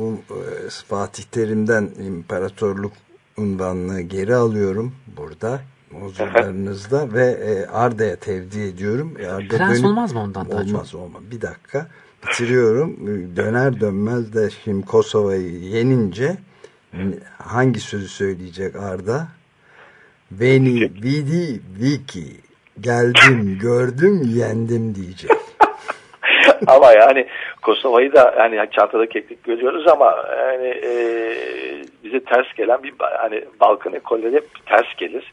O, e, Fatih Terim'den imparatorluk unvanını geri alıyorum burada huzurlarınızda ve e, Arda'ya tevdi ediyorum. Arda Prens dönüp, olmaz mı ondan daha olmaz, çok? Olmaz Bir dakika bitiriyorum. Döner dönmez de şimdi Kosova'yı yenince hangi sözü söyleyecek Arda? Veni vidi viki geldim gördüm yendim diyecek. ama yani Kosova'yı da yani çantada keklik görüyoruz ama yani e, bize ters gelen bir hani Balkan ekolleri hep ters gelir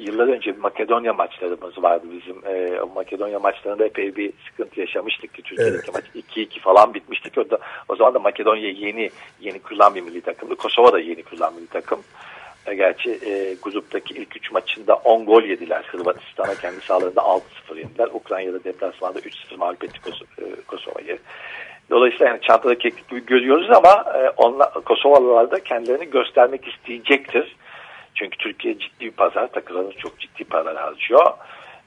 yıllar önce Makedonya maçlarımız vardı bizim. E, Makedonya maçlarında epey bir sıkıntı yaşamıştık ki Türkiye'deki evet. maç 2-2 falan bitmiştik. O, da, o zaman da Makedonya yeni yeni kurulan bir milli takımdı. Kosova da yeni kurulan milli takım. E, gerçi e, gruptaki ilk 3 maçında 10 gol yediler. Hırvatistan'a kendi sahalarında 6-0 yediler. Ukrayna'da deplasmanda 3-0 mağlup etti e, Kosova'yı. Dolayısıyla yani çantada keklik gibi görüyoruz ama e, onlar, Kosovalılar da kendilerini göstermek isteyecektir. Çünkü Türkiye ciddi bir pazar, takılarımız çok ciddi paralar harcıyor.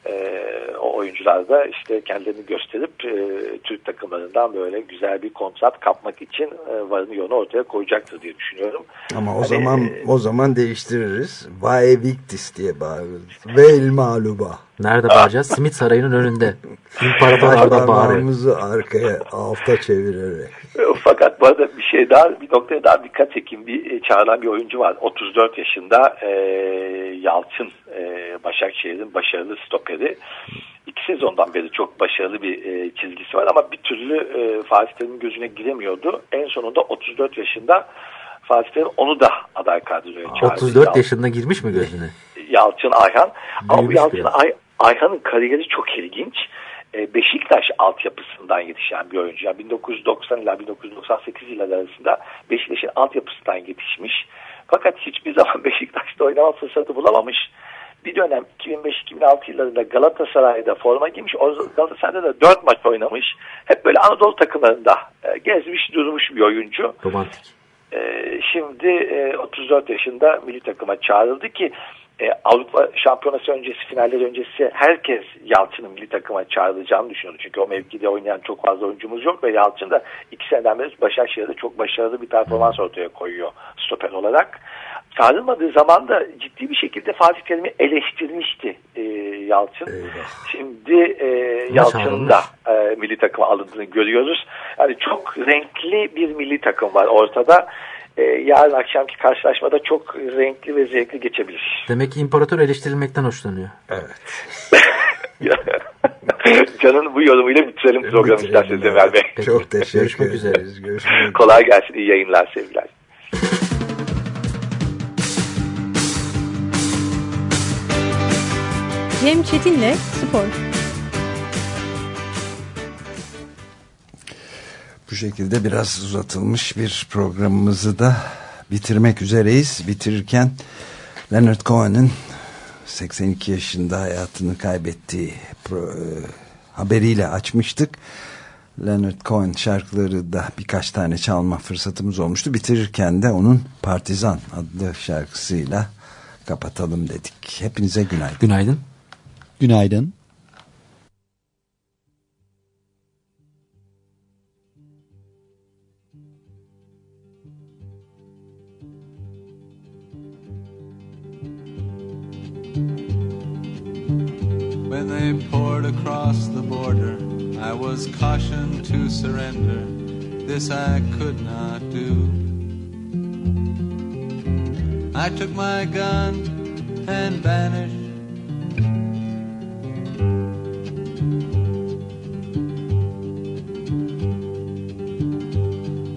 E, o oyuncular da işte kendilerini gösterip e, Türk takımlarından böyle güzel bir kontrat kapmak için e, varını yonu ortaya koyacaktır diye düşünüyorum. Ama o hani, zaman e, o zaman değiştiririz. Vae Victis diye bağırırız. Vel maluba. Nerede bağıracağız? Simit Sarayı'nın önünde. İmparatorlarda bağırıyor. arkaya alta çevirerek. Fakat bu arada bir şey daha bir noktaya daha dikkat çekeyim. Bir e, çağrılan bir oyuncu var. 34 yaşında e, Yalçın e, Başakşehir'in başarılı stoperi. İki sezondan beri çok başarılı bir e, çizgisi var ama bir türlü e, Fatih Terim'in gözüne giremiyordu. En sonunda 34 yaşında Fatih Terim onu da aday kadroya çağırdı. 34 Yalçın. yaşında girmiş mi gözüne? Yalçın Ayhan. Ama bu Yalçın Ay Ayhan'ın kariyeri çok ilginç. E, Beşiktaş altyapısından yetişen bir oyuncu. Yani 1990 ile 1998 yıllar arasında Beşiktaş'ın altyapısından yetişmiş. Fakat hiçbir zaman Beşiktaş'ta oynama fırsatı bulamamış. Bir dönem 2005-2006 yıllarında Galatasaray'da forma giymiş. Galatasaray'da da 4 maç oynamış. Hep böyle Anadolu takımlarında e, gezmiş durmuş bir oyuncu. Romantik. E, şimdi 34 yaşında milli takıma çağrıldı ki e, Avrupa Şampiyonası öncesi, finaller öncesi herkes Yalçın'ın milli takıma çağrılacağını düşünüyordu. Çünkü o mevkide oynayan çok fazla oyuncumuz yok ve Yalçın da iki seneden beri Başakşehir'de çok başarılı bir performans ortaya koyuyor stoper olarak. Çağrılmadığı zaman da ciddi bir şekilde Fatih Terim'i eleştirmişti e, Yalçın. Eyvah. Şimdi e, Yalçın'ın da e, milli takıma alındığını görüyoruz. Yani çok renkli bir milli takım var ortada. E, yarın akşamki karşılaşmada çok renkli ve zevkli geçebilir. Demek ki imparator eleştirilmekten hoşlanıyor. Evet. Can'ın bu yorumuyla bitirelim programı isterseniz Emel Bey. Çok teşekkür Görüşmek üzere. Görüşmek üzere. Kolay gelsin. İyi yayınlar sevgiler. Cem Çetin'le Spor. Bu şekilde biraz uzatılmış bir programımızı da bitirmek üzereyiz. Bitirirken Leonard Cohen'in 82 yaşında hayatını kaybettiği pro, e, haberiyle açmıştık. Leonard Cohen şarkıları da birkaç tane çalma fırsatımız olmuştu. Bitirirken de onun Partizan adlı şarkısıyla kapatalım dedik. Hepinize günaydın. Günaydın. Günaydın. They poured across the border, I was cautioned to surrender. This I could not do. I took my gun and vanished.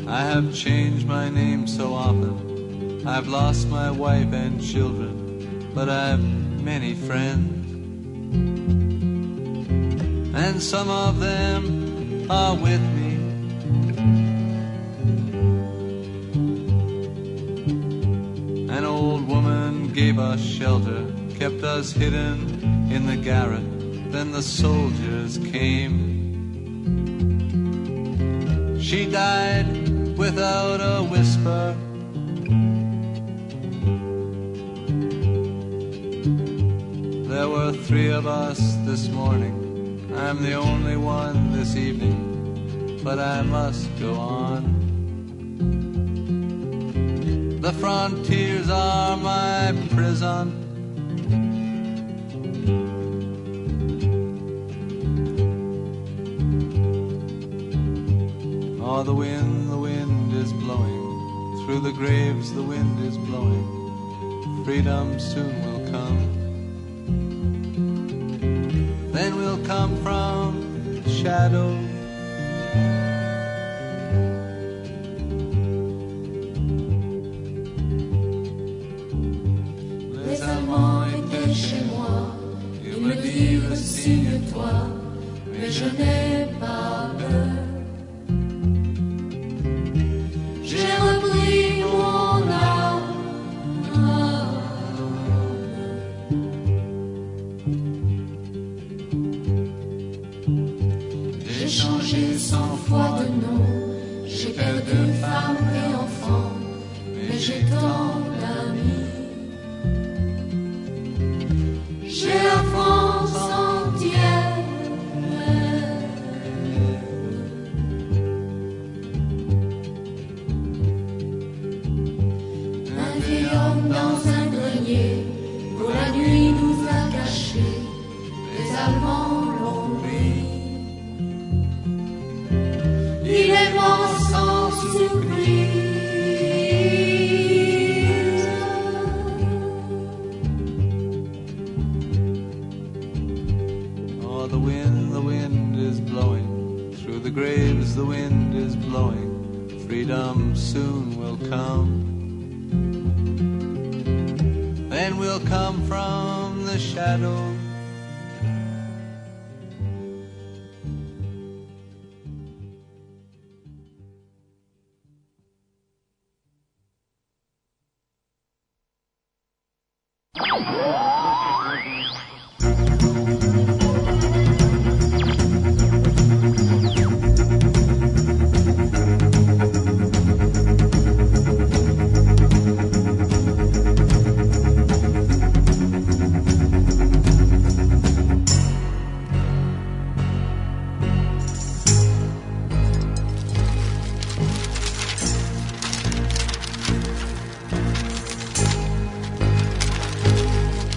I have changed my name so often. I've lost my wife and children, but I've many friends. And some of them are with me. An old woman gave us shelter, kept us hidden in the garret. Then the soldiers came. She died without a whisper. There were three of us this morning. I'm the only one this evening, but I must go on. The frontiers are my prison. Oh, the wind, the wind is blowing. Through the graves, the wind is blowing. Freedom soon will shadow.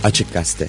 Açık Gazete